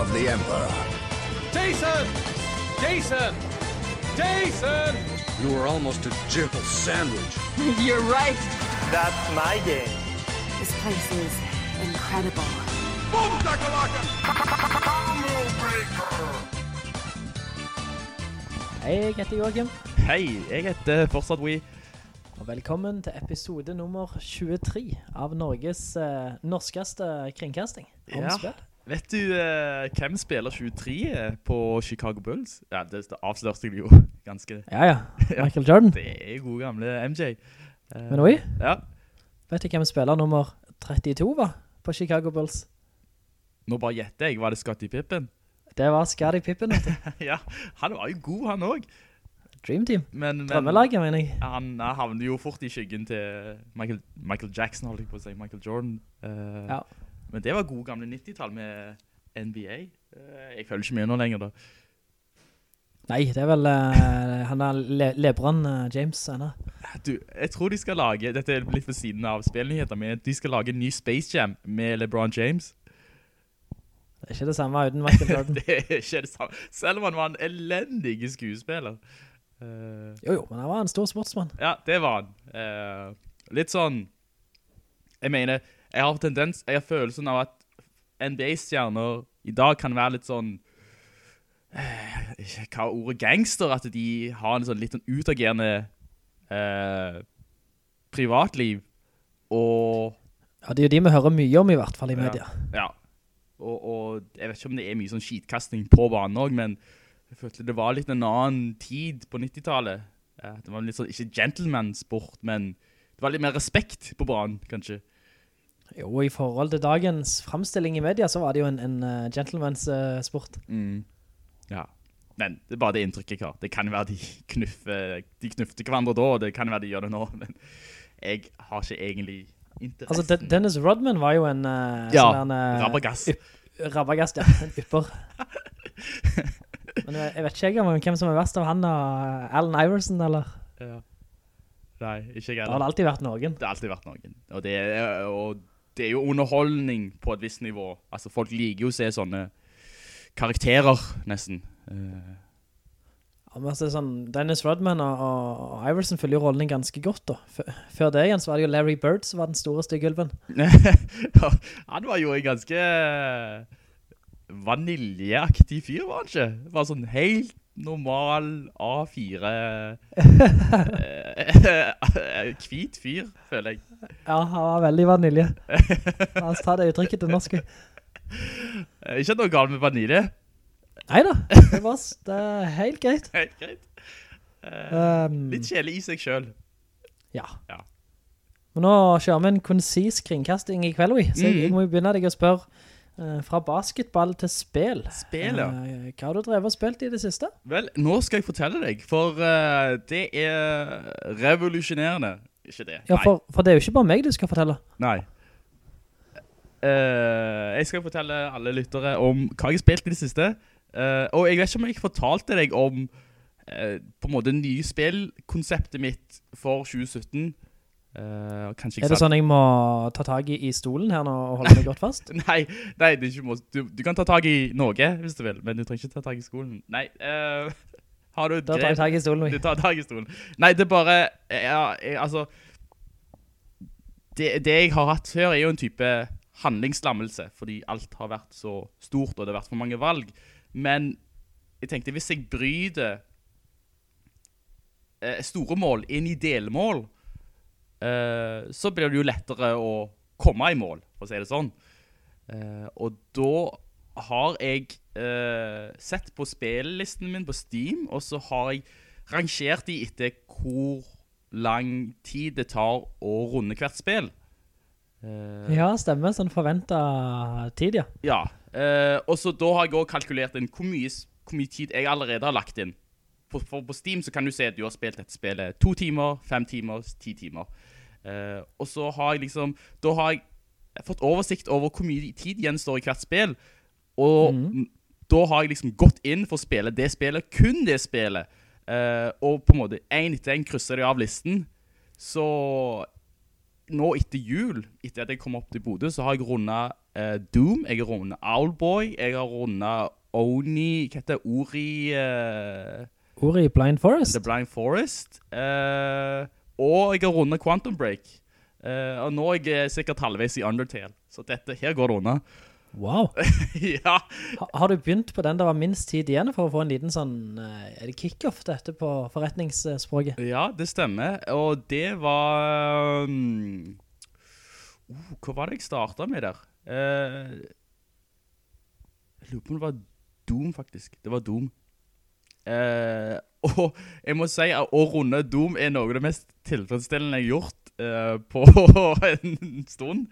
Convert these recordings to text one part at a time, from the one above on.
of the Emperor. Jason! Jason! Jason! You were almost a gentle sandwich. You're right. That's my game. This place is incredible. Hei, jeg heter Joachim, Hei, jeg heter fortsatt We. og velkommen til episode nummer 23 av Norges eh, norskeste kringkasting om Ja. spill. Vet du eh, hvem spiller 23 på Chicago Bulls? Ja, det, det avslørte jeg jo ganske. Ja, ja, Michael Jordan. Det er god gamle MJ. Eh, Men oi, Ja, vet du hvem spiller nummer 32 var på Chicago Bulls? nå bare gjetter jeg, var det Scottie Pippen? Det var Scottie Pippen, ja, han var jo god han også. Dream Team. Men, men Drømmelaget, mener jeg. han han havner jo fort i skyggen til Michael, Michael Jackson, holdt jeg på å si, Michael Jordan. Eh, Ja. Men det var gode gamle 90-tall med NBA. Eh, jeg følger ikke med nå lenger da. Nei, det er vel uh, han er Le Lebron uh, James, er. Du, jeg tror de skal lage, dette er litt for siden av spillnyheter, men de skal lage en ny Space Jam med LeBron James. Det er ikke det samme uten Michael Jordan. det er ikke det samme. Selv om han var en elendig skuespiller. Uh, Jo, jo, men han var en stor sportsmann. ja, det var han. Litt sånn, jeg mener, jeg har tendens, jeg har følelsen av at NBA-stjerner i dag kan være litt sånn, eh, hva er ordet gangster, at de har en sånn litt sånn utagerende eh, privatliv, og Ja, det er jo de vi hører mye om i hvert fall i media. Ja. Og, og jeg vet ikke om det er mye sånn skitkasting på banen også, men jeg følte det var litt en annen tid på 90-tallet. Det var litt sånn, ikke gentleman-sport, men det var litt mer respekt på banen, kanskje. Jo, i forhold til dagens fremstilling i media, så var det jo en, en uh, gentlemans uh, sport. Ja. Men det er bare det inntrykket jeg har. Det kan være de knuffer, de knuffte hverandre da, og det kan være de gjør det nå, men jeg har ikke egentlig interessen. Altså, De Dennis Rodman var jo en uh, Ja, sånn en, Rabagass. Rabagast, ja. En ypper. Men jeg vet ikke om hvem som er verst av han og Allen Iverson, eller? Ja. Nei, ikke jeg Det har alltid vært noen. Det har alltid vært noen. Og det, er, og det er jo underholdning på et visst nivå. Altså, folk liker jo å se sånne karakterer, nesten. Eh, Ja, men altså, sånn, Dennis Rodman og, og, Iverson følger jo rollen ganske godt da. F før det igjen så var det jo Larry Bird som var den store styggulven. han var jo en ganske vaniljeaktig fyr, var han ikke? Var sånn helt normal A4 kvit hvit fyr, føler jeg. Ja, han var veldig vanilje. La oss ta det uttrykket til norsk. Eh, Ikke noe galt med vanilje. Neida, det var det helt greit. Helt greit. Um, Litt kjedelig i seg selv. Ja. Ja. Men nå kjører vi en konsis kringkasting i kveld. Så jeg, Mm. jeg må jo begynne deg å spørre eh, fra basketball til spill. Spill, ja. Eh, hva har du drevet og spilt i det siste? Vel, nå skal jeg fortelle deg, for eh, det er revolusjonerende. Ikke det, Ja, for, for det er jo ikke bare meg du skal fortelle. nei. Uh, jeg skal fortelle alle lyttere om hva jeg har spilt i det siste. Uh, og jeg vet ikke om jeg fortalte deg om uh, på en måte nye spillkonseptet mitt for 2017. Eh, ikke Er det sant- sånn jeg må ta tag i, i stolen her nå og holde meg godt fast? Nei, nei det må, du, du kan ta tag i noe hvis du vil, men du trenger ikke ta tag i skolen. Nei, uh, har du et Da tar jeg tag i stolen, Du tar tag i stolen. Nei, det er bare, ja, jeg, altså, det, det jeg har hatt før er jo en type handlingslammelse, fordi alt har vært så stort, og det har vært for mange valg. Men jeg tenkte, hvis jeg bryter eh, store mål inn i delmål, eh, så blir det jo lettere å komme i mål, for å si det sånn. Eh, og da har jeg eh, sett på spillelisten min på Steam, og så har jeg rangert de etter hvor lang tid det tar å runde hvert spill. Eh, Ja, stemmer. Sånn forventet tid, ja. ja, Eh, og så da har jeg også kalkulert inn hvor mye, hvor mye tid jeg allerede har lagt inn. For, på, på Steam så kan du se at du har spilt dette spillet to timer, fem timer, ti timer. Uh, og så har jeg liksom, da har jeg fått oversikt over hvor mye tid gjenstår i hvert spill. Og mm. da har jeg liksom gått inn for å spille det spillet, kun det spillet. uh, og på en måte, en etter en krysser jeg av listen. Så nå etter jul, etter at jeg kom opp til Bodø, så har jeg rundet uh, Doom, jeg har rundet Owlboy, jeg har rundet Oni, hva heter det, Ori, eh, i Blind Forest? The Blind Forest, Uh, og jeg har rundet Quantum Break. Uh, og nå er jeg sikkert halvveis i Undertale, så dette her går det unna. Wow. ja, Ha, har du begynt på den det var minst tid igjen for å få en liten sånn, eh, er det kick-off dette på forretningsspråket? ja, det stemmer, og det var... um, uh, hva var det jeg startet med der? Uh, jeg lurer på om det var Doom, faktisk. Det var Doom. Eh, og jeg må si at å runde Doom er noe av det mest tilfredsstillende jeg har gjort uh, på en stund.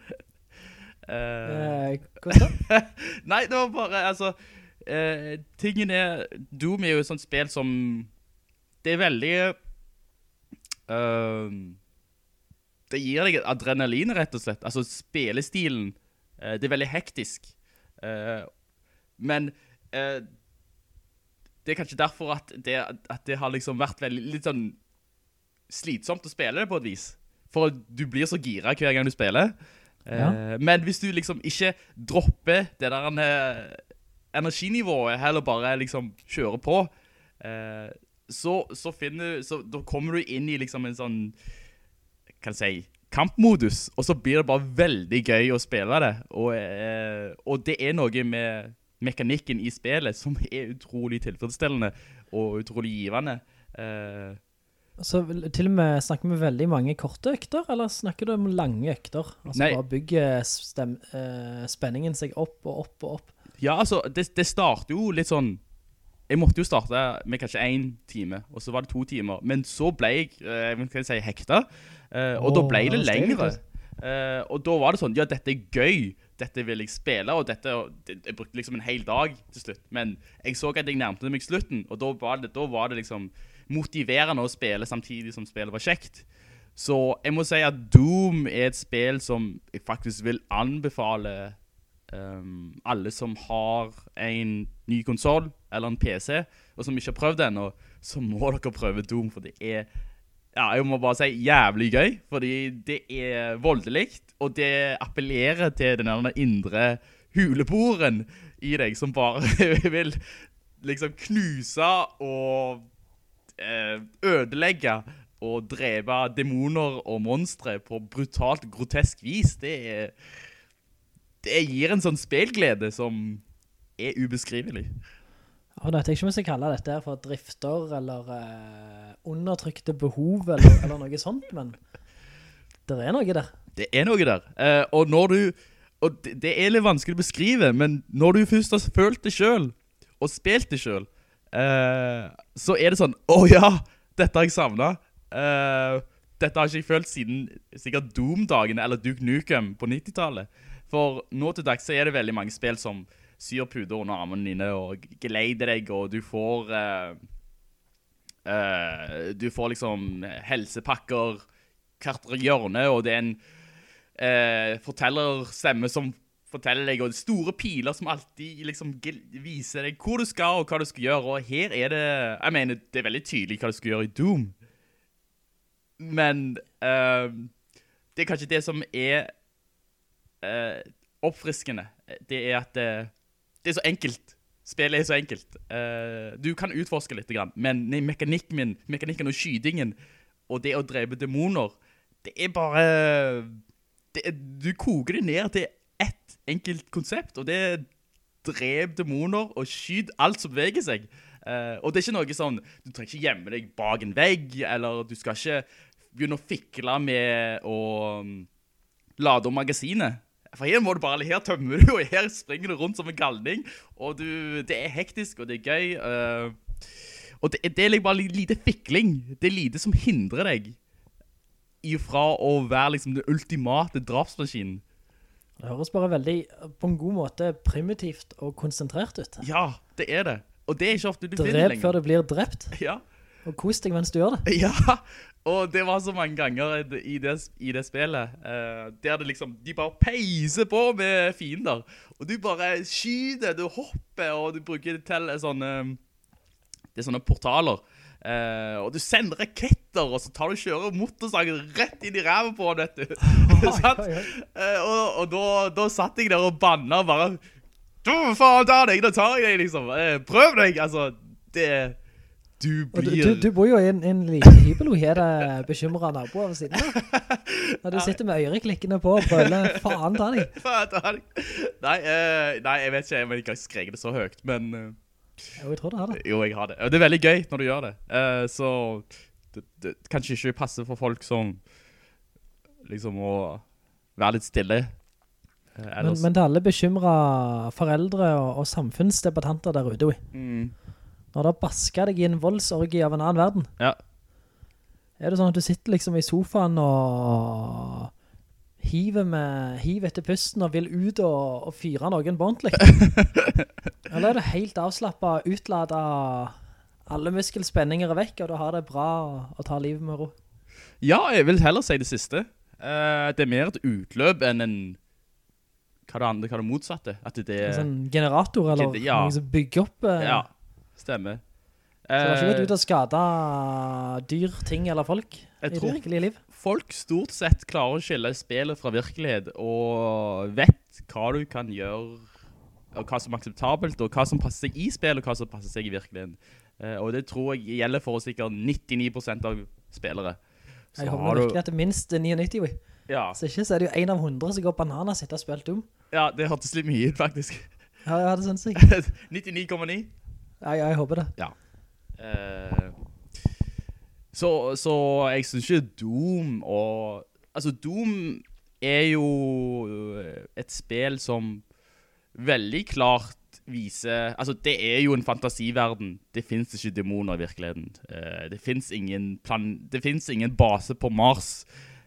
Uh, hvordan da? Nei, det var bare, altså, eh, tingen er, Doom er jo et sånt spill som, det er veldig, det gir deg adrenalin rett og slett, altså spillestilen, det er veldig hektisk, men det er kanskje derfor at det, at det har liksom vært veldig, litt sånn slitsomt å spille det på et vis, for du blir så gira hver gang du spiller, Ja. Eh, men hvis du liksom ikke dropper det der eh, energinivået, heller bare liksom kjører på, eh, så, så finner så da kommer du inn i liksom en sånn, kan jeg si, kampmodus, og så blir det bare veldig gøy å spille det, og, og det er noe med mekanikken i spillet som er utrolig tilfredsstillende og utrolig givende. Eh, Så til og med snakker vi veldig mange korte økter, eller snakker du om lange økter? Altså Nei. bare bygger stem, eh, spenningen seg opp og opp og opp. Ja, altså, det, det starter jo litt sånn Jeg måtte jo starte med kanskje en time, og så var det to timer. Men så ble jeg eh, jeg si, hekta, eh, og da ble det lengre. Eh, og da var det sånn Ja, dette er gøy. Dette vil jeg spille, og dette det, Jeg brukte liksom en hel dag til slutt. Men jeg så at jeg nærmte meg slutten, og da var det, da var det liksom motiverende å spille samtidig som spillet var kjekt. Så jeg må si at Doom er et spill som jeg faktisk vil anbefale um, alle som har en ny konsol eller en PC, og som ikke har prøvd den, så må dere prøve Doom, for det er ja, jeg må bare si jævlig gøy, fordi det er voldelikt, og det appellerer til den indre huleboren i deg, som bare vil liksom knuse og eh, ødelegge og drepe dæmoner og monstre på brutalt grotesk vis. Det, er, det gir en sånn spilglede som er ubeskrivelig. Og vet ikke om jeg skal kalle dette for drifter, eller eh, undertrykte behov, eller, eller noe sånt, men det er noe der. Det er noe der. Eh, og når du, og det, det er litt vanskelig å beskrive, men når du først har følt det selv, og spilt det selv, eh, så er det sånn, å ja, dette har jeg savnet. Eh, dette har ikke jeg følt siden sikkert Doom-dagene, eller Duke Nukem på 90-tallet. For nå til dags så er det veldig mange spill som syr puder under armene dine, og geleider deg, og du får... uh, uh, du får liksom helsepakker hvert hjørne, og det er en uh, fortellerstemme som forteller deg, og store piler som alltid liksom viser deg hvor du skal og hva du skal gjøre, og her er det, jeg mener, det er veldig tydelig hva du skal gjøre i Doom. Men eh, det er kanskje det som er eh, oppfriskende. Det er at eh, det er så enkelt. Spillet er så enkelt. Uh, du kan utforske litt, men mekanikken, mekanikken og skydingen, og det å drepe dæmoner, det er bare... Det du koker det ned til ett enkelt konsept, og det er drep dæmoner og skyt alt som beveger seg. Uh, og det er ikke noe sånn, du trenger ikke gjemme deg bak en vegg, eller du skal ikke begynne å fikle med å um, lade om magasinet. For her må du bare, her tømmer du, og her springer du rundt som en galning, og du, det er hektisk, og det er gøy. Uh, og det, det er liksom bare lite fikling. Det er lite som hindrer deg ifra å være liksom den ultimate drapsmaskinen. Det høres bare veldig, på en god måte, primitivt og konsentrert ut. Ja, det er det. Og det er ikke ofte du finner Drep lenger. før du blir drept, Ja, og kos deg mens du gjør det. ja. Og det var så mange ganger i det- i det, spillet, uh, der det liksom, de bare peiser på med fiender. Og du bare skyder, du hopper, og du bruker det til sånne, det er sånne portaler. uh, og du sender raketter, og så tar du og kjører motorsagen rett inn i ræven på den, vet du. Oi. Eh, og og da, da satt jeg der og banna bare Du faen, ta deg, da tar jeg deg, liksom. Eh, prøv deg, altså. Det Du blir... du, du, du bor jo i en, en liten hybel, og er det bekymret naboer ved siden av? Når du sitter med øreklikkene på og brøler, faen ta deg. Faen, ta deg. Nei, eh, nei, jeg vet ikke om jeg ikke skreket det så høyt, men eh, Jo, jeg tror du har det. jo, jeg har det. Og det er veldig gøy når du gjør det. Uh, så det, det kanskje ikke passer for folk som liksom må være litt stille. Men, men til alle bekymret foreldre og, og samfunnsdebattanter der ute. Mm. Når det basker deg i en voldsorgi av en annen verden, Ja. er det sånn at du sitter liksom i sofaen og hiver, med, hiver etter pusten og vil ut og, og fyre noen på ordentlig? Eller er du helt avslappet, utladet, alle muskelspenninger er vekk, og du har det bra og, og tar livet med ro? Ja, jeg vil heller si det siste. Uh, det er mer et utløp enn en hva er det andre, hva er det motsatte? At det er En sånn generator, eller ja. noe som bygger opp... Uh, Ja, stemmer. Så du har ikke Eh, gått ut og skadet dyr, ting eller folk i det tror- virkelige liv? folk stort sett klarer å skille spillet fra virkelighet, og vet hva du kan gjøre, og hva som er akseptabelt, og hva som passer seg i spillet, og hva som passer seg i virkeligheten. Eh, og det tror jeg gjelder for sikkert 99% av spillere. Så Jeg har håper du- virkelig at det er minst 99, oi. Ja, Så ikke så er det jo en av hundre som går bananer og sitter og spiller dum. ja, det hørtes litt mye ut, faktisk. Ja, det synes jeg. 99,9. Ja, jeg håper det. Ja. Eh, så, så jeg synes ikke Doom og... Altså, Doom er jo eh, et spill som veldig klart viser... Altså, det er jo en fantasiverden. Det finnes ikke dæmoner i virkeligheten. Eh, det finnes ingen, plan det finnes ingen base på Mars.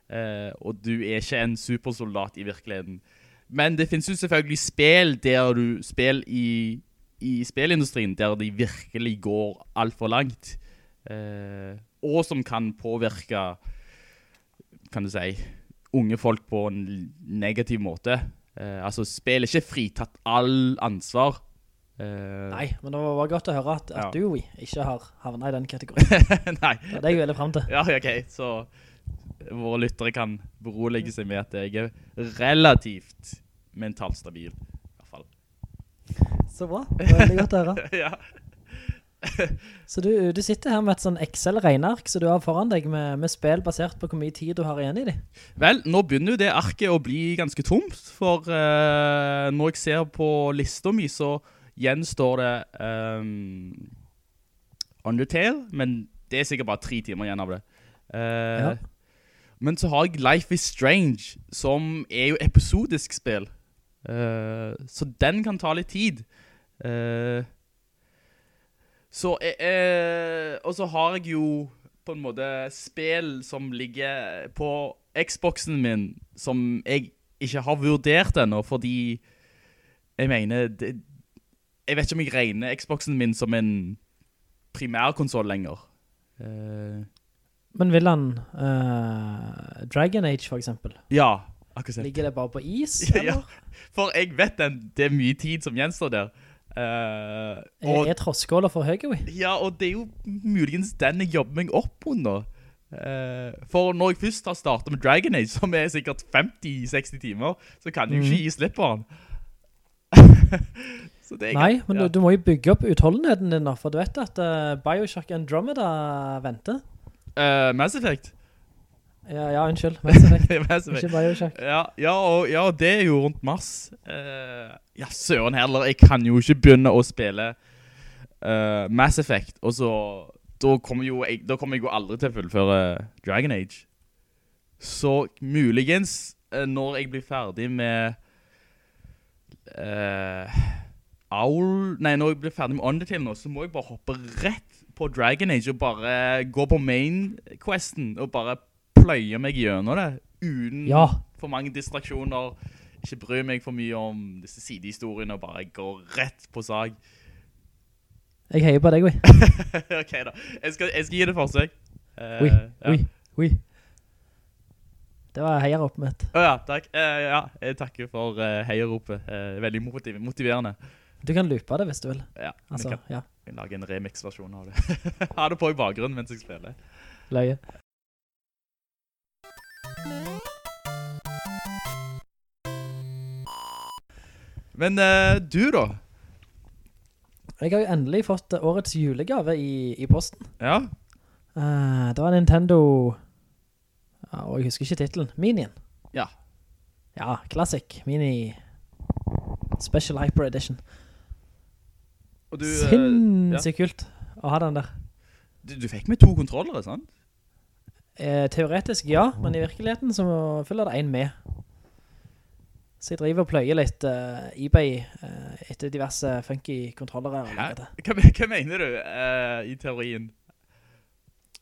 Eh, og du er ikke en supersoldat i virkeligheten. Men det finnes jo selvfølgelig spill der du... Spill i, i spillindustrien der de virkelig går alt for langt. Eh, og som kan påvirke, kan du si, unge folk på en negativ måte. Eh, altså, spill er ikke fritatt all ansvar. Eh, Nei, men det var godt å høre at, at Ja. du, ikke har havnet i den kategorien. Nei. Det er det jeg veldig frem til. Ja, ok, så våre lyttere kan berolige seg med at jeg er relativt mentalt stabil. Så bra. Veldig godt å høre. ja. Så du, du sitter her med et sånn Excel-regneark så du har foran deg med, med spill basert på hvor mye tid du har igjen i det Vel, nå begynner jo det arket å bli ganske tomt, for uh, når jeg ser på lista mi, så gjenstår det um, Undertale, men det er sikkert bare tre timer igjen av det. Uh, Ja. Men så har jeg Life is Strange, som er jo episodisk spill. Uh, så den kan ta litt tid. Eh, så eh, eh, Og så har jeg jo på en måte spill som ligger på Xboxen min, som jeg ikke har vurdert ennå, fordi jeg mener det, Jeg vet ikke om jeg regner Xboxen min som en primærkonsoll lenger. Eh, Men vil han eh, Dragon Age for eksempel? ja, akkurat. Ligger det bare på is, Ja. For jeg vet den, det er mye tid som gjenstår der. Er, og, er trosskåler for høy, oi? ja, og det er jo muligens den jeg jobber meg opp under. Uh, for når jeg først har startet med Dragon Age, som er sikkert 50-60 timer, så kan jeg jo ikke gi slipp på den. Nei, men ja. du, du må jo bygge opp utholdenheten din for du vet at uh, Bioshock Andromeda venter. Uh, Mass Effect. Ja, ja unnskyld, Mass Effect. Mass Ikke Effect. Bioshock. Ja, ja, og, ja, det er jo rundt mars. Uh, ja, søren heller, jeg kan jo ikke begynne å spille uh, Mass Effect, og så, da kommer, jo jeg, da kommer jeg jo aldri til å fullføre Dragon Age. Så muligens, eh, når jeg blir ferdig med uh, Owl, nei, når jeg blir ferdig med Undertale nå, så må jeg bare hoppe rett på Dragon Age og bare gå på main-questen og bare pløye meg gjennom det, uten Ja. for mange distraksjoner. ikke bryr meg for mye om disse sidehistoriene og bare går rett på sag. Jeg heier på deg, oi. ok da, jeg skal, jeg skal gi det forsøk. Eh, Oi, ja. oi, oi. Det var heieroppet mitt. Å ja, takk. Uh, ja, jeg takker for uh, heieropet. Uh, veldig motiv motiverende. Du kan loope det hvis du vil. Ja, Altså, vi kan, ja, lage en remix-versjon av det. ha det på i bakgrunnen mens jeg spiller. løye. Men eh, du da? Jeg har jo endelig fått eh, årets julegave i, i posten. Ja? Eh, det var Nintendo... Ja, og jeg husker ikke titelen. Minien. Ja. Ja, Classic. Mini Special Hyper Edition. Du, eh, ja. kult å ha den der. du, du fikk med to kontrollere, sant? Eh, teoretisk ja, men i virkeligheten så følger det en med. Så jeg driver og pløyer litt eh, eBay eh, etter diverse funky kontrollere. Hva, hva mener du eh, i teorien?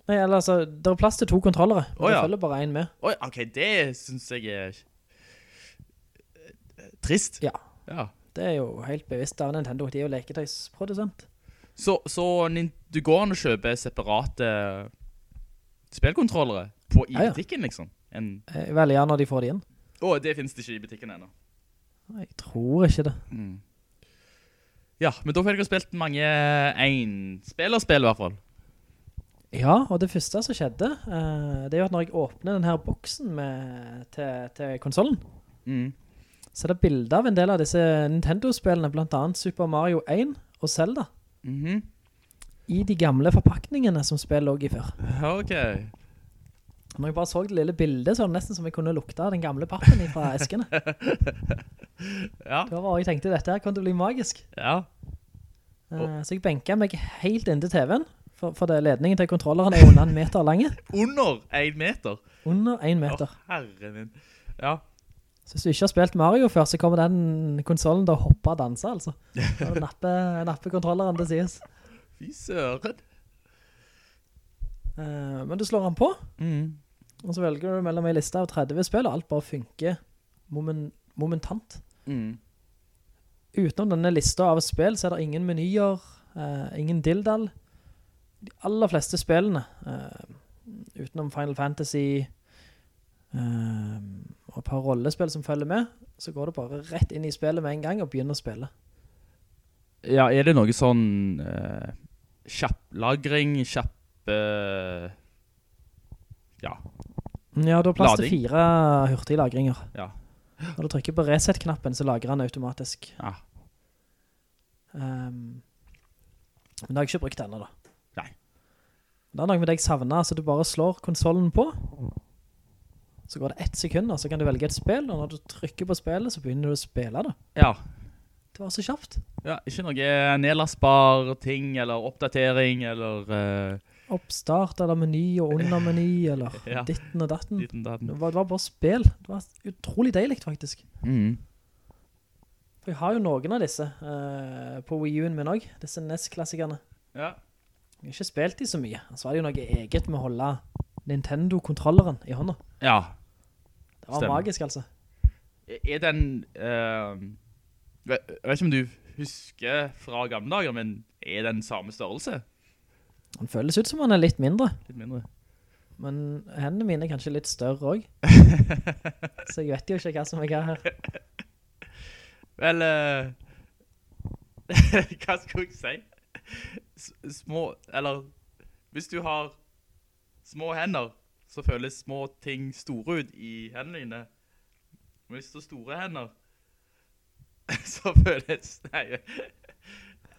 Nei, eller altså, det er plass til to kontrollere. og ja. det følger bare en med. Oi, ok, det synes jeg er trist. Ja. Ja. Det er jo helt bevisst av Nintendo. De er jo leketøysprodusent. Så, så du går an å kjøpe separate spillkontrollere på i butikken, liksom? En, Eh, Veldig gjerne når de får det inn. å, det finnes det ikke i butikken ennå. Jeg tror ikke det. Mm. Ja, men da får ha spilt mange en-spillerspill i hvert fall. Ja, og det første som skjedde, eh, det er jo at når jeg åpner denne boksen med, til, til konsolen, Mm. så er det bilder av en del av disse Nintendo-spillene, blant annet Super Mario 1 og Zelda, Mhm. I de gamle forpakningene som spillet lå i før. Ok. Når jeg bare så det lille bildet, så var det nesten som jeg kunne lukte den gamle pappen fra eskene. Ja, Det var jeg tenkte, dette her kan det bli magisk. ja. Oh. så jeg benket meg helt inn til TV-en, for, for det ledningen til kontrolleren er under en meter lange. Under en meter. Under en Å, oh, herre min. Ja. Så hvis du ikke har spilt Mario før, så kommer den konsolen til å hoppe og danse, altså. Da nappe, nappe kontrolleren til sides. Fy søren. Eh, men du slår han på, Mm. og så velger du mellom en liste av 30 spill, og alt bare funker momen, momentant. Mm. Utenom denne lista av spill, så er det ingen menyer, eh, ingen dildal. De aller fleste spillene, eh, utenom Final Fantasy, eh, og et par rollespill som følger med, så går det bare rett inn i spillet med en gang og begynner å spille. Ja, er det noe sånn eh, kjapp lagring, kjapp uh, Ja. Ja, du har plass til fire hurtiglagringer. Ja. Når du trykker på reset-knappen, så lagrer den automatisk. Ja. Um, men det har jeg ikke brukt enda da. Nei. Det er noe med det jeg savner, så du bare slår konsolen på, så går det ett sekund, og så kan du velge et spill, og når du trykker på spillet, så begynner du å spille det. ja. Det var så kjapt. Ja, ikke noe nedlastbar ting, eller oppdatering, eller Uh... Oppstart, eller meny og undermeny, eller Ja. ditten og datten. liten datten. Det var, det var bare spill. Det var utrolig deilig, faktisk. Mm. For jeg har jo noen av disse uh, på Wii U-en min også, disse NES-klassikerne. Ja. Jeg har ikke spilt de så mye. Så var det jo noe eget med å holde Nintendo-kontrolleren i hånda. ja. Det var Stemmer. magisk, altså. Er den eh, Jeg vet ikke om du husker fra gamle dager, men er den samme størrelse? Han føles ut som han er litt mindre, Litt mindre. men hendene mine er kanskje litt større også. så jeg vet jo ikke hva som er hva her. Vel, uh, hva skal jeg si? S små, eller, hvis du har små hender, så føles små ting store ut i hendene dine. Men hvis du har store hender, så føles, nei,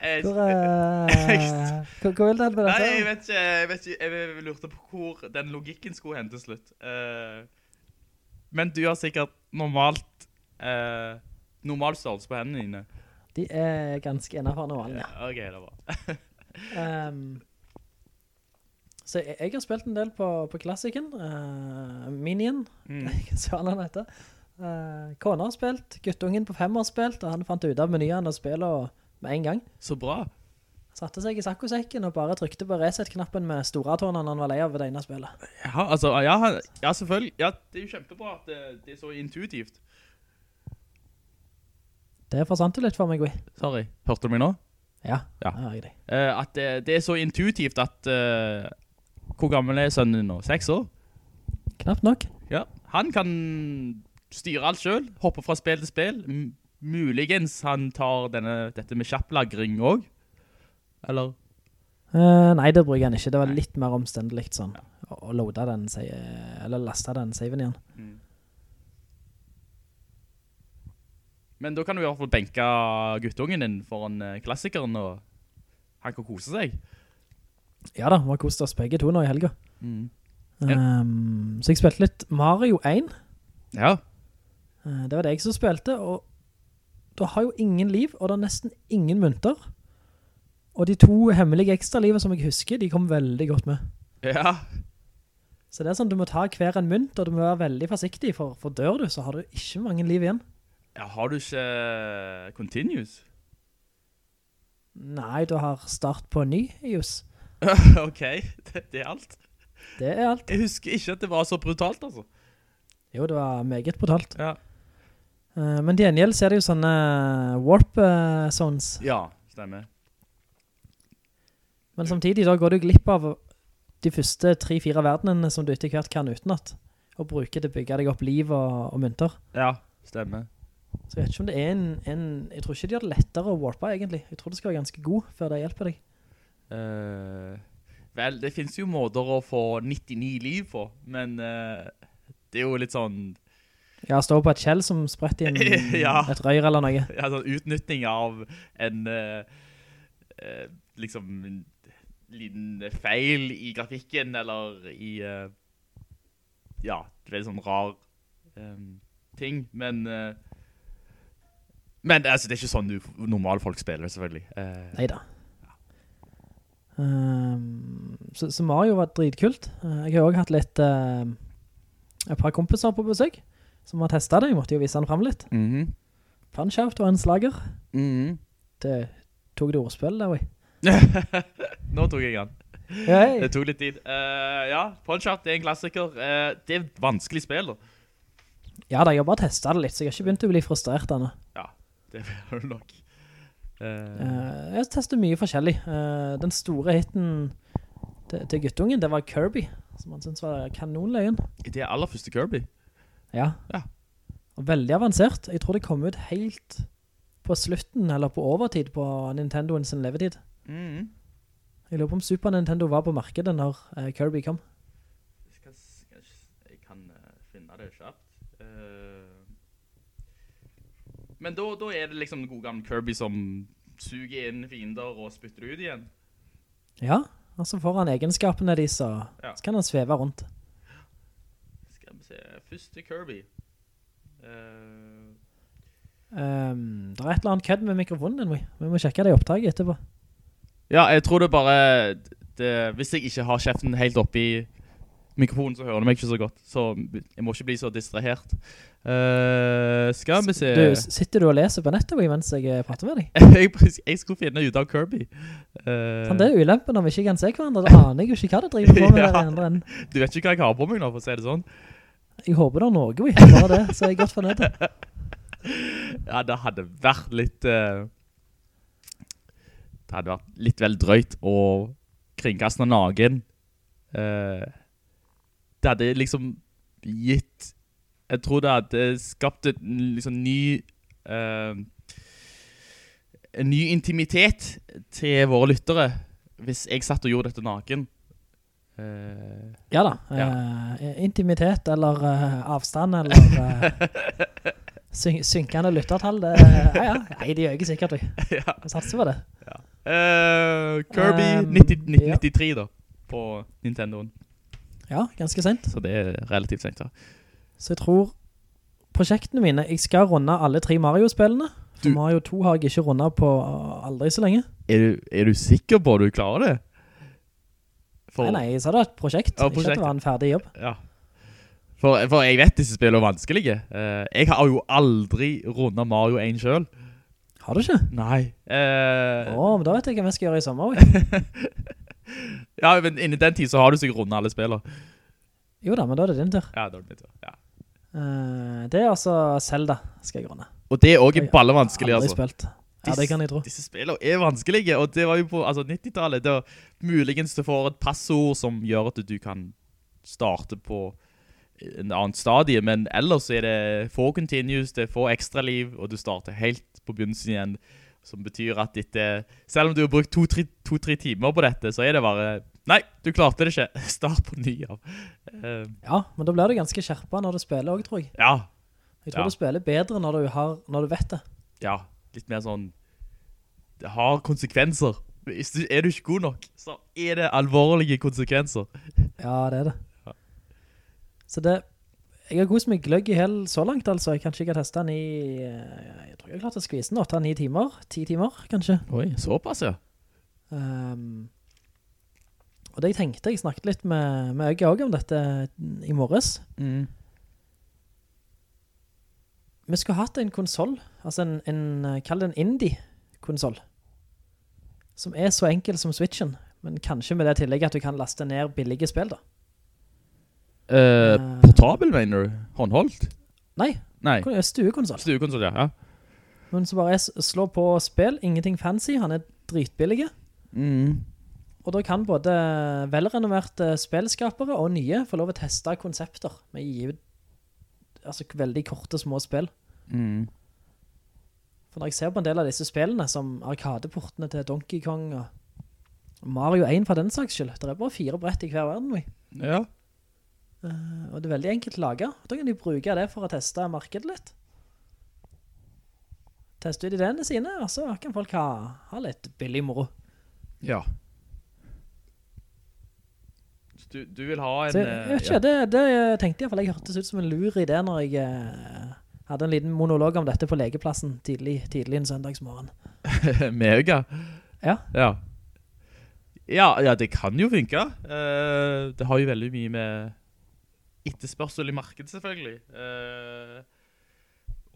jeg, Hvor, uh, hva vil du hende dette? Nei, jeg vet ikke, jeg vet ikke, jeg lurte på hvor den logikken skulle hende til slutt. Uh, men du har sikkert normalt, uh, normal størrelse på hendene dine. De er ganske innenfor normalen, ja. Ok, det bra. Ehm, så jeg, jeg har spilt en del på, på klassiken, uh, Minion, Mm. søren han heter. Uh, kona har spilt, guttungen på fem har spilt, og han fant ut av menyen og spillet med en gang. Så bra. Satte seg i sakkosekken og bare trykte på reset-knappen med store tårnene han var lei av ved det ene spillet. Ja, altså, ja, ja selvfølgelig. Ja, det er jo kjempebra at det, det er så intuitivt. Det forsvant jo litt for meg, Gui. Sorry. Hørte du meg nå? Ja, Ja. det har jeg det. Eh, at det, det er så intuitivt at... eh, hvor gammel er sønnen din nå? Seks år? Knapt nok. Ja. Han kan styre alt selv, hopper fra spill til spill. M muligens han tar denne, dette med kjapplagring også. Eller? Uh, nei, det bruker han ikke. Det var litt mer omstendelig sånn. Å å loade den, eller laste den saven igjen. Men da kan du i hvert fall benke guttungen din foran eh, klassikeren, og han kan kose seg. Ja da, vi har oss begge to nå i helga. Mm. Um, så jeg spilte litt Mario 1. Ja. Eh, det var det jeg som spilte, og du har jo ingen liv, og det er nesten ingen munter. Og de to hemmelige ekstralivet som jeg husker, de kom veldig godt med. Ja. Så det er sånn, du må ta hver en mynt, og du må være veldig forsiktig, for, for dør du, så har du ikke mange liv igjen. Ja, har du ikke eh, continues? Nei, du har start på ny, Jus. ok, det, det er alt. Det er alt. Jeg husker ikke at det var så brutalt, altså. Jo, det var meget brutalt. Ja. Eh, men til gjengjeld så er det jo sånne warp zones. Ja, stemmer. Men samtidig da går du glipp av de første tre-fire verdenene som du etter hvert kan utenat. Og bruker til å bygge deg opp liv og, og mynter. Ja, stemmer. Så jeg vet ikke om det er en, en Jeg tror ikke de gjør det lettere å warpe egentlig. Jeg tror det skal være ganske god før det hjelper deg. Uh, vel, det finnes jo måter å få 99 liv på, men uh, det er jo litt sånn, Ja, stå på et kjell som spretter inn Ja. et røyr eller noe. ja, sånn utnytting av en, uh, liksom, en liten feil i grafikken, eller i, uh, ja, veldig sånn rar um, ting, men, uh, men altså, det er ikke sånn du, normale folk spiller, selvfølgelig. Uh, Neida. Um, så, så Mario var dritkult. Jeg har også hatt litt uh, et par kompiser på besøk som har testet det. Jeg måtte jo vise den frem litt. mhm, Punch-Out var en slager. mhm. Det tok det ordspill der, oi. Nå tok jeg han. Hey. Det tok litt tid. Uh, ja, Punch-Out er en klassiker. Uh, det er et vanskelig spill da. Ja da, jeg har bare testet det litt, så jeg har ikke begynt å bli frustrert ennå. Ja, det er det nok. Eh, Uh, jeg har testet mye forskjellig. Uh, den store hiten til, til guttungen, det var Kirby, som han synes var kanonløyen. det er aller første Kirby. Ja. Ja. Veldig avansert. Jeg tror det kom ut helt på slutten, eller på overtid på Nintendoens levetid. Mm. Jeg lurer på om Super Nintendo var på markedet når uh, Kirby kom. Jeg, skal, skal, jeg kan uh, finne det kjapt. Uh, men da, da er det liksom den gode gamle Kirby som suger inn fiender og spytter ut igjen. Ja, altså så får han egenskapene de, så, Ja. så kan han sveve rundt. Se, første Kirby. Uh. Um, det er et eller annet kødd med mikrofonen din, vi. Vi må sjekke det i opptaket etterpå. Ja, jeg tror det bare det, Hvis jeg ikke har kjeften helt oppi mikrofonen, så hører du meg ikke så godt. Så jeg må ikke bli så distrahert. Uh, skal vi se Du, sitter du og leser på nettet mens jeg eh, prater med deg? jeg, jeg skulle finne ut av Kirby. Uh, Sånn, det er ulempen om vi ikke kan se hverandre. Da aner jeg jo ikke hva det driver på med Ja. du vet ikke hva jeg har på meg nå, for å si det sånn. Jeg håper det er noe, vi. Bare det, så er jeg godt fornøyd. Ja, det hadde vært litt Uh, Det hadde vært litt vel drøyt å kringkaste nagen. Uh, det hadde liksom gitt Jeg tror det hadde skapt et liksom ny Uh, En ny intimitet til våre lyttere hvis jeg satt og gjorde dette naken. Eh, Ja da. eh, intimitet eller eh, avstand eller syn synkende lyttertall. Det, ja, ja. Nei, de øker sikkert, vi. ja. Satser på det. Eh, Kirby Um, 90, ja. 1993 da, på Nintendoen. Ja, ganske sent. Så det er relativt sent da. Så jeg tror prosjektene mine, jeg skal runde alle tre Mario-spillene. For Du- Mario 2 har jeg ikke rundet på uh, aldri så lenge. Er du, er du sikker på at du klarer det? For, Nei, nei, jeg sa det var et prosjekt. Ja, Ikke at det var en ferdig jobb. Ja. For, for jeg vet disse spillene er vanskelige. Uh, jeg har jo aldri rundet Mario 1 selv. Har du ikke? Nei. Åh, uh, oh, men da vet jeg hva vi skal gjøre i sommer. ja, men innen den tid så har du sikkert rundet alle spillene. Jo da, men da er det din tur. Ja, da er det. Ja. Uh, det er altså Zelda skal jeg runde. Og det er også Jeg har Aldri altså. spilt. Ja, det kan jeg tro. Disse spillene er vanskelige, og det var jo på altså, 90-tallet. Det var muligens du får et passord som gjør at du kan starte på en annen stadie, men ellers er det få continues, det er få ekstra liv, og du starter helt på begynnelsen igjen, som betyr at ditt, selv om du har brukt to-tre to, timer på dette, så er det bare, nei, du klarte det ikke, start på ny av. Uh, Ja, men da blir du ganske skjerpet når du spiller også, tror jeg. ja, Jeg tror Ja. du spiller bedre når du, har, når du vet det. ja, litt mer sånn, det har konsekvenser. Hvis du, er du ikke god nok, så er det alvorlige konsekvenser. Ja, det er det. Så det, jeg har kost meg gløgg i hel så langt, altså. Jeg kanskje ikke har testet den i, eh, jeg tror jeg har klart å skvise den 8-9 timer, 10 timer, kanskje. Oi, såpass, ja. Um, og det jeg tenkte, jeg snakket litt med, med Øgge også om dette i morges. Mm. Vi skulle hatt en konsol, altså en, en eh, kall det en indie-konsol, som er så enkel som Switchen, men kanskje med det tillegget at du kan laste ned billige spill da. Eh, portabel, mener du? Håndholdt? Nei, Nei, stuekonsol. stuekonsol, ja. ja. Men så bare s- slå på spill, ingenting fancy, han er dritbillige. Mm. Og da kan både velrenommerte spillskapere og nye få lov å teste konsepter med givet gi ut altså, veldig korte små spill. Mm. For når jeg ser på en del av disse spillene, som arkadeportene til Donkey Kong og Mario 1 for den saks skyld, det er bare fire brett i hver verden. vi. Ja. Uh, og det er veldig enkelt laget. Da kan de bruke det for å teste markedet litt. Teste ut ideene sine, og så kan folk ha, ha litt billig moro. Ja. Du, du vil ha en... Så jeg, eh, ikke, det, det tenkte jeg, for jeg hørtes ut som en lur idé når jeg eh, hadde en liten monolog om dette på legeplassen tidlig, tidlig en søndagsmorgen. Mega. Ja. Ja. Ja, ja, det kan jo funke. Uh, det har jo veldig mye med etterspørsel i markedet, selvfølgelig. Uh,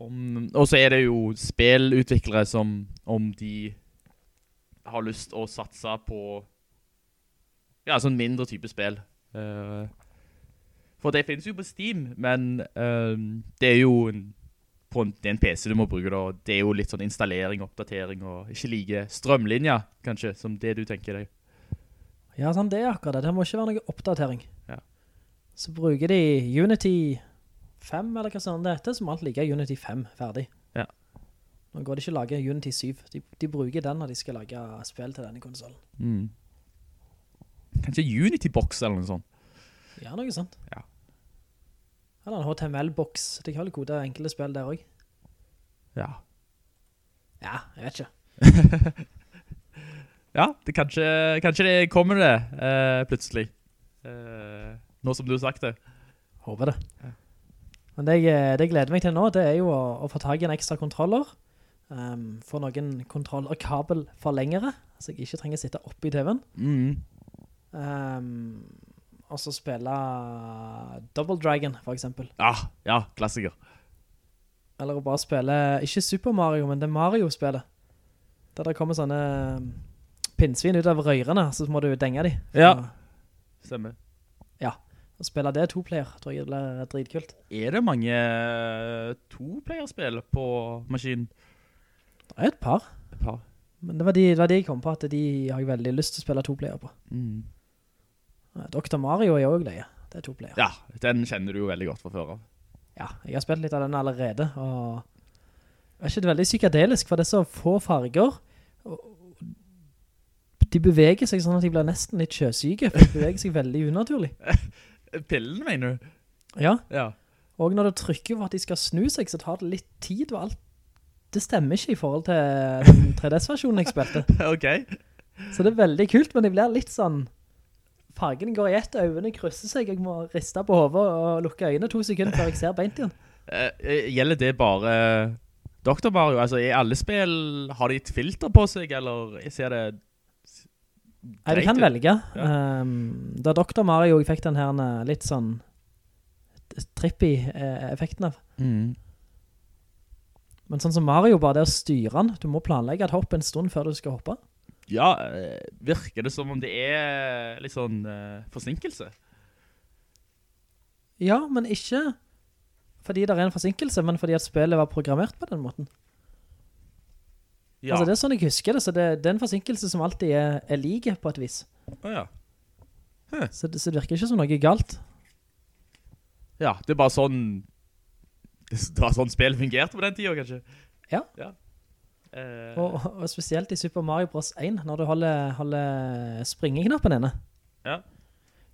om, og så er det jo spillutviklere som, om de har lyst å satse på ja, sånn mindre type spill. Uh, for det finnes jo på Steam, men uh, det er jo en, på en, det er en PC du må bruke da, og det er jo litt sånn installering, oppdatering, og ikke like strømlinja, kanskje, som det du tenker deg. Ja, sånn, det er akkurat det. Det må ikke være noe oppdatering. Ja. Så bruker de Unity 5, eller hva sånn det heter, som alt ligger Unity 5 ferdig. Ja. Nå går det ikke å lage Unity 7. De, de bruker den når de skal lage spill til denne konsolen. Mm. Kanskje Unity-box eller noe sånt. Ja, noe sånt. Ja. Eller en HTML-boks. Det kan vel kode enkle spill der også. Ja. Ja, jeg vet ikke. Ja, det kanskje, kanskje det kommer det uh, plutselig. Uh, nå som du har sagt det. Håper det. Men det jeg, det jeg gleder meg til nå, det er jo å, å få tag i en ekstra kontroller. Um, få noen kontroller, kabel forlengere, så jeg ikke trenger å sitte oppe i TV-en. Mm. Um, og så spille Double Dragon, for eksempel. Ja, ja, klassiker. Eller å bare spille, ikke Super Mario, men det Mario-spillet. Der det kommer sånne Pinsvin pinnsvin ut av røyrene, så må du denge de. Ja. Stemmer. ja. Og spille det to player, tror jeg det blir dritkult. Er det mange eh, to-player-spill på maskinen? Det er et par. Et par. Men det var, de, det var de jeg kom på, at de har jeg veldig lyst til å spille to player på. Mm. Dr. Mario er jo også løye. Det er to player. Ja, den kjenner du jo veldig godt fra før av. Ja, jeg har spilt litt av den allerede, og det er ikke veldig psykedelisk, for det er så få farger, og de beveger seg sånn at de blir nesten litt sjøsyke, for de beveger seg veldig unaturlig. Pillen, mener du? Ja, Ja. og når du trykker for at de skal snu seg, så tar det litt tid, og alt det stemmer ikke i forhold til den 3DS-versjonen jeg spilte. ok. Så det er veldig kult, men det blir litt sånn Fargen går i ett, øynene krysser seg Jeg må riste på hovedet og lukke øynene to sekunder Før jeg ser beint igjen Eh, eh, gjelder det bare Dr. Mario? Altså, i alle spill har de et filter på seg, eller ser det Nei, du kan velge Ja. um, Da Dr. Mario fikk den her eh, litt sånn Trippy eh, effekten av Mm. Men sånn som Mario, bare det å styre den Du må planlegge et hopp en stund før du skal hoppe Ja, eh, virker det som om det er litt sånn uh, forsinkelse? Ja, men ikke fordi det er en forsinkelse, men fordi at spillet var programmert på den måten. Ja. Altså det er sånn jeg husker det, så det, det er en forsinkelse som alltid er, er like på et vis. Å ja. Så det, så det virker ikke som noe galt. Ja, det er bare sånn Det var sånn spillet fungerte på den tiden, kanskje. Ja. Ja. Eh, Og, og spesielt i Super Mario Bros. 1, når du holder, holder springeknappen inne. Ja.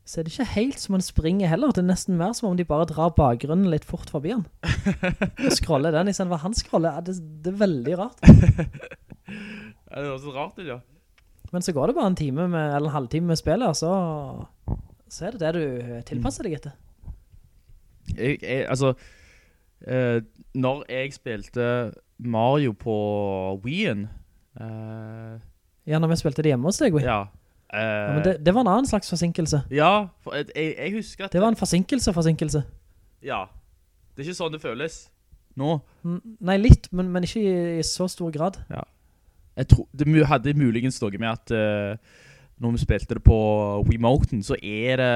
Så er det ikke helt som man springer heller. Det er nesten mer som om de bare drar bakgrunnen litt fort forbi han. Og scroller den i stedet for han scroller. Det, det er veldig rart. ja, det var så rart det, ja. Men så går det bare en time med, eller en halvtime med spillet, og så, så er det det du tilpasser deg etter. Jeg, jeg, altså eh, Når jeg spilte Mario på Wien Uh, Ja, når vi spilte det hjemme hos deg, Wii. Ja Uh, Ja, det, det var en annen slags forsinkelse. Ja, for jeg, jeg, husker at Det var en forsinkelse-forsinkelse. Ja Det er ikke sånn det føles Nå N- Nei, litt, men, men ikke i, i så stor grad. Jeg tror, det hadde muligens noe med at Uh, Når vi spilte det på Wiimoten Så er det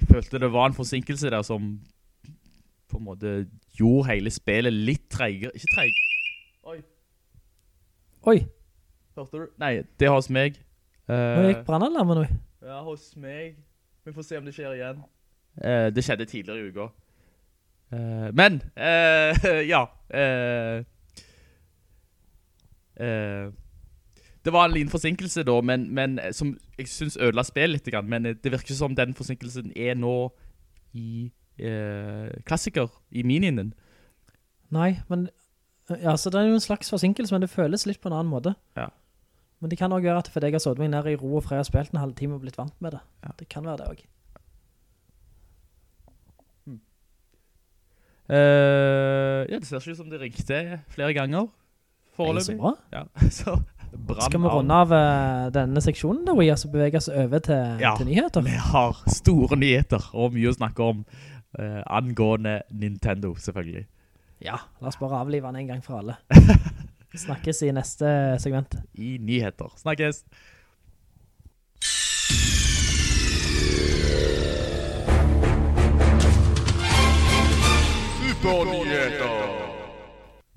Jeg følte det var en forsinkelse der som På en måte Gjorde hele spillet litt treigere Ikke treig Oi Oi, Hørte du? Nei, det er hos meg nå gikk brannalarmen nå. Ja, hos meg. Vi får se om det skjer igjen. Eh, det skjedde tidligere i uka. Eh, men, eh, ja. Eh, eh, det var en liten forsinkelse da, men, men eh, som jeg synes ødela spillet litt, men det virker som den forsinkelsen er nå i eh, klassiker, i minien din. Nei, men Ja, så det er jo en slags forsinkelse, men det føles litt på en annen måte. Ja. Men det kan også være at for deg har sådd meg ned i ro og freie og spilt en halvtime og blitt vant med det. Ja. Det kan være det også. Uh, ja, det ser ikke ut som det ringte flere ganger. Nei, så Foreløpig. bra. Ja, så Skal vi runde av eh, denne seksjonen da, Ria, så beveger oss over til, Ja. til nyheter? Vi har store nyheter og mye å snakke om uh, angående Nintendo, selvfølgelig. Ja, la oss bare avlive den en gang for alle. Snakkes i neste segment. I nyheter. Snakkes!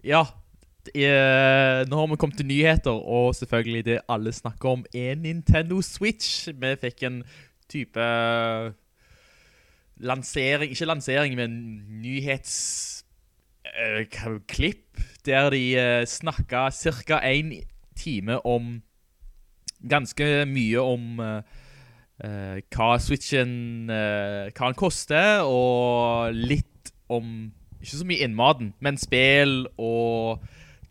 Ja, eh, nå har vi kommet til nyheter, og selvfølgelig det alle snakker om er Nintendo Switch. Vi fikk en type lansering, ikke lansering, men nyhetsklipp, der de uh, snakket cirka en time om ganske mye om uh, eh, hva Switchen, eh, hva den koster, og litt om, ikke så mye innmaten, men spill og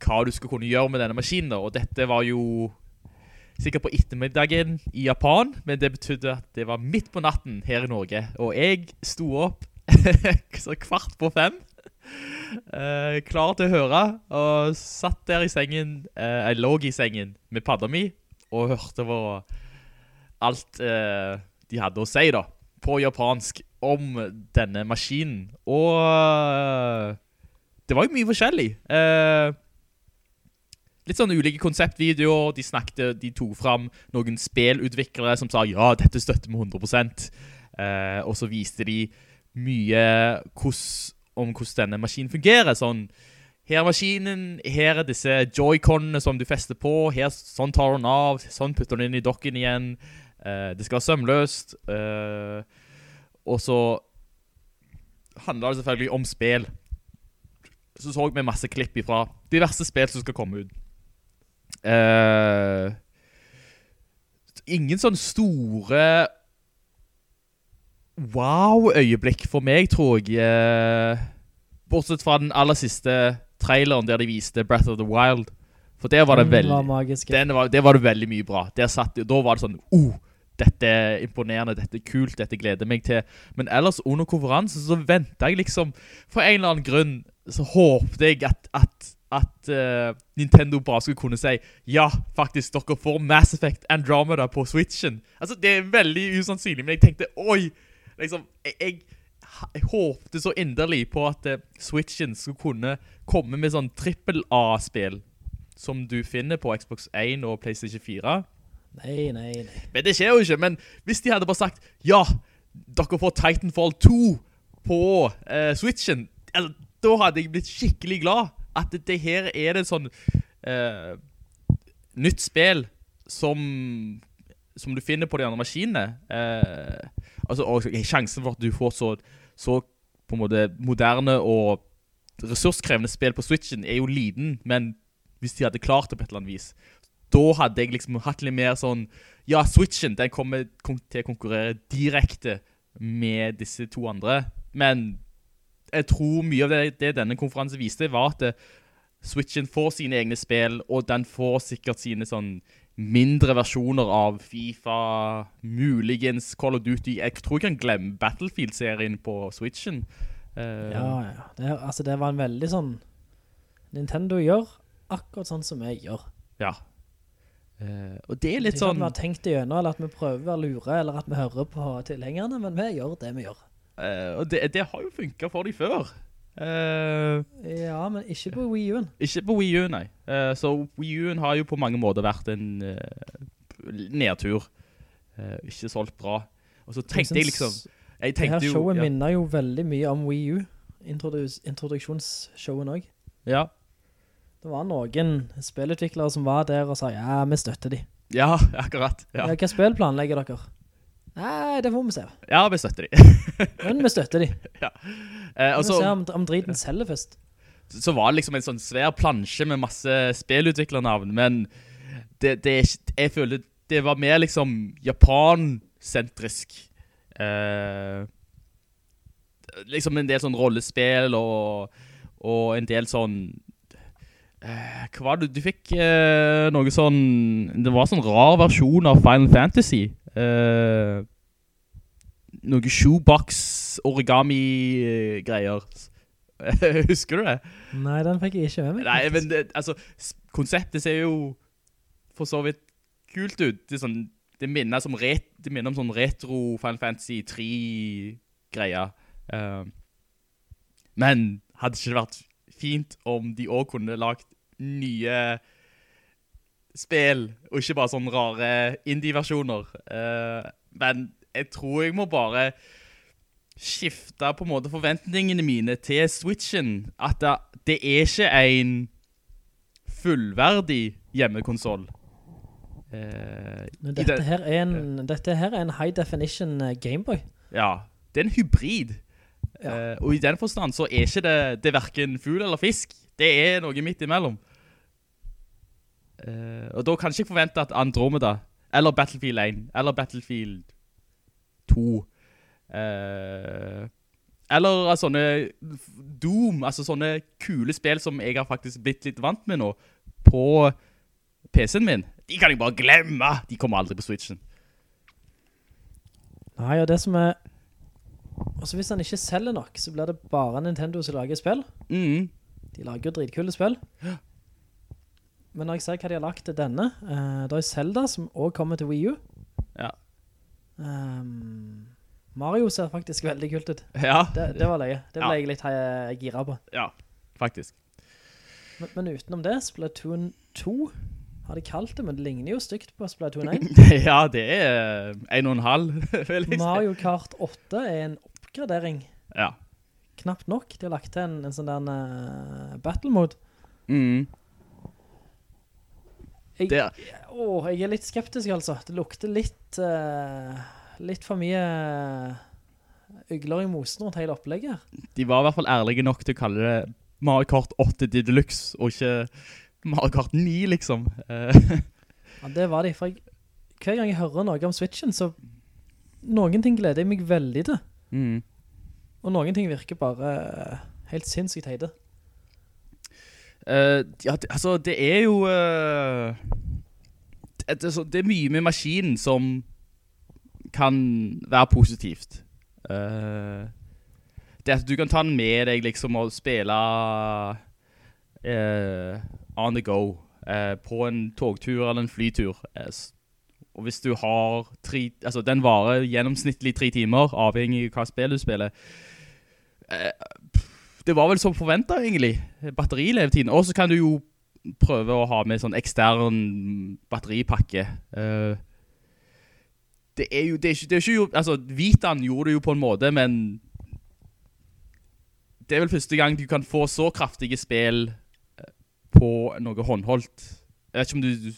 hva du skal kunne gjøre med denne maskinen. Og dette var jo sikkert på ettermiddagen i Japan, men det betydde at det var midt på natten her i Norge. Og jeg sto opp kvart på fem, eh, klar til å høre, og satt der i sengen, eh, jeg lå i sengen med padda mi, og hørte på alt eh, de hadde å si da, på japansk om denne maskinen. Og eh, det var jo mye forskjellig. Eh, litt sånne ulike konseptvideoer. De snakket, de tog fram noen spelutviklere som sa ja, dette støtter vi 100%. Og så viste de mye hos, om hvordan denne maskinen fungerer. Sånn, her er maskinen, her er disse joy-conene som du fester på, her sånn tar den av, sånn putter den inn i dokken igjen. Uh, det skal være sømløst. Uh, og så handler det selvfølgelig om spill. Så så vi masse klipp ifra diverse spill som skal komme ut. Uh, ingen sånn store wow-øyeblikk for meg, tror jeg. eh, bortsett fra den aller siste traileren der de viste Breath of the Wild. For der var det Den veldig... var magisk. Den var, der var det veldig mye bra. Satt, da var det sånn, oh, dette er imponerende, dette er kult, dette gleder meg til. Men ellers under konferansen så ventet jeg liksom, for en eller annen grunn, så håpte jeg at, at, at uh, Nintendo bare skulle kunne si, ja, faktisk, dere får Mass Effect Andromeda på Switchen. Altså, det er veldig usannsynlig, men jeg tenkte, oi, liksom, jeg, jeg, jeg håpte så inderlig på at uh, Switchen skulle kunne komme med sånn trippel A-spill som du finner på Xbox 1 og PlayStation 4. Nei, nei, nei. Men det skjer jo ikke. Men hvis de hadde bare sagt ja, dere får Titanfall 2 på uh, Switchen, altså, da hadde jeg blitt skikkelig glad at det, det her er det sånn uh, nytt spill som, som du finner på de andre maskinene. Eh, altså, og sjansen for at du får så, så på en måte moderne og ressurskrevende spill på Switchen er jo liten, men hvis de hadde klart det på et eller annet vis, da hadde jeg liksom hatt litt mer sånn, ja, Switchen, den kommer til å konkurrere direkte med disse to andre, men jeg tror mye av det, det denne konferansen viste var at eh, Switchen får sine egne spill, og den får sikkert sine sånn mindre versjoner av FIFA, muligens Call of Duty. Jeg tror jeg kan glemme Battlefield-serien på Switchen. Uh, ja, ja. Det, altså, det var en veldig sånn Nintendo gjør akkurat sånn som jeg gjør. Ja. Uh, og det er litt det er sånn... Vi har tenkt igjennom, eller at vi prøver å være lure, eller at vi hører på tilhengerne, men vi gjør det vi gjør. Uh, og det, det, har jo funket for de før. Uh, ja, men ikke på Wii U-en. Ikke på Wii U, nei. Uh, så Wii U-en har jo på mange måter vært en nedtur. ikke solgt bra. Og så tenkte jeg, jeg liksom... Jeg det her showet jo, ja. minner jo veldig mye om Wii U. Introdu introduksjonsshowen også. Ja. Det var noen spillutviklere som var der og sa, ja, vi støtter de. Ja, akkurat. Ja. Hva spill planlegger dere? Nei, det får vi se. Ja, vi støtter de. Men vi støtter de. Ja. Eh, vi ser om, om driten selger først. Så var det liksom en sånn svær plansje med masse spillutviklernavn, men det, det, jeg føler det var mer liksom Japan-sentrisk. Eh, liksom en del sånn rollespill og, og en del sånn eh, hva var det? Du fikk eh, noe sånn Det var en sånn rar versjon av Final Fantasy eh, Noe shoebox origami-greier Husker du det? Nei, den fikk jeg ikke med meg Nei, men det, altså Konseptet ser jo For så vidt kult ut. Det, sånn, det, minner, ret, det minner om sånn retro Final Fantasy 3-greier uh, Men hadde ikke det vært fint om de også kunne lagt nye spill, og ikke bare sånne rare indie-versjoner. Uh, men jeg tror jeg må bare skifte på en måte forventningene mine til Switchen. At det, det er ikke en fullverdig hjemmekonsol. Uh, dette, her er en, dette her er en high definition Gameboy. Ja, det er en hybrid. Ja. Uh, og i den forstand så er ikke det, det er hverken fugl eller fisk. Det er noe midt imellom. Uh, og da kan jeg ikke forvente at Andromeda, eller Battlefield 1, eller Battlefield 2, uh, eller sånne Doom, altså sånne kule spill som jeg har faktisk blitt litt vant med nå, på PC-en min. De kan jeg bare glemme! De kommer aldri på Switchen. Nei, og det som er Altså hvis han ikke selger nok, så blir det bare Nintendo som lager spill. Mm. De lager jo dritkule spill. Men når jeg ser hva de har lagt til denne, uh, det er Zelda som også kommer til Wii U. Ja. Um, Mario ser faktisk veldig kult ut. Ja. Det, det var løye. Det ble ja. jeg litt uh, gira på. Ja, faktisk. Men, men, utenom det, Splatoon 2 har de kalt det, men det ligner jo stygt på Splatoon 1. ja, det er en og en halv, Mario Kart 8 er en oppgradering. Ja. Knapt nok. De har lagt til en, en sånn der uh, battle mode. Mm. Jeg, å, jeg er litt skeptisk altså. Det lukter litt, uh, litt for mye ygler i mosen rundt hele opplegget. De var i hvert fall ærlige nok til å kalle det Mario Kart 8 Deluxe, og ikke Mario Kart 9, liksom. ja, det var de. For jeg, hver gang jeg hører noe om Switchen, så noen ting gleder jeg meg veldig til. Mm. Og noen ting virker bare helt sinnssykt heide. Uh, ja, det, altså, det er jo uh, det, det, det, er mye med maskinen som kan være positivt. Uh, det at du kan ta den med deg liksom og spille on the go på en togtur eller en flytur. og hvis du har tre, altså den varer gjennomsnittlig tre timer, avhengig av hva spill du spiller. Det var vel som forventet egentlig, batterilevetiden. Og så kan du jo prøve å ha med sånn ekstern batteripakke. Uh, det er jo, det er det er ikke jo, altså Vitan gjorde det jo på en måte, men det er vel første gang du kan få så kraftige spill eh, på noe håndholdt. Jeg vet ikke om du, du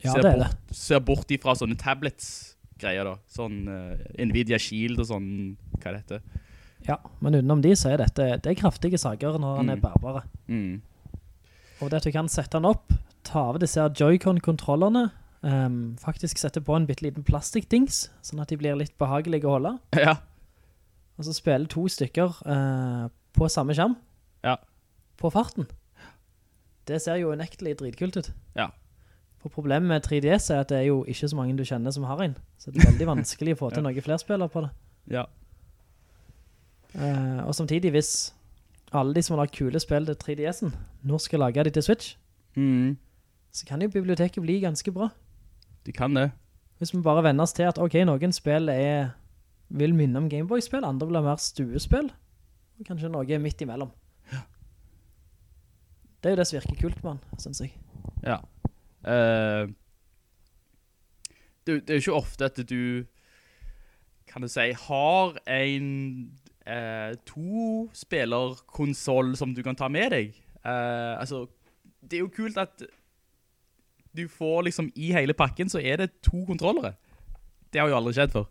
Ja, ser, det er bort, ser bort ifra sånne tablets-greier da. Sånn uh, Nvidia Shield og sånn, hva det heter. Ja, men utenom de så er dette, det er kraftige saker når han er Mm. bærbare. Mm. Og det at du kan sette han opp, ta av disse Joy-Con-kontrollerne, um, faktisk sette på en bitteliten plastikdings, sånn at de blir litt behagelige å holde, Ja, og så spille to stykker uh, på samme skjerm, ja, på farten. Det ser jo unektelig dritkult ut. ja. For problemet med 3DS er at det er jo ikke så mange du kjenner som har en, så det er veldig vanskelig å få til noen flere spillere på det. Ja. Eh, og samtidig, hvis alle de som har lagt kule spill til 3DS'en, nå skal lage de til Switch, Mm. så kan jo biblioteket bli ganske bra. De kan det. Hvis vi bare venner oss til at, ok, noen spill er, vil minne om Gameboy-spill, andre vil ha mer stuespill, og kanskje noe midt imellom. Det er jo det som virker kult man, synes jeg. Ja. Uh, det, det er jo ikke ofte at du, kan du si, har en uh, to-spiller-konsol som du kan ta med deg. Eh, altså, det er jo kult at du får liksom i hele pakken så er det to kontrollere. Det har jo aldri skjedd før.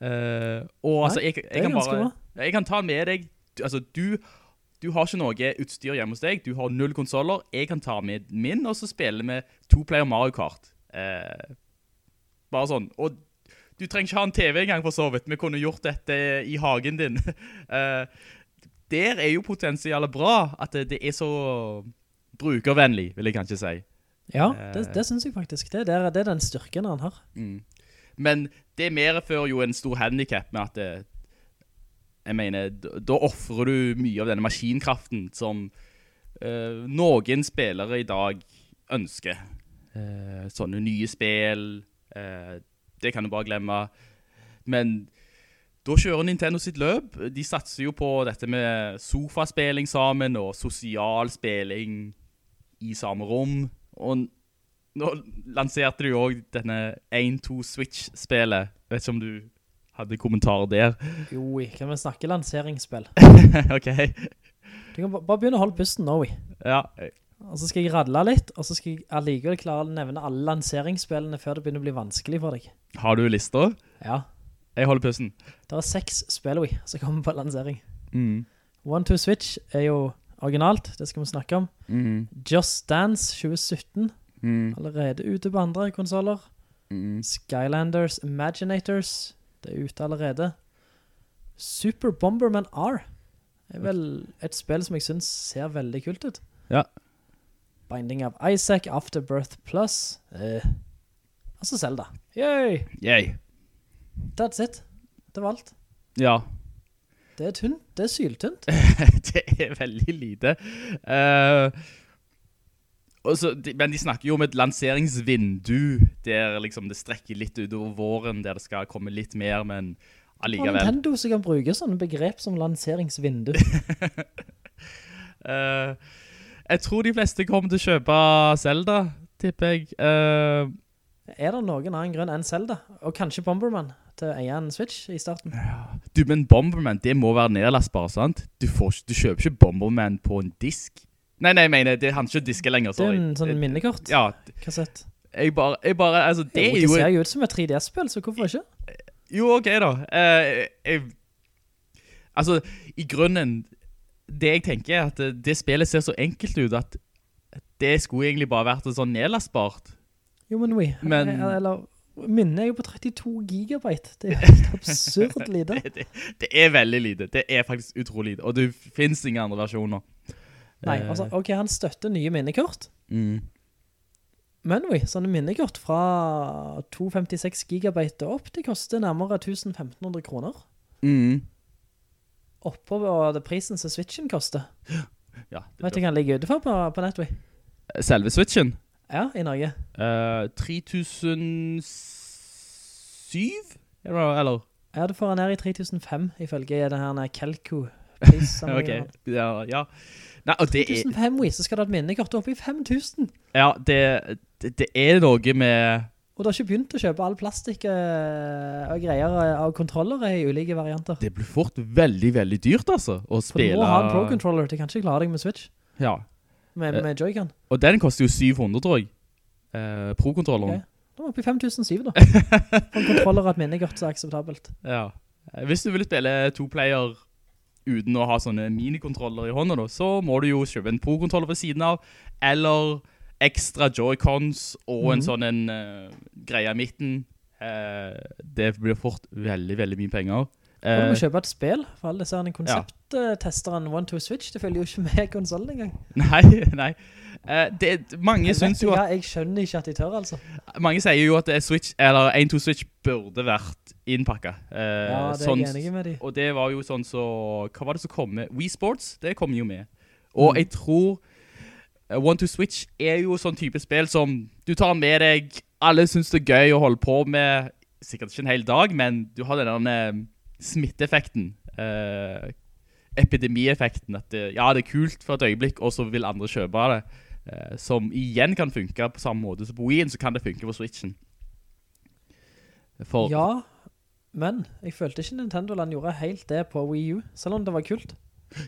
Eh, og altså, jeg, jeg, det er kan bare, jeg kan ta med deg, altså du, du har ikke noe utstyr hjemme hos deg, du har null konsoler, jeg kan ta med min, og så spiller vi to-player Mario Kart. Eh, bare sånn, og du trenger ikke ha en TV engang for så vidt, vi kunne gjort dette i hagen din. Uh, der er jo potensialet bra, at det, det er så brukervennlig, vil jeg kanskje si. Ja, det, det synes jeg faktisk. Det, er- det er den styrken han har. Mm. Men det medfører jo en stor handicap med at det, jeg mener, da- offrer du mye av denne maskinkraften som uh, noen spillere i dag ønsker. Uh, sånne nye spill, eh, det kan du bare glemme. Men da kjører Nintendo sitt løp. De satser jo på dette med sofaspilling sammen og sosial spilling i samme rom. Og nå lanserte du jo også denne 1-2 Switch-spillet. Vet ikke om du hadde kommentarer der. Jo, kan vi snakke lanseringsspill? ok. Du kan bare begynne å holde pusten nå, vi. Ja, Og så skal jeg radle litt, og så skal jeg allikevel klare å nevne alle lanseringsspillene før det begynner å bli vanskelig for deg. Har du lister? Ja, Jeg holder pussen. det er seks spill, vi, som kommer på lansering. Mm. One to Switch er jo originalt, det skal vi snakke om. Mm. Just Dance 2017, Mm. allerede ute på andre konsoler. Mm. Skylanders Imaginators, det er ute allerede. Super Bomberman R er vel et spill som jeg synes ser veldig kult ut. Ja. Binding of Isaac, Afterbirth Plus. Eh. Altså Zelda. Yay! Yay. That's it. Det var alt. Ja. Det er tynt. Det er syltynt. det er veldig lite. Uh, også, de, men de snakker jo om et lanseringsvindu, der liksom det strekker litt utover våren, der det skal komme litt mer, men allikevel... allikevel. Nintendo som kan bruke sånne begrep som lanseringsvindu. uh, jeg tror de fleste kommer til å kjøpe Zelda, tipper jeg. Eh, er det noen annen grunn enn Zelda? Og kanskje Bomberman til å eie en Switch i starten? du, men Bomberman, det må være nedlastbar, sant? Du, får, du kjøper ikke Bomberman på en disk. Nei, nei, jeg mener, det handler ikke disker lenger, Det er en sånn minnekort. Ja, Kassett. jeg bare, jeg bare, altså, det Jo, er det ser jo ut som et 3DS-spill, så hvorfor ikke? Jo, ok da. Eh, jeg, altså, i grunnen, det jeg tenker er at det, spillet ser så enkelt ut at det skulle egentlig bare vært sånn nedlastbart. Jo, men oui. Men- Eh, Eller, minnet er jo på 32 gigabyte. Det er jo helt absurd lite. Det, det, det er veldig lite. Det er faktisk utrolig lite. Og det finnes ingen andre versjoner. Nei, Eh, altså, ok, han støtter nye minnekort. mm. Men oui, sånne minnekort fra 256 gigabyte opp, det koster nærmere 1500 kroner. Mm. Oppå det prisen som Switchen koster. Ja, Vet du hva han ligger ute for på, på Netway? selve Switchen. Ja, i Norge. Uh, 3007? Eller? Ja, du får den ned i 3005, ifølge det her Kelko. KELCO. Ok, ja, ja. Nei, og det er... så skal du ha et minnekort opp i 5000. Ja, det, det, det er noe med Og du har ikke begynt å kjøpe all plastikk eh, og greier eh, av kontrollere i ulike varianter. Det blir fort veldig, veldig dyrt, altså, å For du må ha en Pro-controller, du kan ikke klare deg med Switch, Ja, med, Eh, med Joy-Con. og den koster jo 700, tror jeg. Eh, Pro-kontrolleren. Okay. Da må vi i 5007 da. For en kontroller at minne godt så akseptabelt. Ja. Eh, Hvis du vil spille to-player uten å ha sånne minikontroller i hånda, da, så må du jo kjøpe en Pro-kontroller ved siden av, eller ekstra Joy-Cons og en Mhm. sånn en uh, greie i midten. Uh, det blir fort veldig, veldig mye penger. Og du Eh, må kjøpe et spill, for alle disse konsepttesteren One-to-Switch, det følger jo ikke med konsolen engang. nei, nei. Eh, det, mange Jeg, synes jo at... Ja, jeg skjønner ikke at de tør, altså. mange sier jo at Switch, eller 1-2 Switch burde vært innpakket. Eh, Ja, det er sånn- jeg enig med de. Og det var jo sånn så Hva var det som kom med? Wii Sports, det kom jo med. Og Mm. jeg tror One to Switch er jo sånn type spill som du tar med deg Alle synes det er gøy å holde på med Sikkert ikke en hel dag, men du har den der eh, smitteeffekten. eh, epidemieffekten. At det, ja, det er kult for et øyeblikk, og så vil andre kjøpe det. eh, som igjen kan funke på samme måte. som på Wien så kan det funke på Switchen. For, Ja, men jeg følte ikke Nintendo-land gjorde helt det på Wii U, selv om det var kult.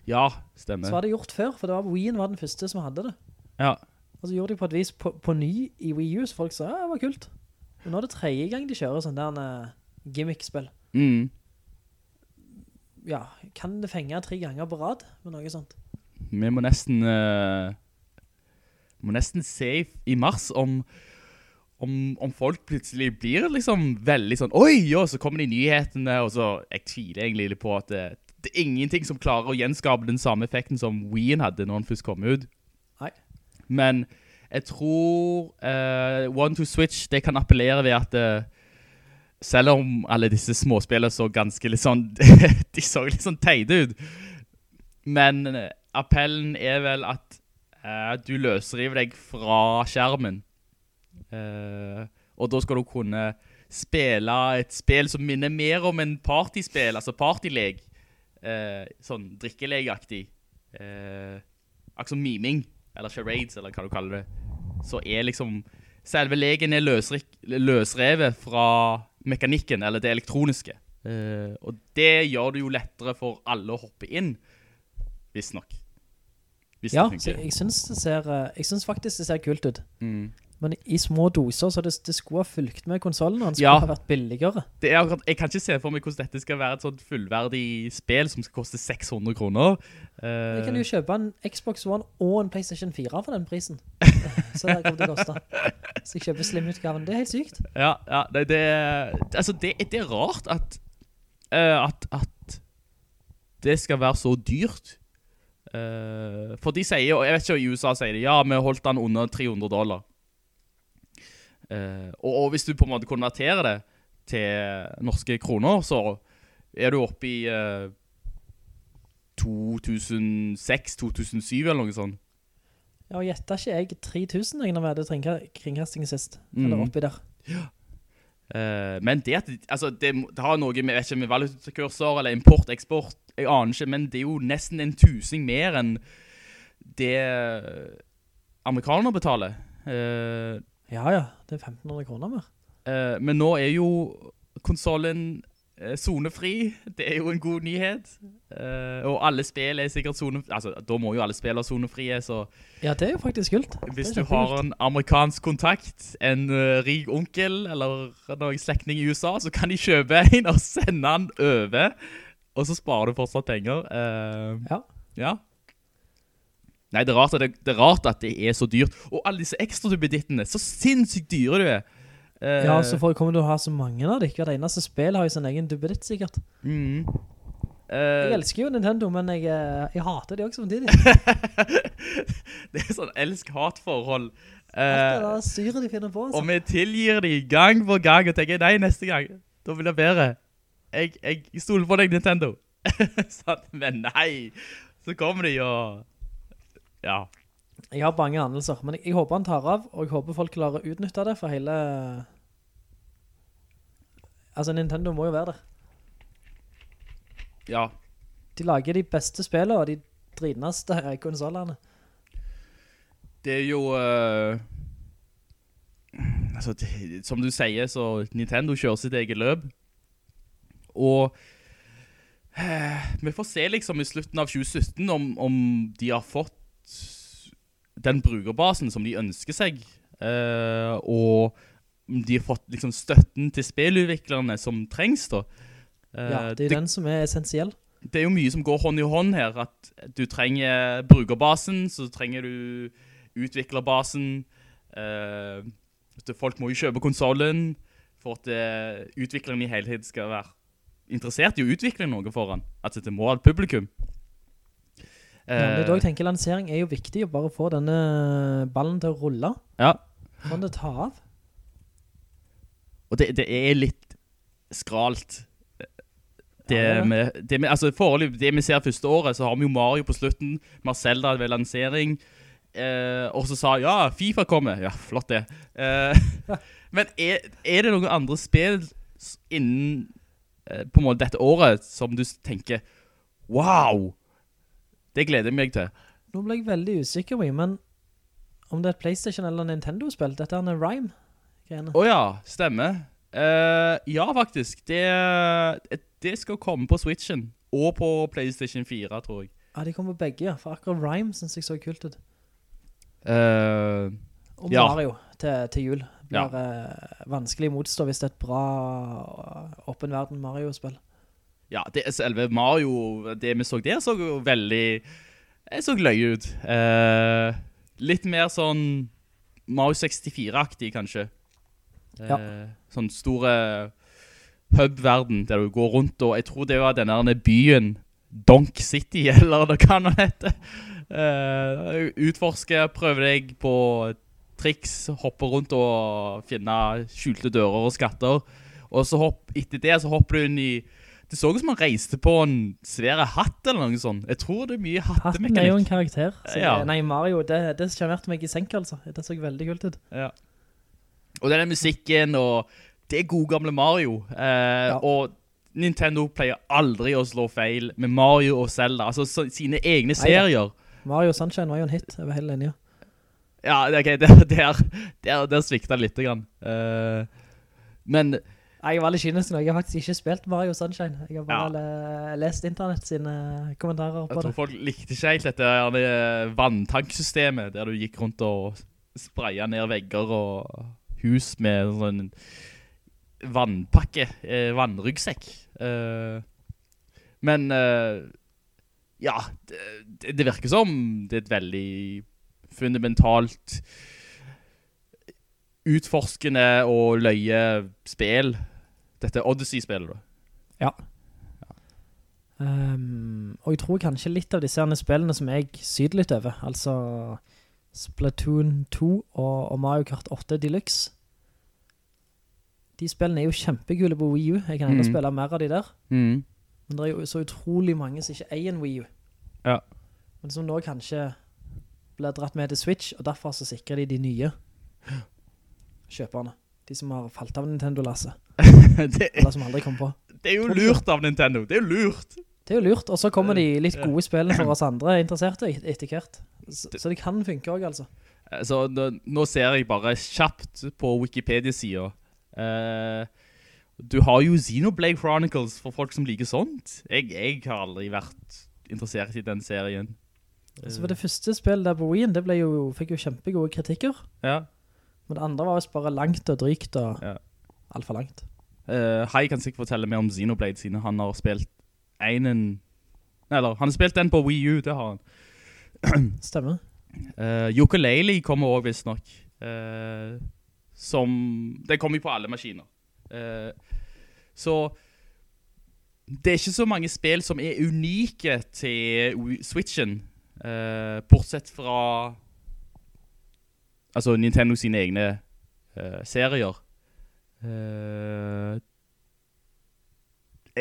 ja, stemmer. Så var det gjort før, for det var Wii var den første som hadde det. Ja. Og så gjorde de på et vis på, på ny i Wii U, så folk sa, ja, det var kult. Men nå er det tredje gang de kjører sånn der uh, gimmick-spill. Mm. Ja, kan det fenge tre ganger på rad med noe sånt? Vi må nesten uh, Må nesten se i, i mars om, om om folk plutselig blir liksom veldig sånn Oi, jo, så kommer de nyhetene, og så Jeg tviler egentlig litt på at det, det er ingenting som klarer å gjenskape den samme effekten som Wien hadde når den først kom ut. Nei. Men jeg tror uh, One to Switch det kan appellere ved at eh, selv om alle disse småspillene så ganske litt sånn De så litt sånn teite ut. Men eh, appellen er vel at uh, du løsriver deg fra skjermen. Uh, og da skal du kunne spille et spill som minner mer om en partyspill, altså partyleg. Uh, sånn drikkelegaktig. Uh, akkurat miming, eller charades, eller hva du kaller det. Så er liksom selve legen er løsrevet fra mekanikken, eller det elektroniske. Uh, og det gjør det jo lettere for alle å hoppe inn, visstnok. Hvis Ja, det jeg synes, det ser, eh, jeg synes faktisk det ser kult ut. Mm. Men i små doser, så det, det skulle ha fulgt med konsolen, og den skulle Ja. ha vært billigere. Det er akkurat, jeg kan ikke se for meg hvordan dette skal være et sånt fullverdig spill som skal koste 600 kroner. Uh, Jeg kan jo kjøpe en Xbox One og en Playstation 4 for den prisen. Så det kommer til å koste. Så jeg kjøper slim-utgaven. Det er helt sykt. Ja, ja det, det, altså det, det er rart at, uh, at, at det skal være så dyrt. Uh, for de sier og jeg vet ikke, om USA sier det, ja, vi holdt den under 300 dollar. Eh, og, og hvis du på en måte konverterer det til norske kroner, så er du oppe i eh, 2006-2007 eller noe sånt. Ja, og gjettet ikke jeg 3000 jeg når vi hadde kringkastingen kringkasting sist. Eller Mhm. oppi der. Eh, men det, altså det, det har noe med, ikke, med valutakurser eller import, eksport, jeg aner ikke, men det er jo nesten en tusing mer enn det Amerikanerne betaler. Eh, Ja, ja. Det er 1500 kroner mer. eh, men nå er jo konsolen eh, zonefri. Det er jo en god nyhet. Eh, og alle spill er sikkert zonefri. Altså, da må jo alle spill være zonefrie, så Ja, det er jo faktisk kult. hvis du har en amerikansk kontakt, en uh, rik onkel eller noen slekning i USA, så kan de kjøpe en og sende den over, og så sparer du fortsatt penger. Eh, Ja. ja. Nei, det er, rart at det, det er rart at det er så dyrt. Og alle disse ekstra dubbedittene. så sinnssykt dyre du er. Uh, Ja, så får, kommer du å ha så mange av det. Hvert eneste spill har jo sin egen dubbeditt, sikkert. mm. Jeg Eh, elsker jo Nintendo, men jeg, eh, jeg hater det også samtidig. det er sånn elsk-hat-forhold. Alt det der de finner på, altså. Og vi tilgir de gang på gang og tenker, nei, neste gang, da vil jeg bedre. Jeg, jeg stoler på deg, Nintendo. sånn, men nei, så kommer de og, ja, Jeg har bange anelser, men jeg, jeg håper han tar av, og jeg håper folk klarer å utnytte det for hele... Altså, Nintendo må jo være der. ja, De lager de beste spillene, og de dritneste konsolene. det er jo, Uh... altså, det, som du sier, så Nintendo kjører sitt eget løp. Og uh, vi får se liksom i slutten av 2017 om, om de har fått den brukerbasen som de ønsker seg. eh, og de har fått liksom støtten til spillutviklerne som trengs da. Eh, Ja, det er jo den som er essensiell. det er jo mye som går hånd i hånd her, at du trenger brukerbasen, så trenger du utviklerbasen, eh, at folk må jo kjøpe konsolen, for at eh, utvikleren i helhet skal være interessert i å utvikle noe foran, altså det må ha et men det er da jeg Eh, tenker lansering er jo viktig å bare få denne ballen til å rulle. ja, Kan det ta av? og det, det er litt skralt. Det, Ja, det er med, det med, altså foreløpig, det vi ser første året, så har vi jo Mario på slutten, Marcel da ved lansering, eh, og så sa, ja, FIFA kommer. Ja, flott det. Eh, men er, er det noen andre spill innen, eh, på en måte dette året, som du tenker, wow, det gleder jeg meg til. Nå ble jeg veldig usikker, men om det er et Playstation eller Nintendo-spill, dette er en Rhyme-greiene. ja, stemmer. Uh, ja, faktisk. Det, det skal komme på Switchen, og på PlayStation 4, tror jeg. Ja, de kommer på begge, ja. For akkurat Rhyme synes jeg så kult ut. Uh, Og Ja. Mario til, til jul. Blir ja. vanskelig motstå hvis det er et bra eh, åpen verden Mario-spill. Ja, det er selve Mario, det vi så der, så jo veldig, Jeg så løy ut. Eh, litt mer sånn Mario 64-aktig, kanskje. Eh, Ja. Sånn store hub-verden, der du går rundt, og jeg tror det var denne denne byen, Donk City, eller hva kan man hette. Eh, utforske, prøve deg på triks, hoppe rundt og finne skjulte dører og skatter. Og så hopp, etter det så hopper du inn i Det så ut som han reiste på en svære hatt eller noe sånt. Jeg tror det er mye Hatten er jo en karakter. Så, Ja. Nei, Mario, det, det sjarmerte meg i senk, altså. Det så veldig kult ut. Ja. Og denne musikken og det er god gamle Mario. Eh, Og Nintendo pleier aldri å slå feil med Mario og Zelda. Altså så, sine egne serier. Mario Sunshine var jo en hit over hele linja. Ja, det- ok, der, der, der, der svikta litt. Grann. Eh, men Jeg var litt kynisk nå. Jeg har faktisk ikke spilt Mario Sunshine. Jeg har bare ja. lest internett sine kommentarer på det. jeg tror det. folk likte ikke helt dette vanntanksystemet, der du gikk rundt og spraya ned vegger og hus med sånn vannpakke, eh, vannryggsekk. Eh, men eh, ja, det, det virker som det er et veldig fundamentalt utforskende og løye spill. Dette Odyssey-spillet da. Ja. Um, og jeg tror kanskje litt av disse spillene som jeg syder litt over, altså Splatoon 2 og, og Mario Kart 8 Deluxe, de spillene er jo kjempekule på Wii U. Jeg kan enda mm. spille mer av de der. Mm. Men det er jo så utrolig mange som ikke eier en Wii U. Ja. Men som nå kanskje blir dratt med til Switch, og derfor så sikrer de de nye kjøperne. De som har falt av Nintendo-lasset, det, eller som aldri kom på. det er jo lurt av Nintendo. Det er jo lurt. Det er jo lurt, og så kommer de litt gode spillene for oss andre interesserte et- etter hvert. Så, så det kan funke også, altså. Eh, Så nå, nå ser jeg bare kjapt på Wikipedia-siden. Uh, du har jo Xenoblade Chronicles for folk som liker sånt. Jeg, jeg har aldri vært interessert i den serien. Så for det første spillet der på Wien, det jo, fikk jo kjempegode kritikker. Ja. Men det andre var jo bare langt og drygt og Ja. alt for langt. Uh, Hai kan sikkert fortelle mer om Xenoblade, siden han har spilt enen... Eller, han har spilt den på Wii U, det har han. Stemmer. Uh, Ukulele kommer også visst nok. Uh, som Det kommer jo på alle maskiner. Uh, så det er ikke så mange spill som er unike til Switchen. uh, bortsett fra Altså Nintendo sine egne uh, serier. Uh,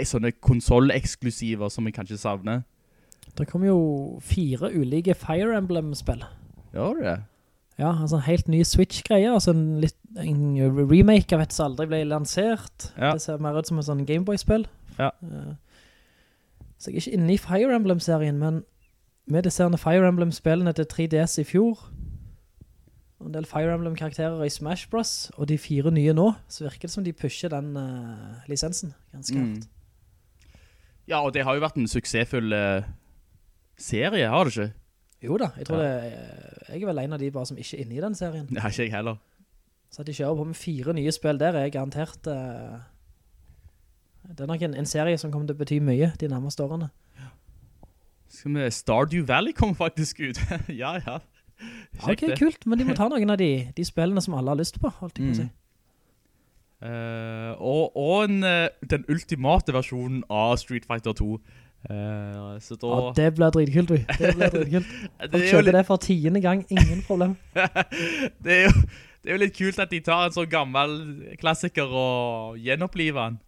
sånne konsoleksklusiver som jeg kanskje savner. Det kom jo fire ulike Fire Emblem-spill. Gjør det? Ja, altså en helt ny Switch-greie, altså en, litt, en remake av et som aldri ble lansert. Ja. Det ser mer ut som en sånn Gameboy-spill. Ja. Eh, så jeg er ikke inne i Fire Emblem-serien, men med disse Fire Emblem-spillene til 3DS i fjor, en del Fire Emblem-karakterer i Smash Bros, og de fire nye nå, så virker det som de pusher den uh, lisensen ganske Mm. Ja, og det har jo vært en suksessfull uh, serie, har det ikke? Jo da, jeg tror det, er- jeg er vel en av de bare som ikke er inne i den serien. Nei, ikke jeg heller. Så at de kjører på med fire nye spill der er garantert Uh, Det er nok en, en serie som kommer til å bety mye de nærmeste årene. Skal vi, Stardew Valley kom faktisk ut. ja, ja. Ok, kult, men de må ta noen av de, de spillene som alle har lyst på, holdt jeg på å si. Mm. Uh, og og en, eh, den ultimate versjonen av Street Fighter 2. Eh, så da... Ja, det blir dritkult, du. Det blir dritkult. det, Folk er kjøper litt, det for tiende gang, ingen problem. det, er jo, det er jo litt kult at de tar en sånn gammel klassiker og gjenoppliver den.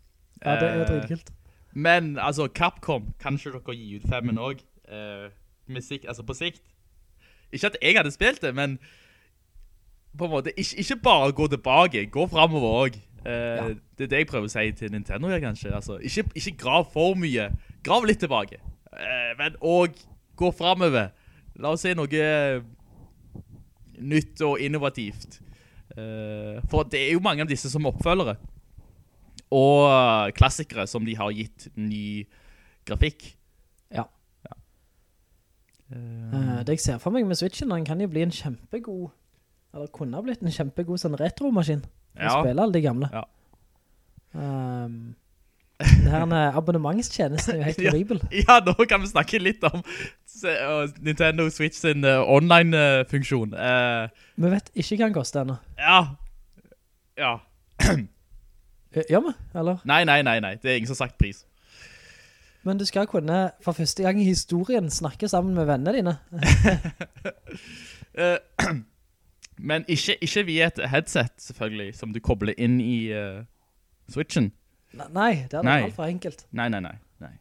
Ja, det er Eh, dritkult. Men altså, Capcom, kanskje dere gir ut femmen også? Uh, musikk, altså på sikt. Ikke at jeg hadde spilt det, men på en måte, ikke, ikke bare gå tilbake, gå fremover også. Eh, Det er det jeg prøver å si til Nintendo her, kanskje. Altså, ikke, ikke grav for mye. Grav litt tilbake. Eh, men også gå fremover. La oss se noe nytt og innovativt. Eh, for det er jo mange av disse som oppfølgere. Og eh, klassikere som de har gitt ny grafikk. Ja. Eh, Eh, det jeg ser for meg med Switchen, den kan jo bli en kjempegod, eller kunne ha blitt en kjempegod sånn retromaskin. For Ja. å spille alle de gamle. Ja. Um, det her abonnementstjenesten er jo helt Ja. horribel. Ja, nå kan vi snakke litt om Nintendo Switch sin uh, online-funksjon. Vi vet ikke hva den koster ennå. ja. Ja. Eh, Gjør vi, eller? Nei, nei, nei, nei. Det er ingen som har sagt pris. Men du skal kunne for første gang i historien snakke sammen med vennene dine. Eh, men ikke, ikke via et headset, selvfølgelig, som du kobler inn i uh, Switchen. Nei, det er Nei. alt for enkelt. Nei, nei, nei. nei.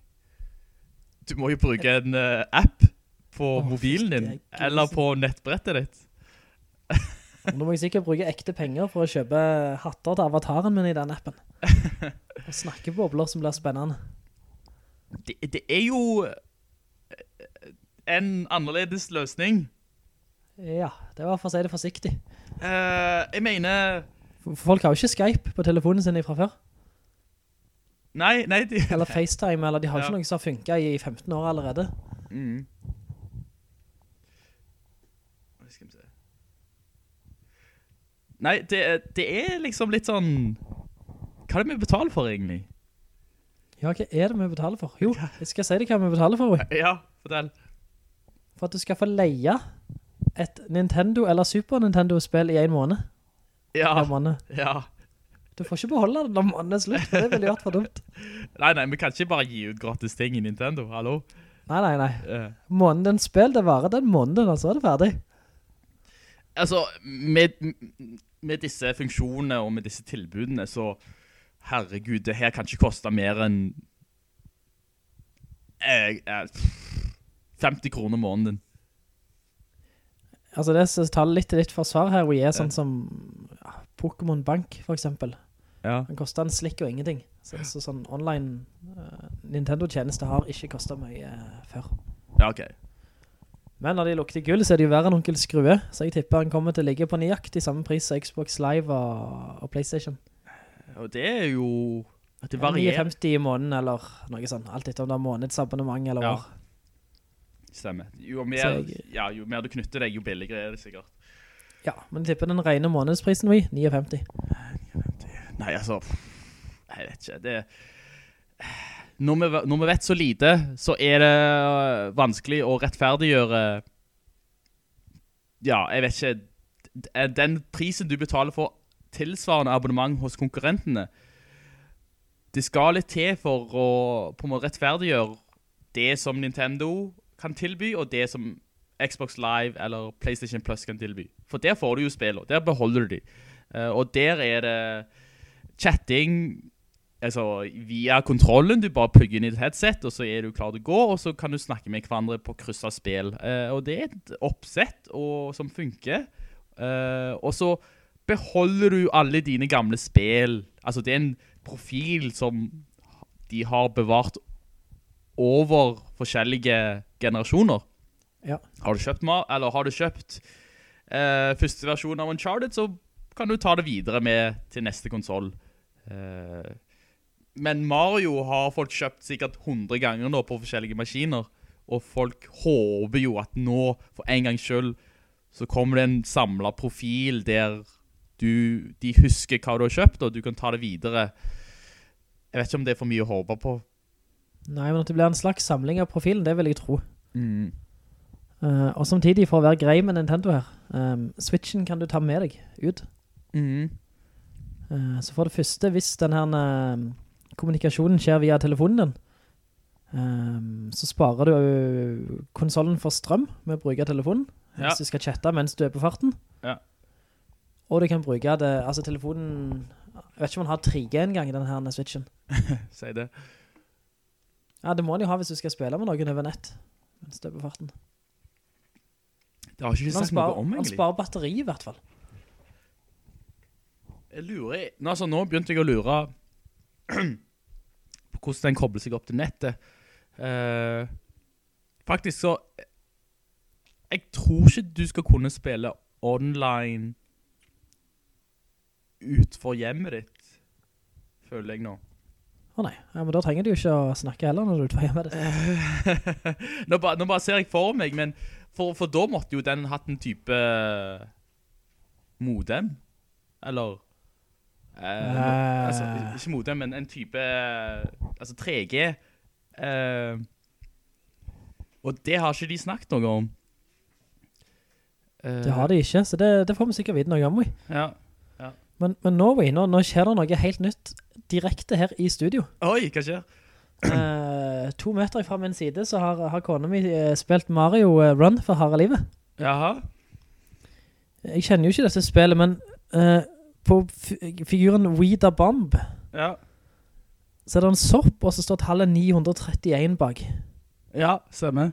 Du må jo bruke en uh, app på Åh, mobilen din, eller på nettbrettet ditt. Nå må jeg sikkert bruke ekte penger for å kjøpe hatter til avataren min i den appen. Og snakke bobler som blir spennende. Det, det er jo eh, en annerledes løsning. Ja, det var for å si det forsiktig. Uh, jeg mener... Folk har jo ikke Skype på telefonen sin fra før. Nei, nei, de, Eller FaceTime, eller de har Ja. ikke noe som har funket i 15 år allerede. Mm. Skal vi se? Nei, det, det er liksom litt sånn... Hva er det vi betaler for egentlig? Ja, hva er det vi betaler for? Jo, jeg skal si det hva vi betaler for. Ja, fortell. For at du skal få leie et Nintendo eller Super Nintendo-spill i en måned. Ja, en måned. ja. Du får ikke beholde det når måneden er slutt, det ville vært for dumt. Nei, nei, vi kan ikke bare gi ut gratis ting i Nintendo, hallo? Nei, nei, nei. Måneden spill, det varer den måneden, og så er det ferdig. altså, med, med disse funksjonene og med disse tilbudene, så herregud, det her kan ikke koste mer enn eh, eh, 50 kroner måneden. Altså det som tar litt til ditt forsvar her, vi er sånn som ja, Pokémon Bank, for eksempel. Ja. Den koster en slikk og ingenting. Så, så sånn online uh, Nintendo-tjeneste har ikke kostet mye uh, før. Ja, ok. Men når de lukter gull, så er det jo verre enn onkel Skrue. Så jeg tipper han kommer til å ligge på nøyaktig samme pris som Xbox Live og, og Playstation. Og det er jo... Det varierer. 50 i måneden, eller noe sånt. Alt etter om det er månedsabonnement eller Ja. år. Stemmer. Jo mer, jeg- ja, jo mer du knytter deg, jo billigere er det sikkert. Ja, men jeg tipper den rene månedsprisen vi, 59. Nei, altså, jeg vet ikke, det... Når vi, når vi vet så lite, så er det øh, vanskelig å rettferdiggjøre... Ja, jeg vet ikke, den prisen du betaler for tilsvarende abonnement hos konkurrentene, det skal litt til for å på en måte rettferdiggjøre det som Nintendo kan tilby, og det som Xbox Live eller PlayStation Plus kan tilby. For der får du jo spill, og der beholder du de. Eh, og der er det chatting altså, via kontrollen. Du bare plugger inn i et headset, og så er du klar til å gå, og så kan du snakke med hverandre på kryss av spill. Eh, og det er et oppsett og, som funker. Eh, og så beholder du alle dine gamle spill. Altså, det er en profil som de har bevart over forskjellige generasjoner. Ja. Har du kjøpt, eller har du kjøpt eh, første versjon av Uncharted, så kan du ta det videre med til neste konsol. Eh, men Mario har folk kjøpt sikkert 100 ganger nå på forskjellige maskiner, og folk håper jo at nå, for en gang skyld, så kommer det en samlet profil der du, de husker hva du har kjøpt, og du kan ta det videre. Jeg vet ikke om det er for mye å håpe på. Nei, men at det blir en slags samling av profilen, det vil jeg tro. Eh, og samtidig, for å være grei med Nintendo her, um, Switchen kan du ta med deg ut. Mm. Uh, så for det første, hvis den her eh, kommunikasjonen skjer via telefonen din, um, så sparer du konsolen for strøm med å bruke telefonen, Ja. hvis du skal chatte mens du er på farten. Ja. Og du kan bruke det, altså telefonen, jeg vet ikke om den har 3G engang, denne her Switchen. Si det. Ja, det må den jo ha hvis du skal spille med noen over nett, mens du er på farten. Det har ikke vi sagt noe om, egentlig. han sparer batteri i hvert fall. Jeg lurer, nå, altså, nå begynte jeg å lure på hvordan den kobler seg opp til nettet. Uh, faktisk så, jeg tror ikke du skal kunne spille online utfor hjemmet ditt, føler jeg nå. Å nei, ja, men da trenger du jo ikke å snakke heller når du er utfor hjemmet ditt. nå, ba, nå bare ser jeg for meg, men for, for da måtte jo den hatt en type modem, eller... Eh, altså, ikke modem, men en type altså 3G. Eh, og det har ikke de snakket noe om. Eh, Det har de ikke, så det, det får vi sikkert vite noe om. vi. Ja. Men, men Norway, nå, nå skjer det noe helt nytt direkte her i studio. Oi, hva skjer? Eh, to meter fra min side så har, har kona mi eh, spilt Mario eh, Run for harde livet. Jaha. Jeg kjenner jo ikke dette spillet, men eh, på figuren figuren Da Bomb Ja. så er det en sopp, og så står tallet 931 bak. Ja, stemmer.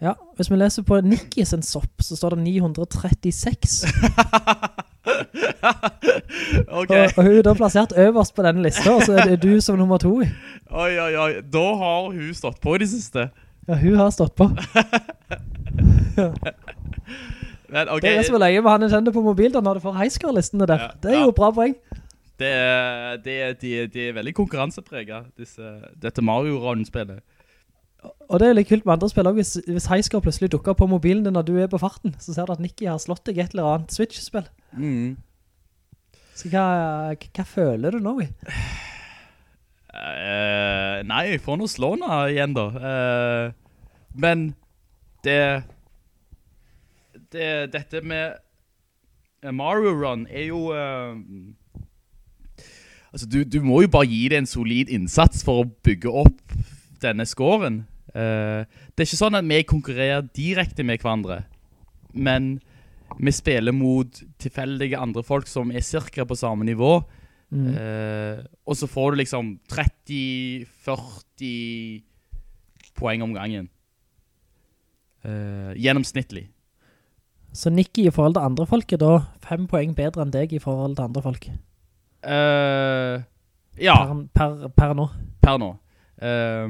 Ja, hvis vi leser på Nicky sin sopp, så står det 936. ok. Og, og hun er da plassert øverst på denne lista, og så er det du som nummer to. Oi, oi, oi. Da har hun stått på i det siste. Ja, hun har stått på. Men, okay. Det er det som er løye med han Nintendo på mobil da, når du får highscore-listene der. Ja, Det er ja. jo bra poeng. Det er, det er, de, de er veldig konkurransepreget, disse, dette Mario-Run-spillet. Og det er litt kult med andre spill også. Hvis, hvis highscore plutselig dukker på mobilen din når du er på farten, så ser du at Nicky har slått deg et eller annet Switch-spill. Mm. Så hva, hva føler du nå i? Uh, nei, jeg får noe slående igjen da. Uh, men det, det Dette med eh, Mario Run er jo Uh, Altså, du, du må jo bare gi det en solid innsats for å bygge opp denne scoren. Uh, det er ikke sånn at vi konkurrerer direkte med hverandre, men vi spiller mot tilfeldige andre folk som er cirka på samme nivå. Mm. Uh, og så får du liksom 30-40 poeng om gangen. Uh, gjennomsnittlig. Så Nicky i forhold til andre folk er da fem poeng bedre enn deg i forhold til andre folk. Uh, ja, Per, per, per nå. per nå. Eh,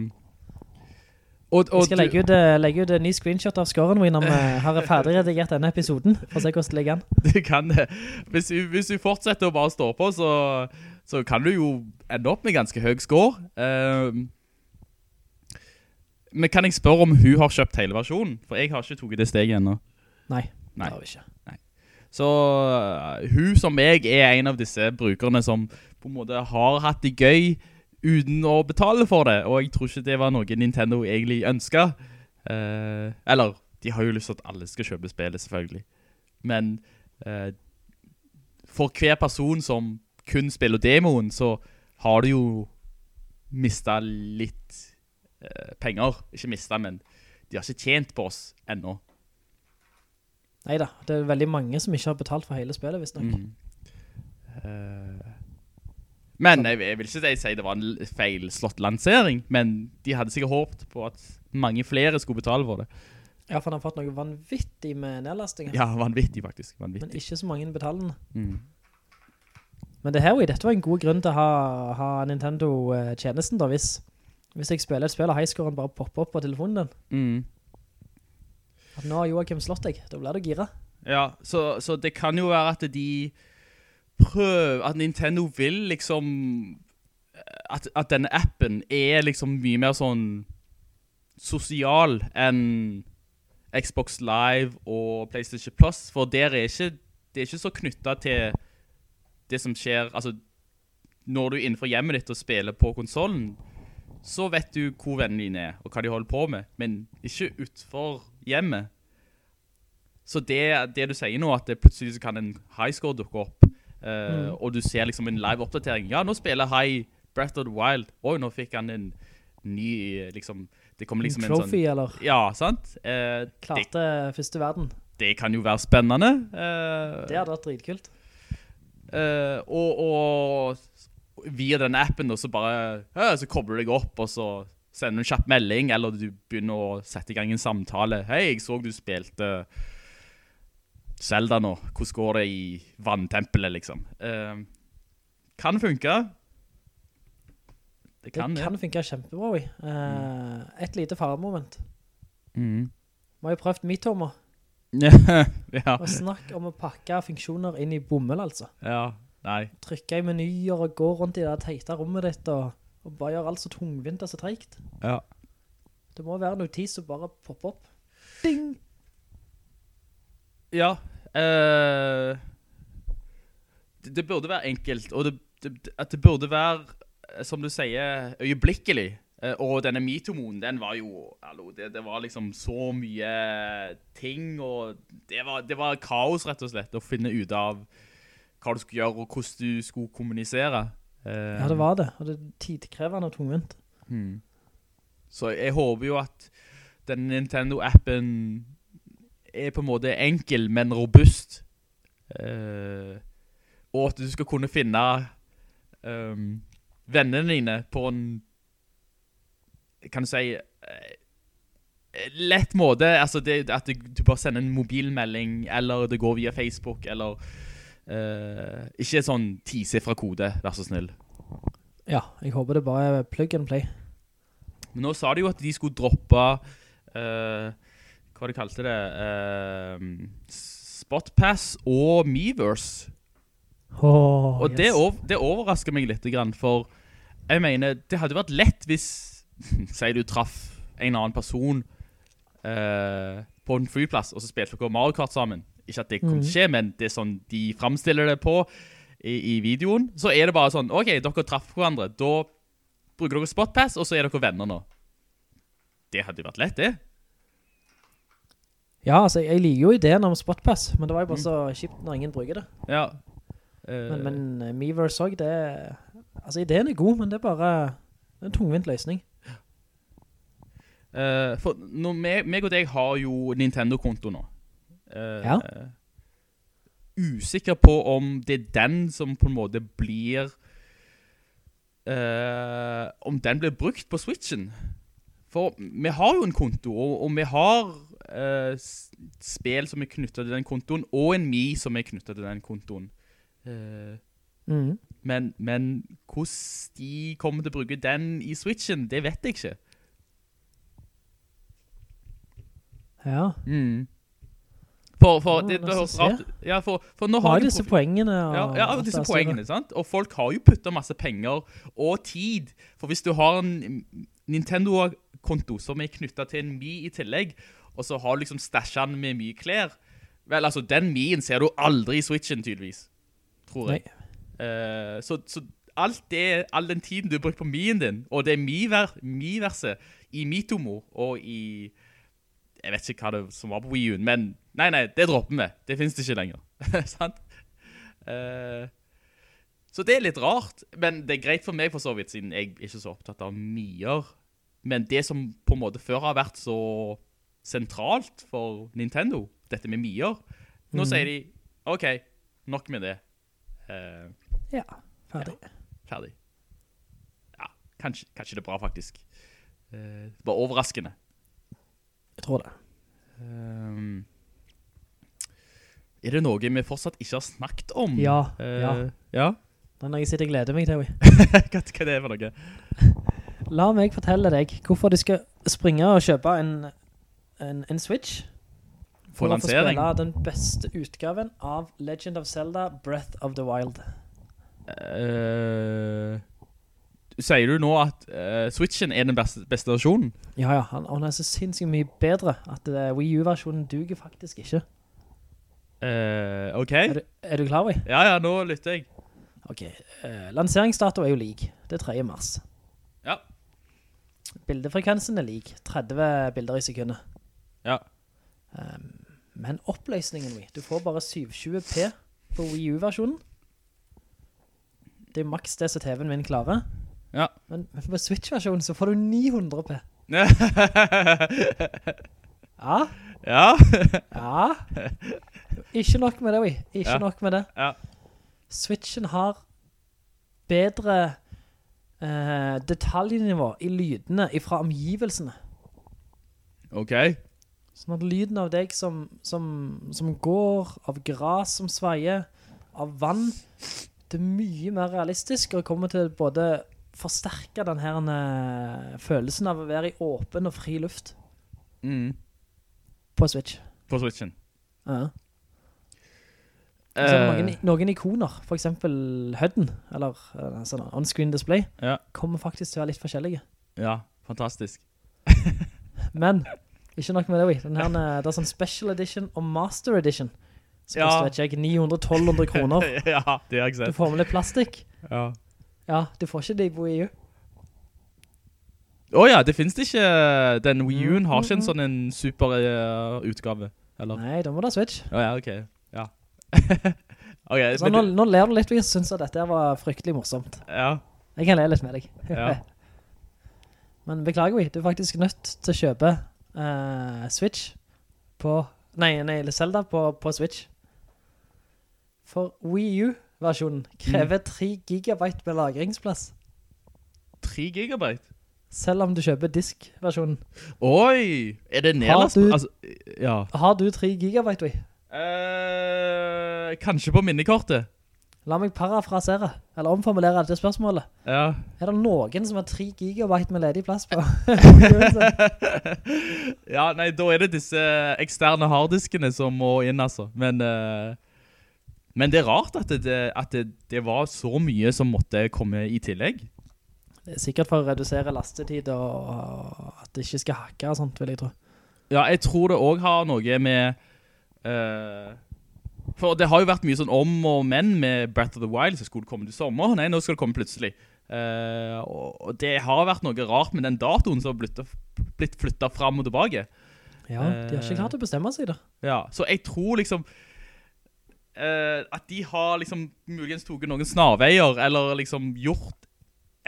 og, og Jeg skal legge ut, eh, legge ut en ny screenshot av scoren min når vi har ferdig redigert denne episoden, for å se hvordan det ligger an. Du kan det. Hvis, hvis du fortsetter å bare stå på, så, så kan du jo ende opp med ganske høy score. Uh, men kan jeg spørre om hun har kjøpt hele versjonen? For jeg har ikke tog det steget enda. Nei, Nei. det har vi ikke. Så uh, hun som meg er en av disse brukerne som på en måte har hatt det gøy uten å betale for det, og jeg tror ikke det var noe Nintendo egentlig ønsket. Eh, eller, de har jo lyst til at alle skal kjøpe spillet, selvfølgelig. Men eh, for hver person som kun spiller demoen, så har de jo mistet litt eh, penger. Ikke mistet, men de har ikke tjent på oss enda. Neida, det er veldig mange som ikke har betalt for hele spillet, hvis nok. Mm. Eh, men jeg, jeg vil ikke si det var en feil feilslått lansering, men de hadde sikkert håpet på at mange flere skulle betale for det. Ja, for han har fått noe vanvittig med nedlastingen. Ja, vanvittig faktisk, Men ikke så mange betalende. Mm. Men det her, dette var en god grunn til å ha, ha Nintendo-tjenesten da, hvis, hvis jeg spiller et spill og highscoren bare popper opp på telefonen din. Mm. At nå har Joachim slått deg, da blir du gira. Ja, så, så det kan jo være at de prøver, at Nintendo vil liksom, at, at denne appen er liksom mye mer sånn sosial enn Xbox Live og PlayStation Plus, for der er ikke, det er ikke så knyttet til det som skjer, altså, når du er innenfor hjemmet ditt og spiller på konsolen, så vet du hvor vennene dine er, og hva de holder på med, men ikke utenfor hjemmet. Så det, det du sier nå, at det plutselig kan en highscore dukke opp, eh, og du ser liksom en live oppdatering. Ja, nå spiller High Breath of the Wild. Oi, nå fikk han en ny, liksom, det kommer liksom en en, trophy, sånn... eller? Ja, sant? Eh, det, Klarte første verden. det kan jo være spennende. Eh, Det hadde vært dritkult. Eh, og, og via den appen, da, så bare, så kobler du deg opp, og så sender du en kjapp melding, eller du begynner å sette i gang en samtale. Hei, jeg så du spilte Zelda nå. Hvordan går det i vanntempelet, liksom? Uh, kan funke. Det kan, Det kan det. funke kjempebra vi. Uh, mm. et lite faremoment. Mm. Vi har jo prøvd Miitomo, ja, og snakk om å pakke funksjoner inn i bommel, altså. ja, nei. Trykke i menyer og gå rundt i det teite rommet ditt, og, og bare gjøre alt så tungvint og så tregt. Ja. Det må være noe tid som bare popper opp. Ding! Ja, Uh, det, det burde være enkelt, og det, det, at det burde være, eh, som du sier, øyeblikkelig. Uh, og denne mitomonen, den var jo, hallo, det, det var liksom så mye ting, og det var, det var kaos rett og slett, å finne ut av hva du skulle gjøre, og hvordan du skulle kommunisere. Uh, Ja, det var det. Og det er tidkrevende og tungvint. Hmm. Så jeg håper jo at den Nintendo-appen er på en måte enkel, men robust. Uh, og at du skal kunne finne um, vennene dine på en, kan du si, eh, lett måte. Altså det, at du, du bare sender en mobilmelding, eller det går via Facebook, eller uh, ikke sånn tisifra kode, vær så snill. Ja, jeg håper det bare er plug and play. Men nå sa de jo at de skulle droppe eh, Hva de kalte det Uh, Spotpass og Miiverse. Oh, Og det, over, det overrasker meg litt, for jeg mener, det hadde vært lett hvis sier du traff en annen person uh, på en flyplass, og så spilte dere Mario Kart sammen. Ikke at det kunne Mhm. skje, men det er sånn de fremstiller det på i, i videoen. Så er det bare sånn OK, dere traff hverandre. Da bruker dere Spotpass, og så er dere venner nå. Det hadde vært lett, det. Ja, altså, jeg liker jo ideen om Spotpass, men det var jo bare så kjipt når ingen bruker det. Ja. Uh, Men, men eh, Miiverse også, det Altså, ideen er god, men det er bare en tungvint løsning. Uh, for når meg, meg og deg har jo Nintendo-konto nå. Uh, Ja. Usikker på om det er den som på en måte blir eh, Om den blir brukt på Switchen. For vi har jo en konto, og, og vi har eh, s- spill som er knyttet til den kontoen, og en Mi som er knyttet til den kontoen. Uh, mm. men, men hvordan de kommer til å bruke den i Switchen, det vet jeg ikke. Ja. For, for, Ja, det, det høres rart Ja, for, for nå Har har disse poengene ja, ja, disse poengene, sant? Og folk har jo puttet masse penger og tid. For hvis du har en Nintendo-konto som er knyttet til en Mi i tillegg, og så har du liksom stasjene med mye klær, vel, altså, den Mi'en ser du aldri i Switchen, tydeligvis. Tror jeg. Uh, så, så alt det, all den tiden du har brukt på Mi'en din, og det Mi-verset Mi i Mitomo og i Jeg vet ikke hva det som var på Wii U, men nei, nei, det dropper vi. Det finnes det ikke lenger. Sant? Uh, så det er litt rart, men det er greit for meg for så vidt, siden jeg er ikke så opptatt av Mier. Men det som på en måte før har vært så sentralt for Nintendo, dette med Mier, nå mm. sier de, ok, nok med det. Uh, Ja, ferdig. ferdig. Ja, kanskje, kanskje det er bra faktisk. Uh, det var overraskende. Jeg tror det. Um, er det noe vi fortsatt ikke har snakket om? Ja, uh, ja. ja? Det er noe jeg sitter og gleder meg til. hva, hva det er for noe? La meg fortelle deg hvorfor du skal springe og kjøpe en, en, en Switch For å få lansering. spille den beste utgaven av Legend of Zelda Breath of the Wild. Uh, sier du nå at uh, Switchen er den beste, beste versjonen? Ja, ja, han, han er så sinnssykt mye bedre at uh, Wii U-versjonen duger faktisk ikke. Uh, ok. Er du, er du klar, vi? Ja, ja, nå lytter jeg. Ok, lanseringsdato er jo lik. Det er 3. mars. Ja. Bildefrekvensen er lik. 30 bilder i sekundet. Ja. Um, men oppløsningen, vi, du får bare 720p på Wii U-versjonen. Det er maks det som TV-en min klarer. Ja. Men men på Switch-versjonen så får du 900p. Ja, ja. ja. Ikke nok med det, vi. Ikke Ja. nok med det. ja. Switchen har bedre eh, detaljnivå i lydene fra omgivelsene. Ok. Sånn at lyden av deg som, som, som går, av gras som sveier, av vann, det er mye mer realistisk og kommer til både forsterke den her eh, følelsen av å være i åpen og fri luft Mm. på Switch. På Switchen. Ja. Eh, noen, noen ikoner, for eksempel HUD-en, eller eh, sånn on-screen display, Ja. kommer faktisk til å være litt forskjellige. ja, fantastisk. Men, ikke nok med det, vi. Den her, eh, det er sånn Special Edition og Master Edition. Som Ja. vet ikke jeg, 900-1200 kroner. ja, det har jeg sett. Du får med litt plastikk. Ja. Ja, du får ikke det på Wii U. Åja, det finnes det ikke, den Wii U-en har ikke en sånn en super uh, utgave, eller? Nei, da må ha Switch. Å ja, ok, ja. ok, Så nå, nå ler du litt, og jeg synes at dette var fryktelig morsomt. ja, Jeg kan le litt med deg. Ja. Men beklager vi, du er faktisk nødt til å kjøpe eh, Switch på, nei, nei, Zelda på, på Switch. For Wii U-versjonen krever 3 gigabyte med lagringsplass. 3 gigabyte. Selv om du kjøper disk-versjonen. Oi, er det nedlast? du- Altså, ja. Har du 3 gigabyte, Wii? Uh, kanskje på minnekortet. La meg parafrasere, eller omformulere dette spørsmålet. Ja. Er det noen som har 3 gigabyte med ledig plass på? ja, nei, da er det disse eksterne harddiskene som må inn, altså. Men, uh, men det er rart at, det, at det, det var så mye som måtte komme i tillegg. Er sikkert for å redusere lastetid og at det ikke skal hakke og sånt, vil jeg tro. Ja, jeg tror det også har noe med... eh, for det har jo vært mye sånn om og men med Breath of the Wild, så skulle det komme til sommer. Nei, nå skal det komme plutselig. Uh, og det har vært noe rart med den datoen som har blitt, blitt flyttet frem og tilbake. Ja, de har ikke klart å bestemme seg da. Ja, så jeg tror liksom uh, at de har liksom muligens toget noen snarveier, eller liksom gjort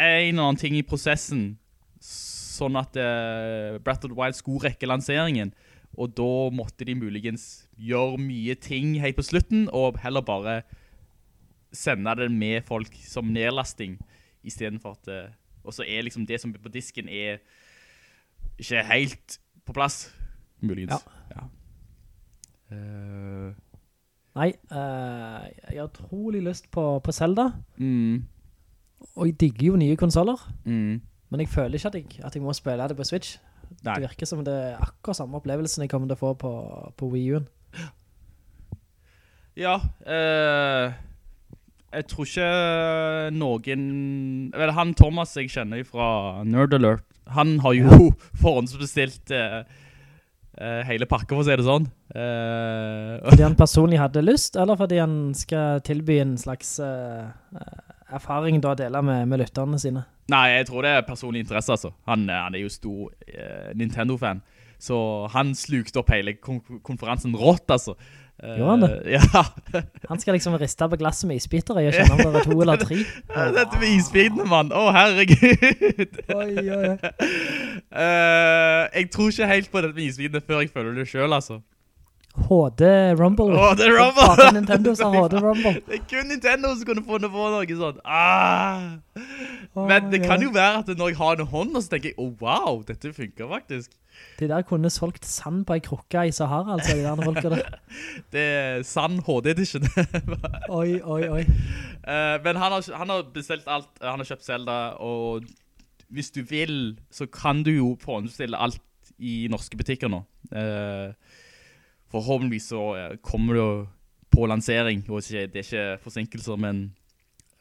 en eller annen ting i prosessen, sånn at uh, Breath of the Wild skulle rekke lanseringen, og da måtte de muligens gjøre mye ting helt på slutten, og heller bare sende det med folk som nedlasting, i stedet for at, eh, og så er liksom det som på disken er ikke helt på plass, muligens. Ja. Eh, Nei, uh, jeg har utrolig lyst på, på Zelda, mm, og jeg digger jo nye konsoler, mm, men jeg føler ikke at jeg, at jeg må spille det på Switch. nei. Det virker som det er akkurat samme opplevelsen jeg kommer til å få på, på Wii U-en. Ja, eh, jeg tror ikke noen Vel, han Thomas jeg kjenner fra Nerd Alert, han har jo forhåndsbestilt eh, eh, hele pakket, for å si det sånn. Eh, Fordi han personlig hadde lyst, eller fordi han skal tilby en slags eh, erfaring da dele med, med lytterne sine? Nei, jeg tror det er personlig interesse, altså. Han, han er jo stor Nintendo-fan. Så han slukte opp hele kon konferansen rått, altså. Eh, Gjorde han det? Ja. Han skal liksom riste på glasset med isbitere og kjenne om det er to eller tre. Dette med isbitene, mann. Å, herregud. Oi, oi. Eh, jeg tror ikke helt på dette med isbitene før jeg føler det selv, altså. HD Rumble. HD Rumble. Bare Nintendo sa HD Rumble. Det er kun Nintendo som kunne funnet på noe sånt. Ah. Men det kan jo være at når jeg har en hånd, så tenker jeg, oh wow, dette funker faktisk. De der kunne solgt sand på en krukke i Sahara, altså, de der folka der. Det er sand HD edition. Oi, oi, oi. Eh, men han har, han har bestilt alt, han har kjøpt Zelda, og hvis du vil, så kan du jo forhåndsbestille alt i norske butikker nå. Eh, forhåpentligvis så eh, kommer det jo på lansering, og det er ikke forsinkelser, men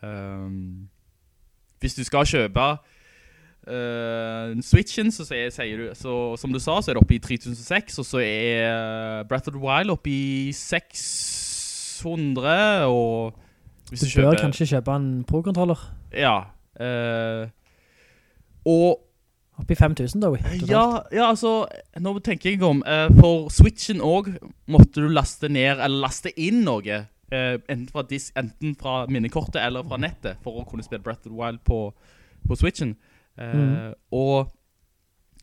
um, hvis du skal kjøpe eh, Switchen, så sier, sier du, så, som du sa, så er det oppe i 3006, og så er eh, Breath of the Wild oppe i 600, og hvis Du du, bør kjøper... kanskje kjøpe en Pro-kontroller. Ja. Uh, og Opp i 5000 da, vi. ja, ja, altså, nå tenker jeg om, uh, for Switchen også måtte du laste ned, eller laste inn noe, Uh, enten, fra disk, enten fra minnekortet eller fra nettet, for å kunne spille Breath of the Wild på, på Switchen. Eh, Mhm. Og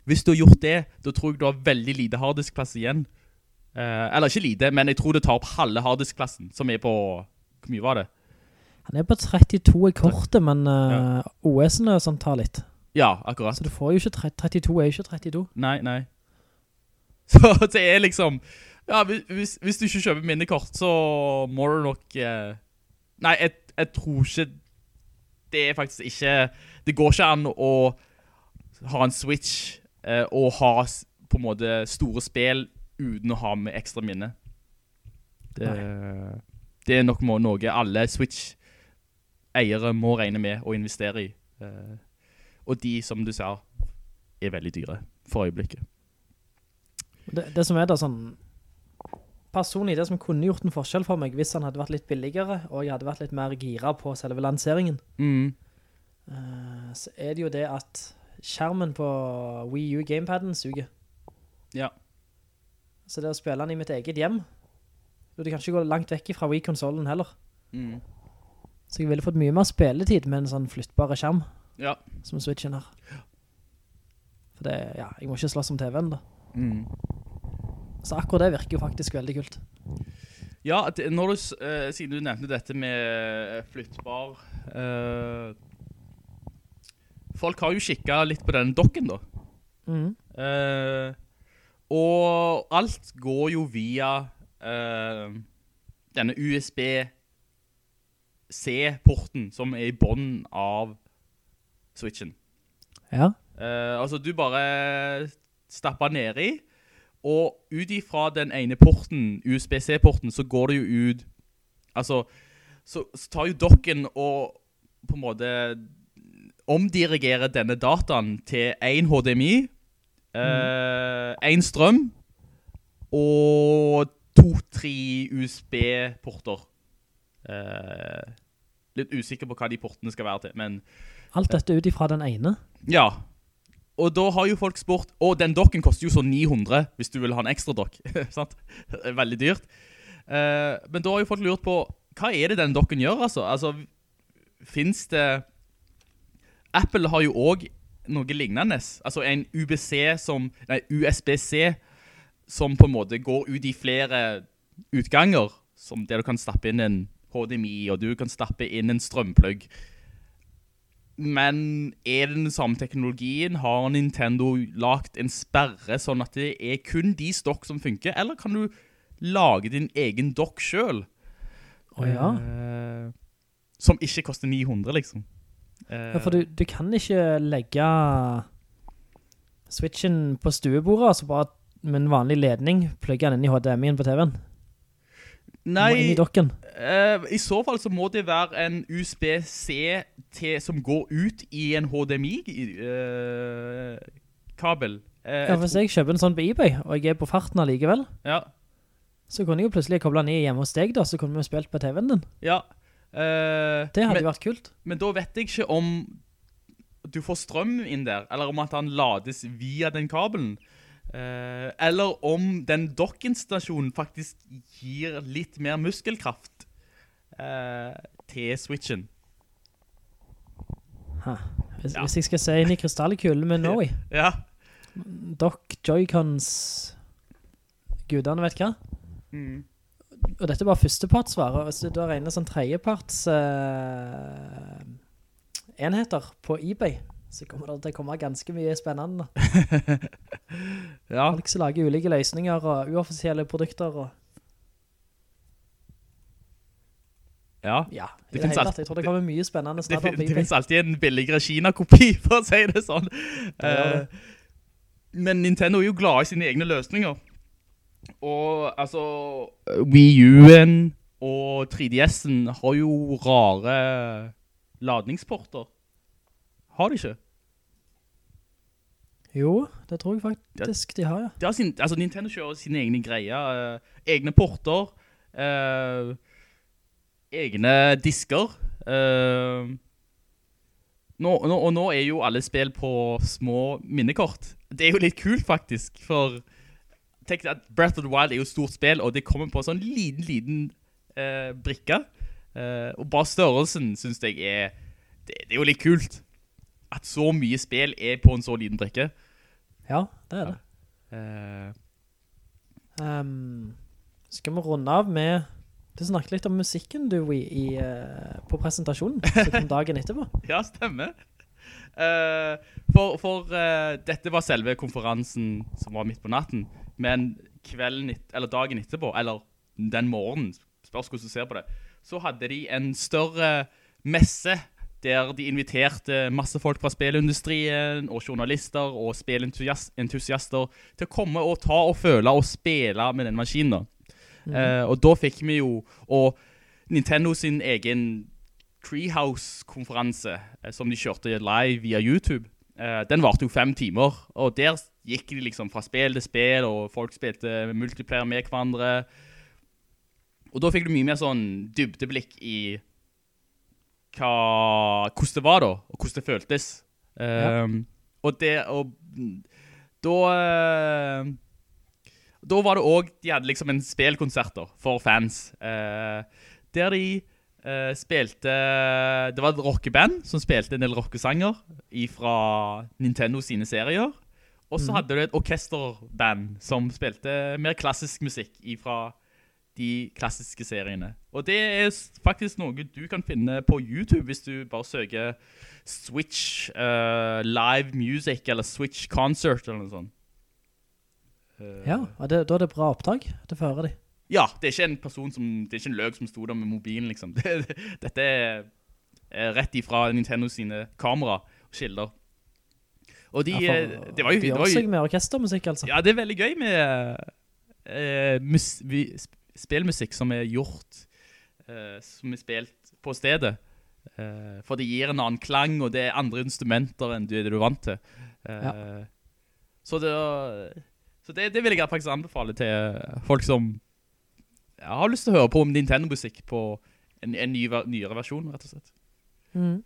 hvis du har gjort det, da tror jeg du har veldig lite harddiskplass igjen. Eh, eller ikke lite, men jeg tror det tar opp halve harddiskplassen, som er på, hvor mye var det? Han er på 32 i kortet, men uh, OS-ene sånn tar litt. Ja, akkurat. Så du får jo ikke tre- 32, er jo ikke 32. Nei, nei. Så det er liksom Ja, hvis- hvis, hvis du ikke kjøper minnekort, så må du nok eh, Nei, jeg, jeg tror ikke Det er faktisk ikke Det går ikke an å ha en Switch eh, og ha på en måte store spill uten å ha med ekstra minne. Det, det er nok må, noe alle Switch-eiere må regne med å investere i. Eh, og de, som du sa, er veldig dyre for øyeblikket. Det, det som er da sånn, personlig, det som kunne gjort en forskjell for meg hvis han hadde vært litt billigere, og jeg hadde vært litt mer gira på selve lanseringen, Mm. uh, så er det jo det at skjermen på Wii U gamepaden suger. Ja. Så det å spille den i mitt eget hjem, du kan ikke gå langt vekk fra Wii-konsolen heller. Mm. Så jeg ville fått mye mer spilletid med en sånn flyttbare skjerm, Ja. som Switchen har. For det, ja, jeg må ikke slåss om TV-en da. Mm. Så akkurat det virker jo faktisk veldig kult. Ja, det, du, eh, siden du nevnte dette med flyttbar eh, Folk har jo kikket litt på den dokken da. Mm. Eh, og alt går jo via eh, denne USB-C-porten som er i bånd av Switchen. Ja. Eh, altså, du bare stapper ned i, og ut ifra den ene porten, USB-C-porten, så går det jo ut Altså, så, så tar jo dokken og på en måte omdirigerer denne dataen til en HDMI, en strøm og to-tre USB-porter. Eh, litt usikker på hva de portene skal være til, men Alt dette ut ifra den ene. ja. Og da har jo folk spurt, og den dokken koster jo så 900 hvis du vil ha en ekstra dokk, Veldig dyrt. Uh, men da har jo folk lurt på, hva er det den dokken gjør altså? Altså, finnes det... Apple har jo også noe lignende, altså en UBC som, nei, USB-C som på en måte går ut i flere utganger, som der du kan stappe inn en HDMI, og du kan stappe inn en strømplugg. Men er det den samme teknologien? Har Nintendo lagt en sperre sånn at det er kun de stokk som funker? Eller kan du lage din egen dokk selv? Åja. Eh, som ikke koster 900, liksom. Eh, Ja, for du, du kan ikke legge Switchen på stuebordet, altså bare med en vanlig ledning, plugge den inn i HDMI-en på TV-en. Nei, Må inn i dokken. Uh, i så fall så må det være en USB-C som går ut i en HDMI-kabel. Eh, Ja, hvis jeg kjøper en sånn på eBay, og jeg er på farten allikevel, ja, så kunne jeg jo plutselig koble den i hjemme hos deg da, så kunne vi jo spilt på TV-en din. ja. Eh, Det hadde men- vært kult. Men da vet jeg ikke om du får strøm inn der, eller om at han lades via den kabelen. Eh, eller om den dockingstasjonen faktisk gir litt mer muskelkraft eh, til Switchen. Ha. Hvis, Ja. hvis jeg skal se inn i krystallkulen med Noe, Ja. Dock, Joy-Cons, gudene vet hva. Mm. Og dette er bare førstepartsvarer. hvis du da regner sånn tredjeparts uh, enheter på eBay, så kommer det til å komme ganske mye spennende. Ja. Folk som lager ulike løsninger og uoffisielle produkter og ja. ja, Det det, finnes alt- Jeg tror det kommer mye spennende Det, på det finnes alltid en billigere Kina-kopi, for å si det sånn. det. Eh, men Nintendo er jo glad i sine egne løsninger. Og altså, Wii U-en og 3DS-en har jo rare ladningsporter. Har de ikke? Jo, det tror jeg faktisk de har, ja. De har sin, altså Nintendo kjører sine egne greier, eh, egne porter, eh, egne disker. eh, nå, nå, og nå er jo alle spill på små minnekort. Det er jo litt kult faktisk, for tenk at Breath of the Wild er jo et stort spill, og det kommer på en sånn liten, liten eh, brikke. Eh, og bare størrelsen synes jeg er, det, det er jo litt kult. At så mye spill er på en så liten drikke. Ja, det er det. Ja. Uh, um, skal vi runde av med Du snakket litt om musikken du i, i, eh, på presentasjonen som kom dagen etterpå. Ja, stemmer. Uh, for for dette var selve konferansen som var midt på natten, men kvelden, eller dagen etterpå, eller den morgenen, spørs hvordan du ser på det, så hadde de en større messe der de inviterte masse folk fra spillindustrien og journalister og spillentusiaster til å komme og ta og føle og spille med den maskinen. da. Eh, og da fikk vi jo, og Nintendo sin egen Treehouse-konferanse, eh, som de kjørte live via YouTube, eh, den varte jo fem timer, og der gikk de liksom fra spill til spill, og folk spilte multiplayer med hverandre. Og da fikk du mye mer sånn dybdeblikk i hva, hvordan det var da, og hvordan det føltes. Um, Og det, og da... eh, da var det også, de hadde liksom en spillkonserter for fans, uh, der de uh, spilte, det var et rockeband som spilte en del rockesanger fra Nintendo sine serier, og så hadde du et orkesterband som spilte mer klassisk musikk fra de klassiske seriene. Og det er faktisk noe du kan finne på YouTube hvis du bare søker Switch uh, Live Music eller Switch Concert eller noe sånt. Uh, Ja, det, da er det bra opptak. Det fører de. Ja, det er ikke en person som, det er ikke en løg som stod der med mobilen, liksom. Det, dette er, rett ifra Nintendo sine kamera og skilder. Og de, Ja, eh, for det var jo, de gjør seg med orkestermusikk, altså. ja, det er veldig gøy med uh, mus, vi, spillmusikk som er gjort, eh, som er spilt på stedet. Eh, for det gir en annen klang, og det er andre instrumenter enn det du er vant til. Eh, Så, det, så det, det vil jeg faktisk anbefale til folk som ja, har lyst til å høre på Nintendo-musikk på en, en ny, nyere versjon, rett og slett. Mm.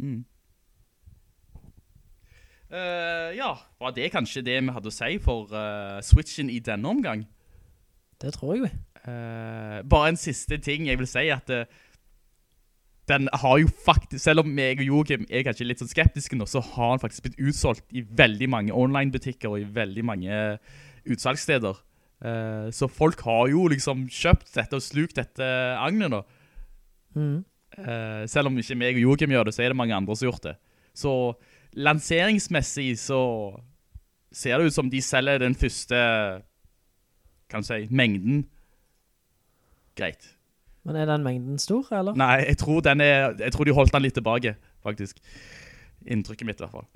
Mm. Uh, ja, var det kanskje det vi hadde å si for uh, Switchen i denne omgang? Det tror jeg jo. Uh, bare en siste ting jeg vil si at uh, den har jo faktisk, selv om jeg og Joachim er kanskje litt sånn skeptiske nå, så har den faktisk blitt utsolgt i veldig mange online-butikker og i veldig mange utsalgssteder. Uh, så folk har jo liksom kjøpt dette og slukt dette agnet nå. Mm. Selv om ikke meg og Joachim gjør det, så er det mange andre som har gjort det. Så lanseringsmessig så ser det ut som de selger den første, kan si, mengden. Greit. Men er den mengden stor, eller? Nei, jeg tror, den er, jeg tror de holdt den litt tilbake, faktisk. Inntrykket mitt i hvert fall.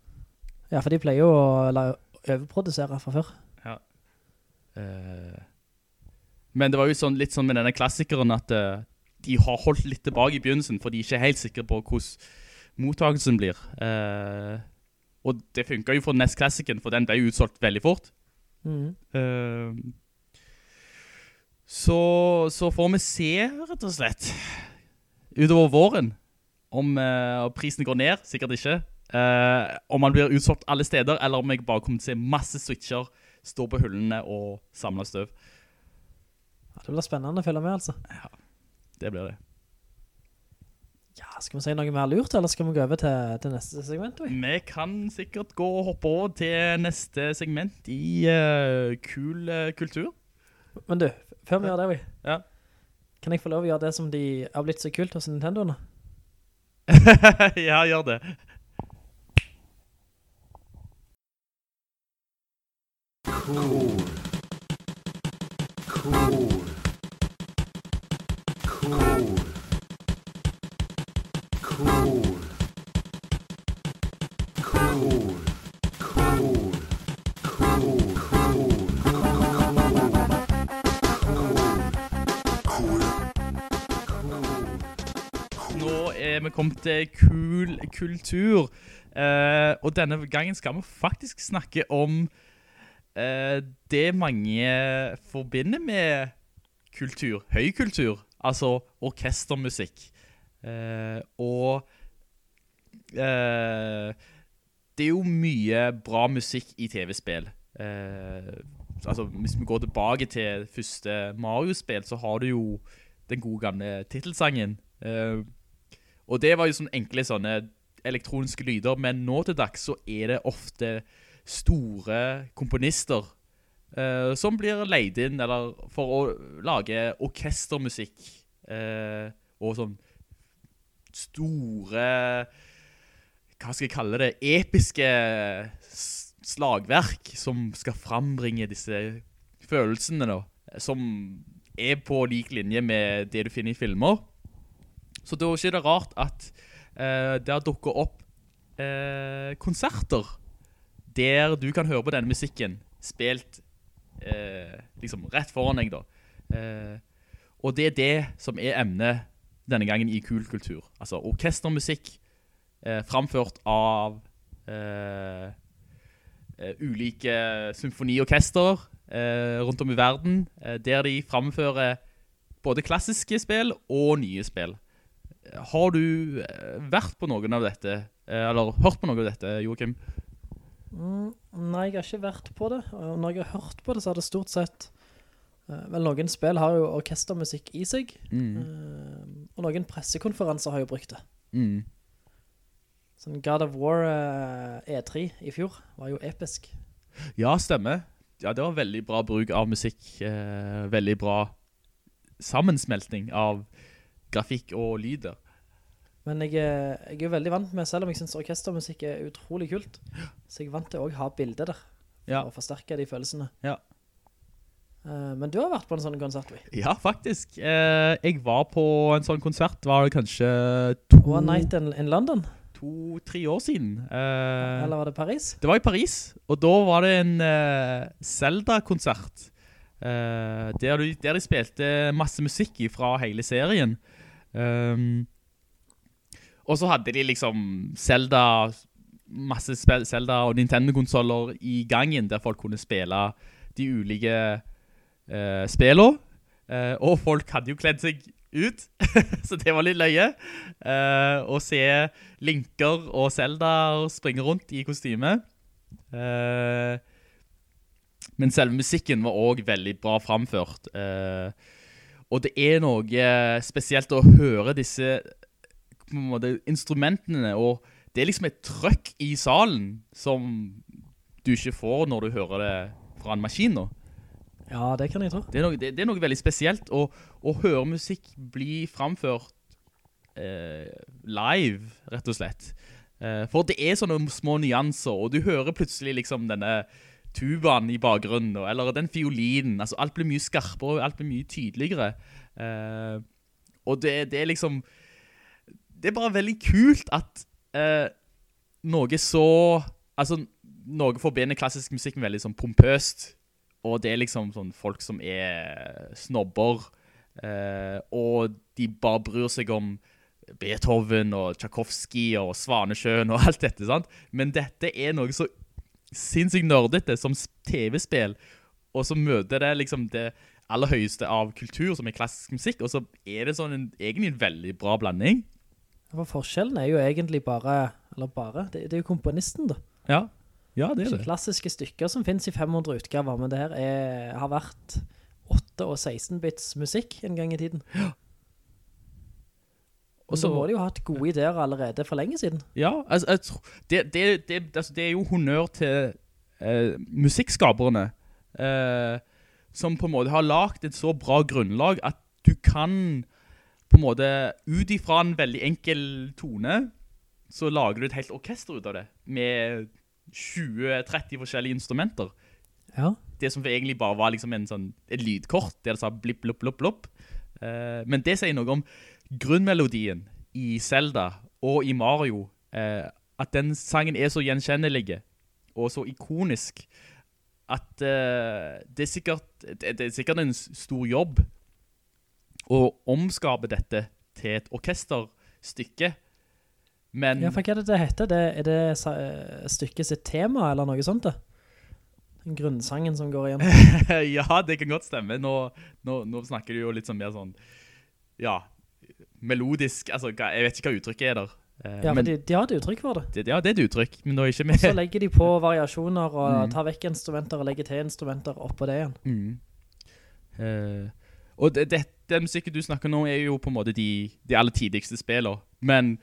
Ja, for de pleier jo å la overprodusere fra før. Eh, men det var jo sånn, litt sånn med denne klassikeren at uh, de har holdt litt tilbake i begynnelsen, for de er ikke helt sikre på hvordan mottakelsen blir. Uh, og det funket jo for Nest Classicen, for den ble jo utsolgt veldig fort. Mhm. Så, så får vi se, rett og slett, utover våren, om uh, prisen går ned, sikkert ikke. uh, om man blir utsolgt alle steder, eller om jeg bare kommer til å se masse switcher stå på hullene og samle støv. Ja, det blir spennende å følge med, altså. Ja, Det blir det. Ja, skal vi si noe mer lurt, eller skal vi gå over til, til neste segment? vi? Vi kan sikkert gå og hoppe over til neste segment i uh, kul uh, kultur. Men du, før vi gjør det, vi. Ja. Kan jeg få lov å gjøre det som de har blitt så kult hos Nintendo nå? ja, gjør det. Cool. Cool. Cool. Cool. Kommet til kul kultur. Uh, og denne gangen skal vi faktisk snakke om uh, det mange forbinder med kultur, høykultur, altså orkestermusikk. Uh, og det er jo mye bra musikk i TV-spill. Altså, hvis vi går tilbake til første Mario-spill, så har du jo den gode gamle titelsangen. Eh, og det var jo sånne enkle sånne elektroniske lyder, men nå til dags så er det ofte store komponister uh, som blir leid inn eller for å lage orkestermusikk uh, og sånn store hva skal jeg kalle det, episke slagverk som skal frambringe disse følelsene da, som er på lik linje med det du finner i filmer. Så da er ikke det rart at uh, det har dukket opp uh, konserter der du kan høre på denne musikken spilt uh, liksom rett foran deg da. Eh, og det er det som er emnet denne gangen i kul kultur. Altså orkestermusikk eh, framført av eh, eh, ulike symfoniorkester eh, rundt om i verden, eh, der de framfører både klassiske spill og nye spill. Har du eh, vært på noen av dette, eh, eller hørt på noe av dette, Joachim? Mm, nei, jeg har ikke vært på det. Og når jeg har hørt på det, så har det stort sett eh, Vel, noen spill har jo orkestermusikk i seg, mm. og noen pressekonferanser har jo brukt det. Mm. Sånn God of War eh, E3 i fjor var jo episk. Ja, stemmer. Ja, det var veldig bra bruk av musikk. Veldig bra sammensmelting av grafikk og lyder. Men jeg, jeg er jo veldig vant med, selv om jeg synes orkestermusikk er utrolig kult, så jeg er vant til å ha bilder der, for Ja. å forsterke de følelsene. Ja. Eh, men du har vært på en sånn konsert, vi. Ja, faktisk. Eh, jeg var på en sånn konsert, var det kanskje to, One Night in, in London, to-tre år siden. Eh, eller var det Paris? Det var i Paris, og da var det en Zelda-konsert. der, de- der de spilte masse musikk fra hele serien. Um, og så hadde de liksom Zelda, masse Zelda og Nintendo-konsoler i gangen, der folk kunne spille de ulike uh, spillene. Uh, og folk hadde jo kledd seg ut, så det var litt løye. Uh, å se Linker og Zelda springe rundt i kostyme. Uh, men selve musikken var også veldig bra framført. Eh, og det er noe spesielt å høre disse måte, instrumentene, og det er liksom et trøkk i salen som du ikke får når du hører det fra en maskin nå. Ja, det kan jeg tro. Det er noe, det, det er noe veldig spesielt å, å høre musikk bli framført eh, live, rett og slett. Eh, for det er sånne små nyanser, og du hører plutselig liksom denne tubaen i bakgrunnen, eller den fiolinen. Altså, alt blir mye skarpere, og alt blir mye tydeligere. Uh, og det, det er liksom Det er bare veldig kult at uh, noe så Altså, noe forbinder klassisk musikk med veldig sånn pompøst. Og det er liksom sånn folk som er snobber, uh, og de bare bryr seg om Beethoven og Tchaikovsky og Svanesjøen og alt dette, sant? Men dette er noe så sinnssykt nerdete som TV-spill, og så møter det liksom det aller høyeste av kultur, som er klassisk musikk, og så er det sånn en, egentlig en veldig bra blanding. For forskjellen er jo egentlig bare, eller bare, det, det er jo komponisten da. Ja, ja det er det. klassiske stykker som finnes i 500 utgaver, men det her er, har vært 8 og 16 bits musikk en gang i tiden. Og så må de jo ha hatt gode ideer allerede for lenge siden. Ja, altså, tror, det, det, det, altså, det er jo honnør til eh, musikkskaperne, eh, som på en måte har lagt et så bra grunnlag at du kan på en måte, ut ifra en veldig enkel tone, så lager du et helt orkester ut av det, med 20-30 forskjellige instrumenter. Ja. Det som egentlig bare var liksom en sånn, et lydkort, der det sa blipp, blopp, blopp, blopp. Eh, men det sier noe om grunnmelodien i Zelda og i Mario, eh, at den sangen er så gjenkjennelig og så ikonisk, at eh, det, er sikkert, det, det er sikkert en stor jobb å omskape dette til et orkesterstykke, Men Ja, for hva er det det heter? Det, er det eh, stykket sitt tema, eller noe sånt det? Den grunnsangen som går igjen. ja, det kan godt stemme. Nå, nå, nå snakker du jo litt sånn mer sånn, ja, melodisk, altså, jeg vet ikke hva uttrykket er der. Eh, Ja, men de, de har et uttrykk for det. det, ja, det er et uttrykk, men nå ikke Og så legger de på variasjoner og Mm. tar vekk instrumenter og legger til instrumenter oppå det igjen. Mm. Uh, og det, det, den musikken du snakker nå er jo på en måte de, de aller tidligste spillene. Men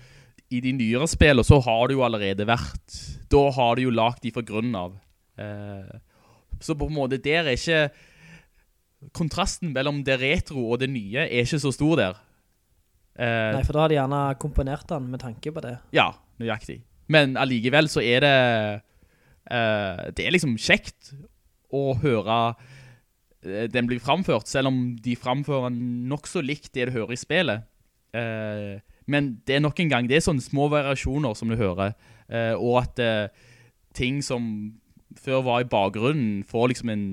i de nyere spillene så har det jo allerede vært, da har du jo lagt de fra grunnen av. Uh, så på en måte der er ikke, kontrasten mellom det retro og det nye er ikke så stor der. Eh, Nei, for da har de gjerne komponert den med tanke på det. ja, nøyaktig. Men allikevel så er det eh, Det er liksom kjekt å høre eh, den blir framført, selv om de framfører nok så likt det du hører i spillet. Eh, men det er nok en gang, det er sånne små variasjoner som du hører, eh, og at eh, ting som før var i bakgrunnen får liksom en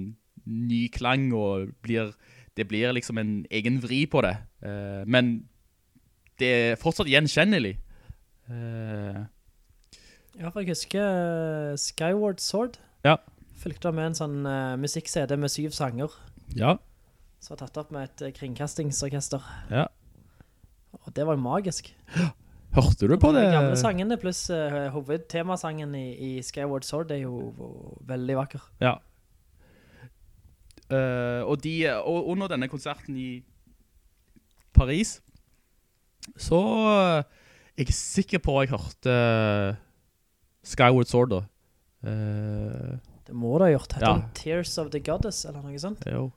ny klang, og blir, det blir liksom en egen vri på det. Men det er fortsatt gjenkjennelig. Uh, Ja, for jeg husker eh, Skyward Sword. Ja. Fulgte med en sånn uh, musikk-CD med syv sanger. ja, som var tatt opp med et eh, kringkastingsorkester. ja. Og det var jo magisk. Hørte du på det? De gamle sangene pluss uh, hovedtemasangen i, i Skyward Sword er jo veldig vakker. Ja. Uh, og, de, og under denne konserten i Paris, så eh, jeg er sikker på at jeg hørte eh, Skyward Sword da. Uh, Det må du ha gjort. Ja. Tears of the Goddess, eller noe sånt? jo.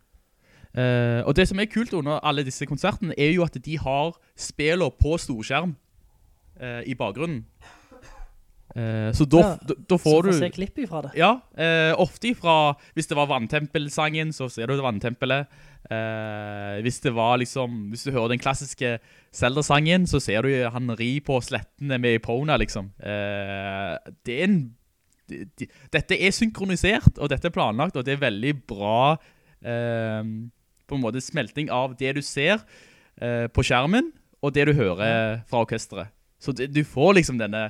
Uh, og det som er kult under alle disse konsertene, er jo at de har spiller på storskjerm uh, i bakgrunnen. Så da, Ja, da, da Så får du du... får se klipp ifra det. Ja, ofte ifra, hvis det var vanntempelsangen, så ser du det vanntempelet. Eh, hvis det var liksom, hvis du hører den klassiske Zelda-sangen, så ser du han ri på slettene med Epona, liksom. Eh, det er en, de, de, dette er synkronisert, og dette er planlagt, og det er veldig bra, eh, på en måte smelting av det du ser eh, på skjermen, og det du hører fra orkestret. Så det, du får liksom denne,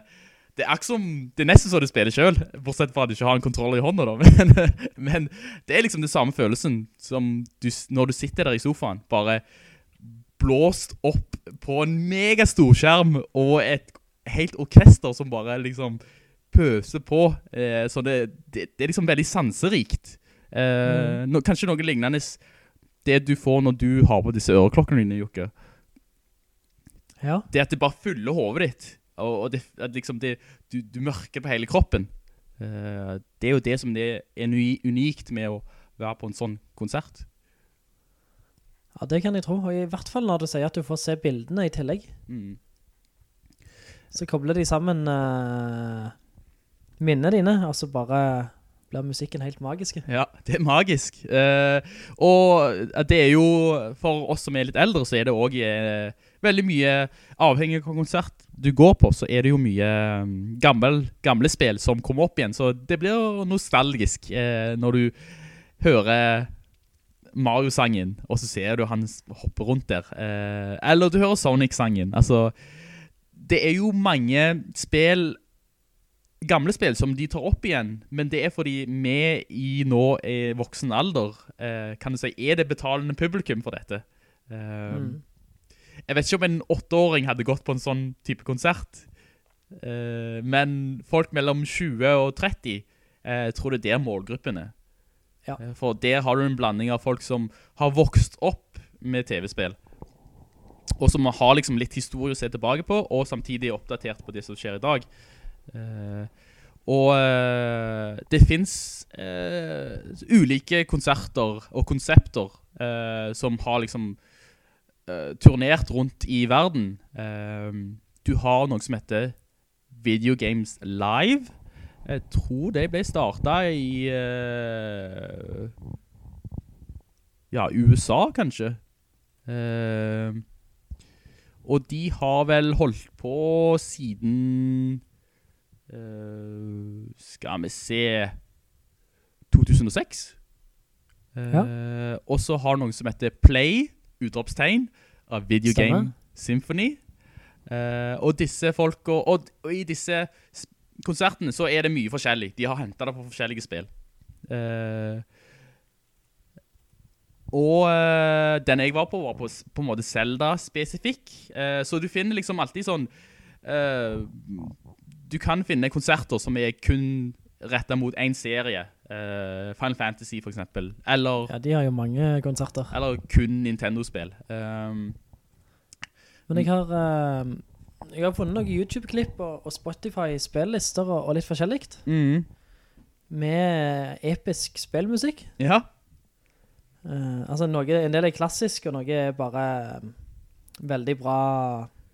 det er, som, det er nesten så du spiller selv, bortsett fra at du ikke har en kontroller i hånda da, men, men det er liksom det samme følelsen som du, når du sitter der i sofaen, bare blåst opp på en mega stor skjerm og et helt orkester som bare liksom pøser på, eh, så det, det, det er liksom veldig sanserikt. Eh, no, kanskje noe lignende det du får når du har på disse øreklokkene dine, Jokke Ja. det at det bare fyller hovedet ditt, og, og det, liksom det, du, du mørker på hele kroppen. Uh, det er jo det som det er unikt med å være på en sånn konsert. ja, det kan jeg tro. Og i hvert fall når du sier at du får se bildene i tillegg. Mm. Så kobler de sammen uh, minnene dine, og så bare blir musikken helt magisk. Ja, det er magisk. Uh, og det er jo, for oss som er litt eldre, så er det også eh, veldig mye, avhengig av konsert du går på, så er det jo mye mm, gammel, gamle spill som kommer opp igjen, så det blir jo nostalgisk eh, når du hører Mario-sangen, og så ser du han hoppe rundt der. Eh, eller du hører Sonic-sangen. Altså, det er jo mange spill gamle spill som de tar opp igjen, men det er fordi vi i nå er voksen alder, eh, kan du si, er det betalende publikum for dette. Eh, Mm. Jeg vet ikke om en åtteåring hadde gått på en sånn type konsert, eh, men folk mellom 20 og 30, eh, jeg tror det er der målgruppen er. Ja. Eh, For der har du en blanding av folk som har vokst opp med TV-spill, og som har liksom litt historie å se tilbake på, og samtidig er oppdatert på det som skjer i dag. Eh, og eh, det finnes eh, ulike konserter og konsepter eh, som har liksom eh, turnert rundt i verden. Eh, du har noe som heter Video Games Live. Jeg tror det ble startet i uh, ja, USA kanskje. Og de har vel holdt på siden Skal vi se 2006. Eh, Og så har noe som heter Play, utropstegn, av Video. Game Symphony. Uh, og disse folk, og, og, i disse konsertene så er det mye forskjellig. De har hentet det på forskjellige spill. Uh, og uh, den jeg var på var på, på en måte Zelda-spesifikk. Eh, så du finner liksom alltid sånn eh, Du kan finne konserter som er kun rettet mot en serie. Uh, Final Fantasy, for eksempel. Eller, Ja, de har jo mange konserter. eller kun Nintendo-spill. Um, Men jeg har, uh, jeg har funnet noen YouTube-klipp og, og Spotify-spillister og, og litt forskjelligt. mm, Med episk spillmusikk. ja. Uh, altså noe, en del er klassisk, og noe er bare um, veldig bra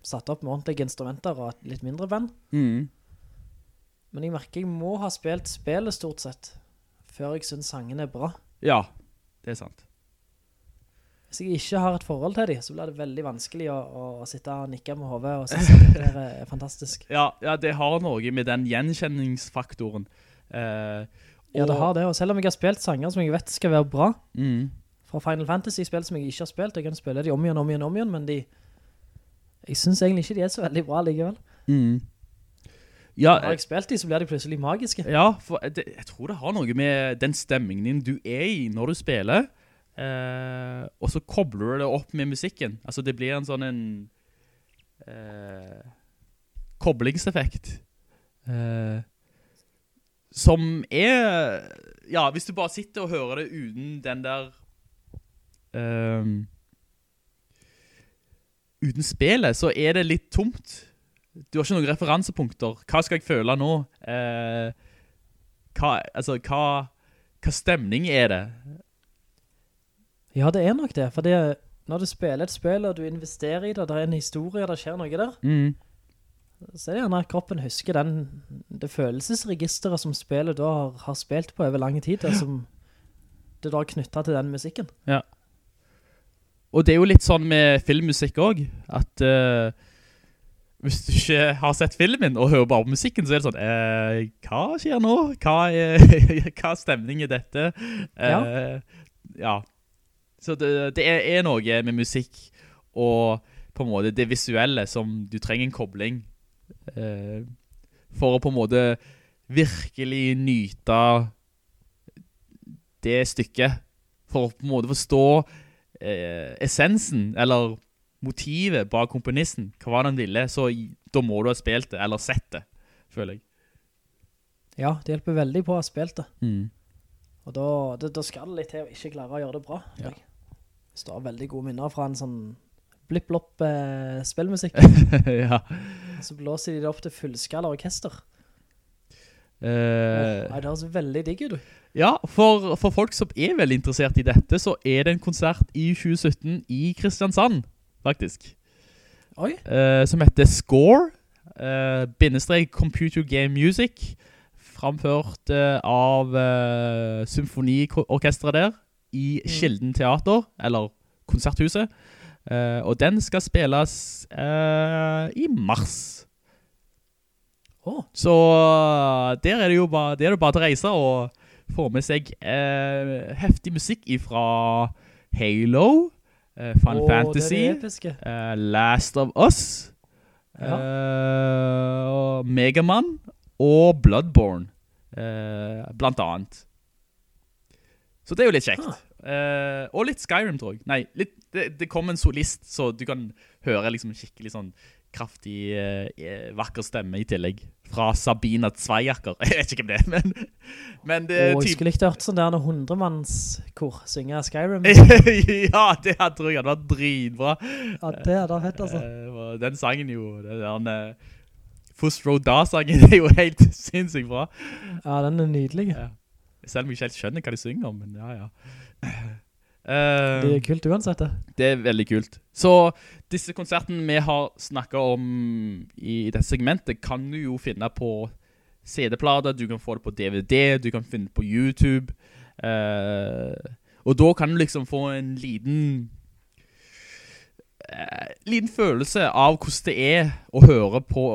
satt opp med ordentlige instrumenter og et litt mindre band. Mm. Men jeg merker jeg må ha spilt spillet stort sett, før jeg synes sangen er bra. Ja, det er sant. Hvis jeg ikke har et forhold til dem, så blir det veldig vanskelig å, å sitte og nikke med hovedet og synes at det er fantastisk. Ja, ja, det har noe med den gjenkjenningsfaktoren. Eh, Ja, det har det, og selv om jeg har spilt sanger som jeg vet skal være bra, Mm. fra Final Fantasy-spill som jeg ikke har spilt, jeg kan spille de om igjen, om igjen, om igjen, men de, jeg synes egentlig ikke de er så veldig bra likevel. Mm. Ja, Har jeg spilt de, så blir de plutselig magiske. Ja, for det, jeg tror det har noe med den stemmingen din du er i når du spiller, eh, og så kobler du det opp med musikken. Altså det blir en sånn en eh, koblingseffekt. Eh, som er, ja, hvis du bare sitter og hører det uten den der, Um, uten spillet, så er det litt tomt. Du har ikke noen referansepunkter. Hva skal jeg føle nå? Eh, hva, altså, hva, hva stemning er det? Ja, det er nok det, for når du spiller et spill, og du investerer i det, det er en historie, det skjer noe der, Mm. så er det gjerne at kroppen husker den, det følelsesregisteret som spillet da har, har spilt på over lang tid, det som det da er knyttet til den musikken. Ja. Og det er jo litt sånn med filmmusikk også, at eh, hvis du ikke har sett filmen og hører bare på musikken, så er det sånn, eh, hva skjer nå? Hva er, hva stemning er dette? Eh, ja. Så det, det er, er noe med musikk og på en måte det visuelle som du trenger en kobling eh, for å på en måte virkelig nyte det stykket. For å på en måte forstå eh, essensen, eller motivet bak komponisten. Hva var det han ville? Så da må du ha spilt det, eller sett det, føler jeg. Ja, det hjelper veldig på å ha spilt det. Mm. Og da, da, da skal det litt til å ikke klare å gjøre det bra. Ja. Hvis du har veldig gode minner fra en sånn blipp-blopp eh, spillmusikk, ja. så blåser de det opp til fullskala orkester. Uh, Nei, det høres veldig digg ut. ja, for, for folk som er veldig interessert i dette, så er det en konsert i 2017 i Kristiansand, faktisk. Eh, som heter Score, uh, bindestrek Computer Game Music, framført uh, av uh, symfoniorkestret der, i Kilden Teater, eller Konserthuset. Og den skal spilles i mars. Oh. Så der er det jo bare, det bare til å reise og få med seg heftig musikk fra Halo, eh, Final oh, Fantasy, eh, Last of Us, Ja. Uh, Megaman og Bloodborne, eh, blant annet. Så det er jo litt kjekt. Eh, og litt Skyrim, tror jeg. Nei, litt, det, det kom en solist, så du kan høre liksom skikkelig sånn kraftig, eh, vakker stemme i tillegg. Fra Sabina Zweijacker. Jeg vet ikke hvem det er, men, men det er jeg skulle ikke hørt sånn der når hundremannskor synger Skyrim. ja, det hadde tror jeg hadde vært dritbra. Ja, det er da fett, altså. Eh, den sangen jo, den der Fust Road Da-sangen er jo helt sinnssykt bra. Ja, den er nydelig. Ja. Selv om jeg ikke helt skjønner hva de synger om, men ja, ja. Eh, Det er kult uansett det. det er veldig kult. Så disse konsertene vi har snakket om i dette segmentet kan du jo finne på CD-plater, du kan få det på DVD, du kan finne det på YouTube. Uh, og da kan du liksom få en liten uh, liten følelse av hvordan det er å høre på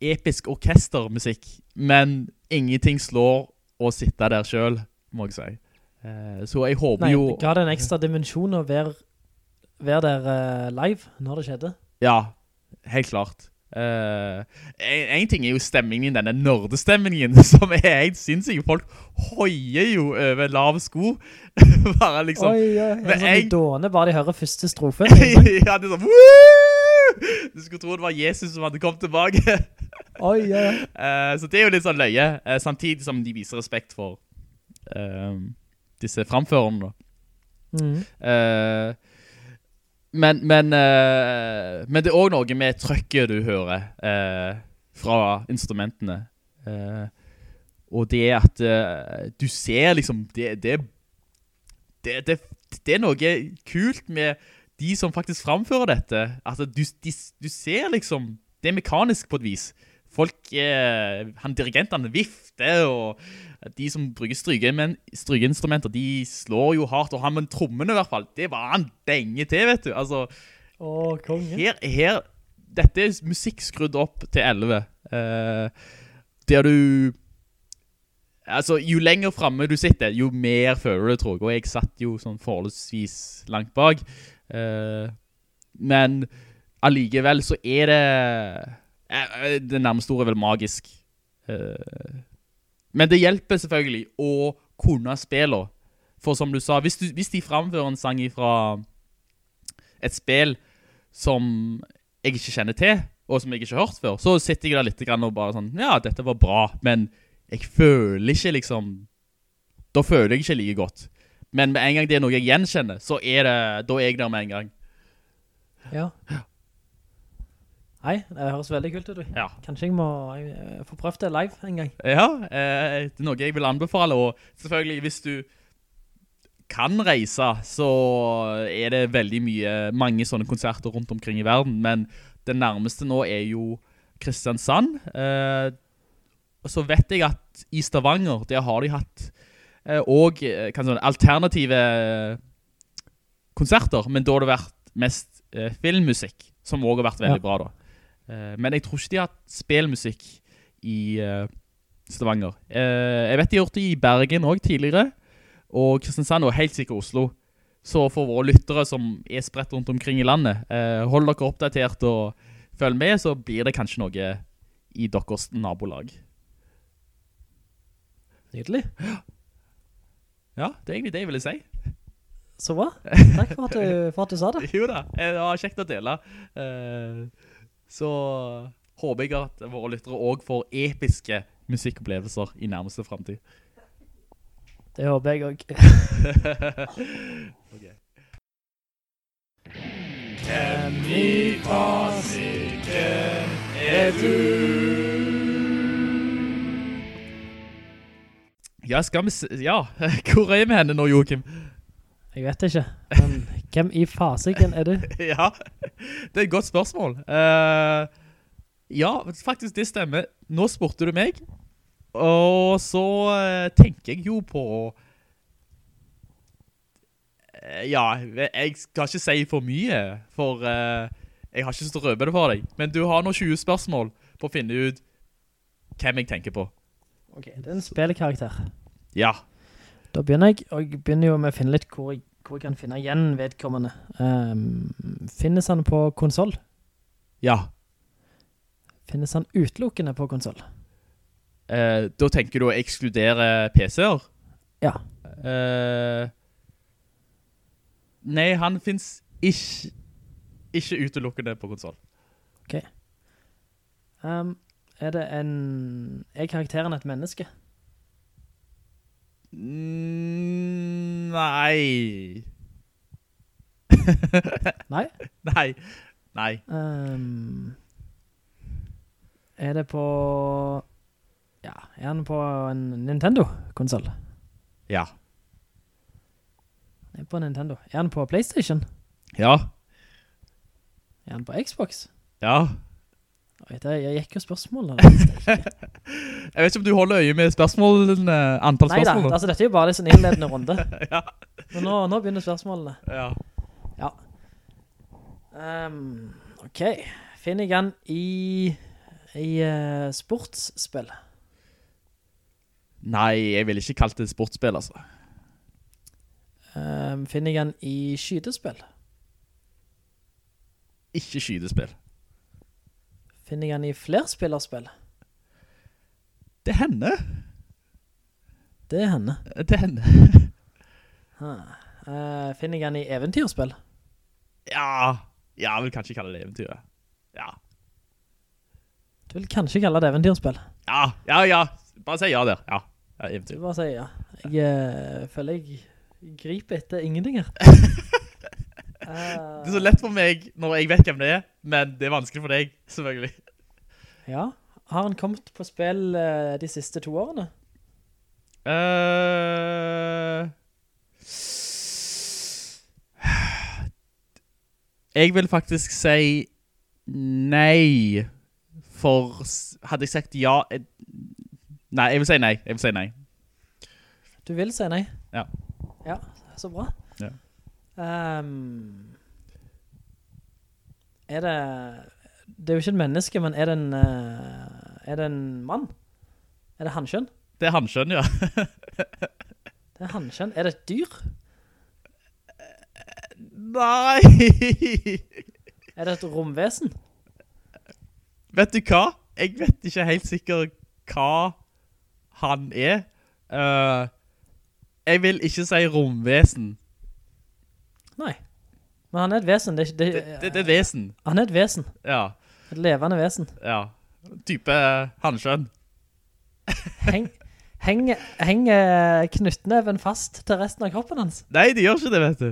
episk orkestermusikk, men ingenting slår å sitte der selv, må jeg si. Eh, så jeg håper Nei, jo... Ga det en ekstra dimensjon å være, være der eh, live når det skjedde. Ja, helt klart. Uh, en, en ting er jo stemningen, denne nerdestemningen, som er helt sinnssyk. Folk hoier jo over lav sko. bare liksom... Oi, oi, en sånn jeg- dåne bare de hører første strofen. ja, det er sånn Woo! Du skulle tro det var Jesus som hadde kommet tilbake. oi, oi, oi. Eh, så det er jo litt sånn løye, uh, samtidig som de viser respekt for eh, disse framførerne. Mhm. Eh, men, men, uh, men det er også noe med trøkket du hører uh, fra instrumentene. Og det at du ser liksom, det, det, det, det, er noe kult med de som faktisk framfører dette. Altså, du, de, du ser liksom, det er mekanisk på et vis. Folk, eh, han dirigentene vifter, og de som bruker strykeinstrumenter, de slår jo hardt, og han med trommene i hvert fall, det var han denge til, vet du. Altså, Å, konge. her, her, dette er musikk skrudd opp til 11. uh, der du, altså, jo lenger fremme du sitter, jo mer føler du det, tror jeg, og jeg satt jo sånn forholdsvis langt bak. Uh, men allikevel så er det, Uh, det nærmeste ordet er vel magisk. Eh, men det hjelper selvfølgelig å kunne spille. For som du sa, hvis, du, hvis de framfører en sang fra et spill som jeg ikke kjenner til, og som jeg ikke har hørt før, så sitter jeg der litt og bare sånn, ja, dette var bra, men jeg føler ikke liksom, da føler jeg ikke like godt. Men med en gang det er noe jeg gjenkjenner, så er det, da er jeg der med en gang. Ja. Nei, det høres veldig kult ut. Ja. Kanskje jeg må eh, få prøvd det live en gang. Ja, eh, det er noe jeg vil anbefale, og selvfølgelig hvis du kan reise, så er det veldig mye, mange sånne konserter rundt omkring i verden, men det nærmeste nå er jo Kristiansand. Eh, så vet jeg at i Stavanger, der har de hatt eh, og eh, kan alternative konserter, men da har det vært mest eh, filmmusikk, som også har vært veldig Ja. bra da. Eh, men jeg tror ikke de har hatt spillmusikk i eh, Stavanger. Eh, jeg vet de har gjort det i Bergen også tidligere, og Kristiansand og helt sikkert Oslo. Så for våre lyttere som er spredt rundt omkring i landet, hold dere oppdatert og følg med, så blir det kanskje noe i deres nabolag. Nydelig. Ja, det er egentlig det jeg ville si. Så bra. Takk for at du, for at du sa det. Jo da, det var kjekt å dele. Eh, Så håper jeg at våre lyttere også får episke musikkopplevelser i nærmeste fremtid. Det håper jeg også. Hvem i pasikker er du? Ja, skal vi se... Ja, hvor er vi henne nå, Joachim? Jeg vet ikke, men hvem i fasiken er du? ja, det er et godt spørsmål. Uh, ja, faktisk det stemmer. Nå spurte du meg, og så uh, tenker jeg jo på... Uh, ja, jeg skal ikke si for mye, for jeg har ikke så røpe det for deg. Men du har nå 20 spørsmål på å finne ut hvem jeg tenker på. Ok, det er en spillkarakter. Ja, Da begynner jeg, og jeg begynner jo med å finne litt hvor jeg, hvor jeg kan finne igjen vedkommende. Um, finnes han på konsol? ja. Finnes han utelukkende på konsol? Uh, da tenker du å ekskludere PC-er? Ja. Uh, nei, han finnes ikke, ikke utelukkende på konsol. Um, er det en... Er karakteren et menneske? Mm, nei. Nei. Nei. Nei. Um, er det på... Ja, er han på en Nintendo-konsol? Ja. Er på Nintendo. Er han på Playstation? Ja. Er han på Xbox? Ja. Jeg gikk jo spørsmålet. Jeg vet ikke om du holder øye med spørsmålene, antall spørsmål. altså dette er jo bare en sånn innledende runde. ja. Men nå, nå begynner spørsmålene. ja. Ja. Um, ok. Han i, i uh, sportsspill? Nei, jeg vil ikke kalle det sportsspill, altså. Um, jeg han i skydespill. Ikke skydespill. Finner jeg han i flerspillerspill? Det hender. Det er henne. Det hender. uh, finner jeg han i eventyrspill? Ja, ja, jeg vil kanskje kalle det eventyret. Ja. Du vil kanskje kalle det eventyrspill. Ja, ja, ja. Bare si ja der. Ja, ja Du eventyr. bare si ja. Jeg uh, føler jeg griper etter ingenting her. Eh, Det er så lett for meg når jeg vet hvem det er, men det er vanskelig for deg, selvfølgelig. Ja. Har han kommet på spill eh, de siste to årene? Uh, jeg vil faktisk si nei, for hadde jeg sagt ja... eh, Nei, jeg vil si nei. Jeg vil si nei. Du vil si nei? Ja. Ja, så bra. Ehm, er det... Det er jo ikke en menneske, men er det en... eh, er det en mann? Er det hanskjønn? Det er hanskjønn, ja. Det er hanskjønn. Er det et dyr? Nei! Er det et romvesen? vet du hva? Jeg vet ikke helt sikkert hva han er. Uh, jeg vil ikke si romvesen. Nei. Men han er et vesen. Det, er ikke- det, Det, det, er vesen. Han er et vesen. Ja, Et levende vesen. ja. Type uh, hanskjønn. Heng, heng, henger knyttneven fast til resten av kroppen hans? Nei, de gjør ikke det, vet du.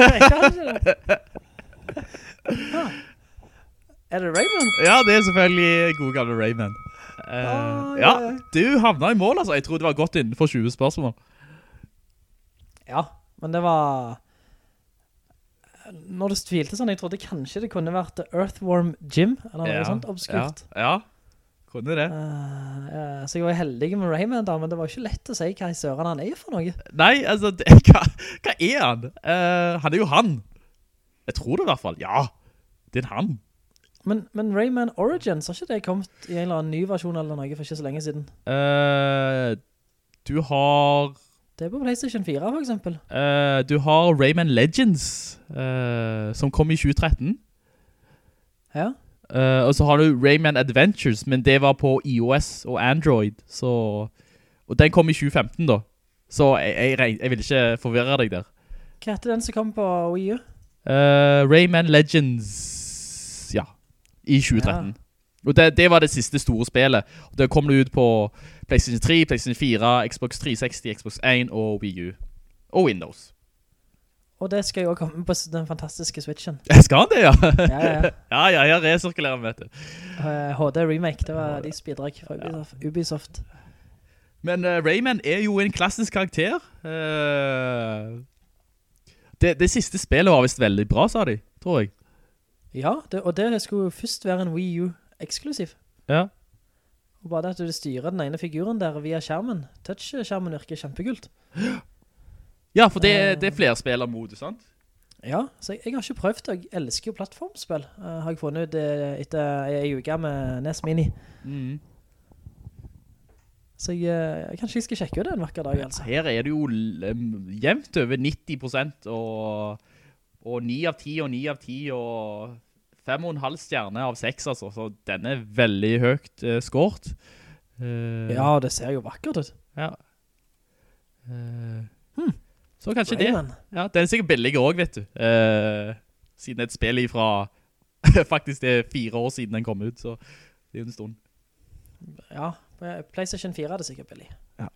Nei, kan ikke det. Ja. Er det Rayman? Ja, det er selvfølgelig god gamle Rayman. Eh, Å, ja, ja. du havna i mål, altså. Jeg tror det var godt innenfor 20 spørsmål. Ja, men det var... Når du tvilte sånn, jeg trodde kanskje det kunne vært Earthworm Jim, eller noe ja. sånt obskurt. Ja, ja. kunne det. Uh, ja, så jeg var heldig med Rayman da, men det var ikke lett å si hva i søren han er for noe. Nei, altså, det, hva, hva er han? Uh, han er jo han. Jeg tror det i hvert fall. Ja, det er han. Men, men Rayman Origins, har ikke det kommet i en eller annen ny versjon eller noe for ikke så lenge siden? Uh, du har... Det er på PlayStation 4 for eksempel. Uh, du har Rayman Legends, uh, som kom i 2013. Ja. Uh, og så har du Rayman Adventures, men det var på iOS og Android. Så, og den kom i 2015 da. Så jeg, jeg, jeg vil ikke forvirre deg der. Hva heter den som kom på Wii U? Rayman Legends, ja, i 2013. Og det, det var det siste store spillet. Det kom det ut på PlayStation 3, PlayStation 4, Xbox 360, Xbox 1 og Wii U. Og Windows. Og det skal jo også komme på den fantastiske Switchen. Skal han det, ja? Ja, ja, ja. ja, ja, jeg resirkulerer, vet du. Uh, HD Remake, det var deres bidrag fra Ubisoft. Ubisoft. Men uh, Rayman er jo en klassisk karakter. Uh, det, det siste spillet var vist veldig bra, sa de, tror jeg. Ja, det, og det skulle først være en Wii U eksklusiv. Ja. Og bare det at du styrer den ene figuren der via skjermen. Touch-skjermen virker kjempekult. Ja, for det, det er flerspillermode, sant? Ja, så jeg, jeg har ikke prøvd det. Jeg elsker jo plattformspill. uh, har jeg funnet ut eh, etter en uke med NES Mini. Mm. Så jeg, jeg, kanskje jeg skal sjekke det en vakker dag, altså. Her er det jo jevnt over 90% og, og 9 av 10 og 9 av 10 og 5,5 stjerne av seks, altså. Så den er veldig høyt uh, skårt. Uh, Ja, det ser jo vakkert ut. ja. Eh, Så kanskje Rayman. det. Ja, den er sikkert billig også, vet du. Eh, siden et spill ifra faktisk det er fire år siden den kom ut, så det er jo en stund. Ja, PlayStation 4 er det sikkert billig. Ja.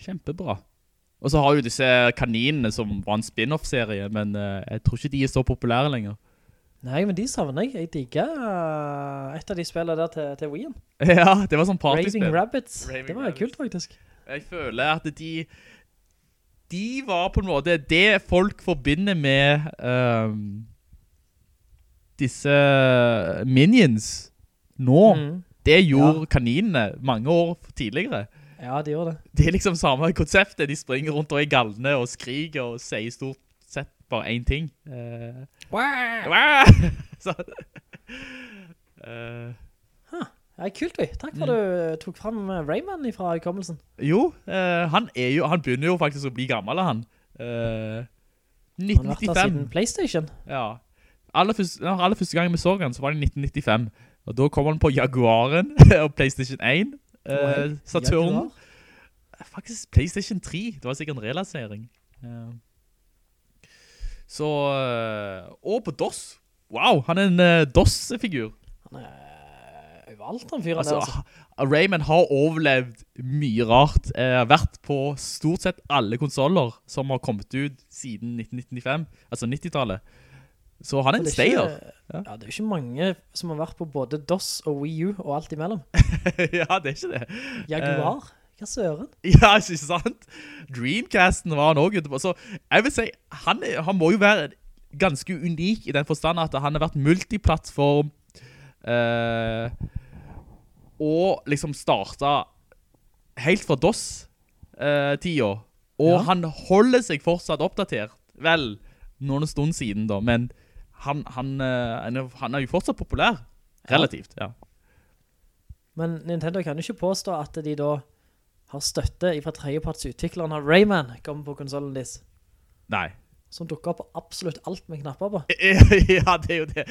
Kjempebra. Og så har jo disse kaninene som var en spin-off-serie, men uh, jeg tror ikke de er så populære lenger. Nei, men de savner jeg. Jeg digger uh, et av de spillene der til, til Wii-en. Ja, det var sånn Raving partyspill. Rabbits. Raving det var Rabbits. kult faktisk. Jeg føler at de De var på en måte det folk forbinder med ehm, disse minions nå. Mm. Det gjorde Ja. kaninene mange år tidligere. Ja, de gjør det. Det er liksom samme konseptet. De springer rundt og er galne og skriker og sier stort sett bare én ting. Uh, Wah! Så, Det Ja, kult vi. Takk for Mm. at du tok frem eh, Rayman fra hukommelsen. jo, uh, han, jo, han begynner jo faktisk å bli gammel, han. 1995. Han har vært der siden PlayStation. Ja. aller første, aller første gang vi så han, så var det 1995. Og da kom han på Jaguaren og Playstation 1. eh, Saturn. Faktisk Playstation 3. Det var sikkert en relansering. Uh. Så, eh, og på DOS. Wow, han er en DOS-figur. Han er overalt, han fyren Altså. Altså. Rayman har overlevd mye rart. Eh, vært på stort sett alle konsoler som har kommet ut siden 1995, altså 90-tallet. Så han er en er ikke- stayer. Ja, det er jo ikke mange som har vært på både DOS og Wii U og alt imellom. ja, det er ikke det. Jaguar? Hva søren? Ja, ikke sant? Dreamcasten var han også ute på. Så jeg vil si, han, han må jo være ganske unik i den forstand at han har vært multiplattform, uh, og liksom startet helt fra DOS-tida. og Ja. han holder seg fortsatt oppdatert. Vel, noen stund siden da, men han, han, eh, han, er, han er jo fortsatt populær. Relativt, ja. Men Nintendo kan jo ikke påstå at de da har støtte fra tredjepartsutvikleren av Rayman kommer på konsolen deres, Nei. som dukker opp på absolutt alt med knapper på. Ja, det er jo det.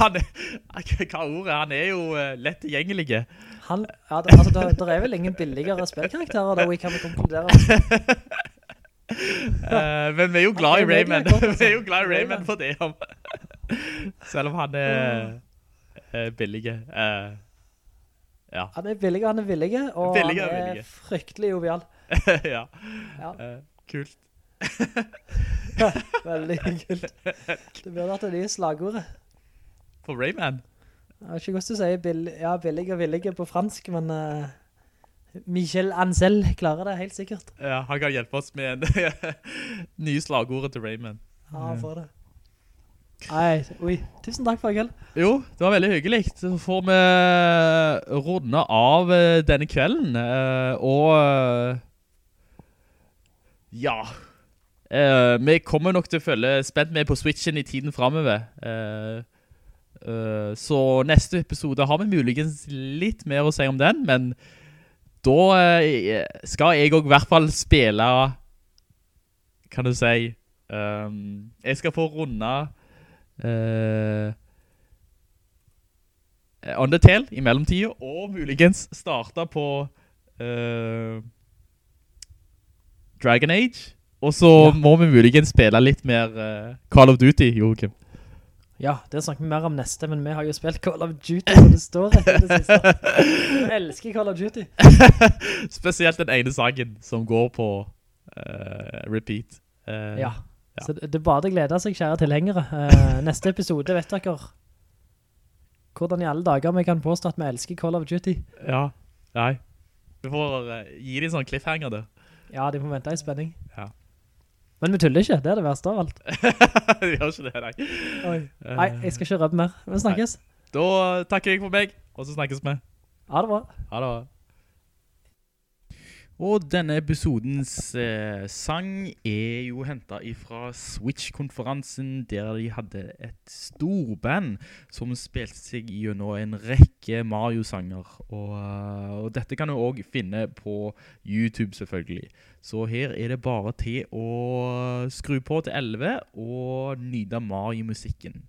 Han er, hva ordet? Han er jo eh, lett tilgjengelig. Han, ja, det, altså, det, det er vel ingen billigere spillkarakterer da vi kan konkludere. Eh, men vi er jo glad i er Rayman. vi er jo glad i Rayman for det. Selv om han er eh, billig. Uh, ja. Han er billig, han er villig, og billige, han er billige. fryktelig jovial. ja. Ja, Uh, kult. veldig kult. Det burde vært det nye slagordet. For Rayman. Jeg vet ikke hvordan du sier bill ja, billig og villig på fransk, men eh, Michel Ansel klarer det helt sikkert. Ja, han kan hjelpe oss med nye slagordet til Raymond. Ja, han får det. Nei, oi, tusen takk for i kveld. Jo, det var veldig hyggelig. Så får vi runde av eh, denne kvelden. eh, Og eh, ja Eh, Vi kommer nok til å følge spent med på Switchen i tiden fremover. Eh, eh, Så neste episode har vi muligens litt mer å si om den, men da eh, skal jeg også i hvert fall spille Kan du si um, Jeg skal få runde eh, Undertale i mellomtiden, og muligens starte på uh, Dragon Age. Og så må vi muligens spille litt mer uh, Call of Duty, Joachim. Ja, det snakker vi mer om neste, men vi har jo spilt Call of Duty, og det står etter det siste. Jeg elsker Call of Duty. Spesielt den ene sangen som går på uh, repeat. Uh, Ja, Ja. så det det bare gleder seg, kjære tilhengere. Uh, neste episode vet dere hvordan i alle dager vi kan påstå at vi elsker Call of Duty. Ja, nei. Vi får gi dem en sånn cliffhanger du. Ja, de får vente i spenning. Ja. Men vi tuller ikke, det er det verste av alt. Vi gjør ikke det, nei. Oi. Nei, jeg skal ikke røpe mer. Vi snakkes. Da takker jeg for meg, og så snakkes vi. Ha det bra. Ha det. Og denne episodens eh, sang er jo hentet fra Switch-konferansen, der de hadde et storband som spilte seg gjennom en rekke Mario-sanger. Og, eh, og dette kan du også finne på YouTube, selvfølgelig. Så her er det bare til å skru på til 11 og nyte Mario-musikken.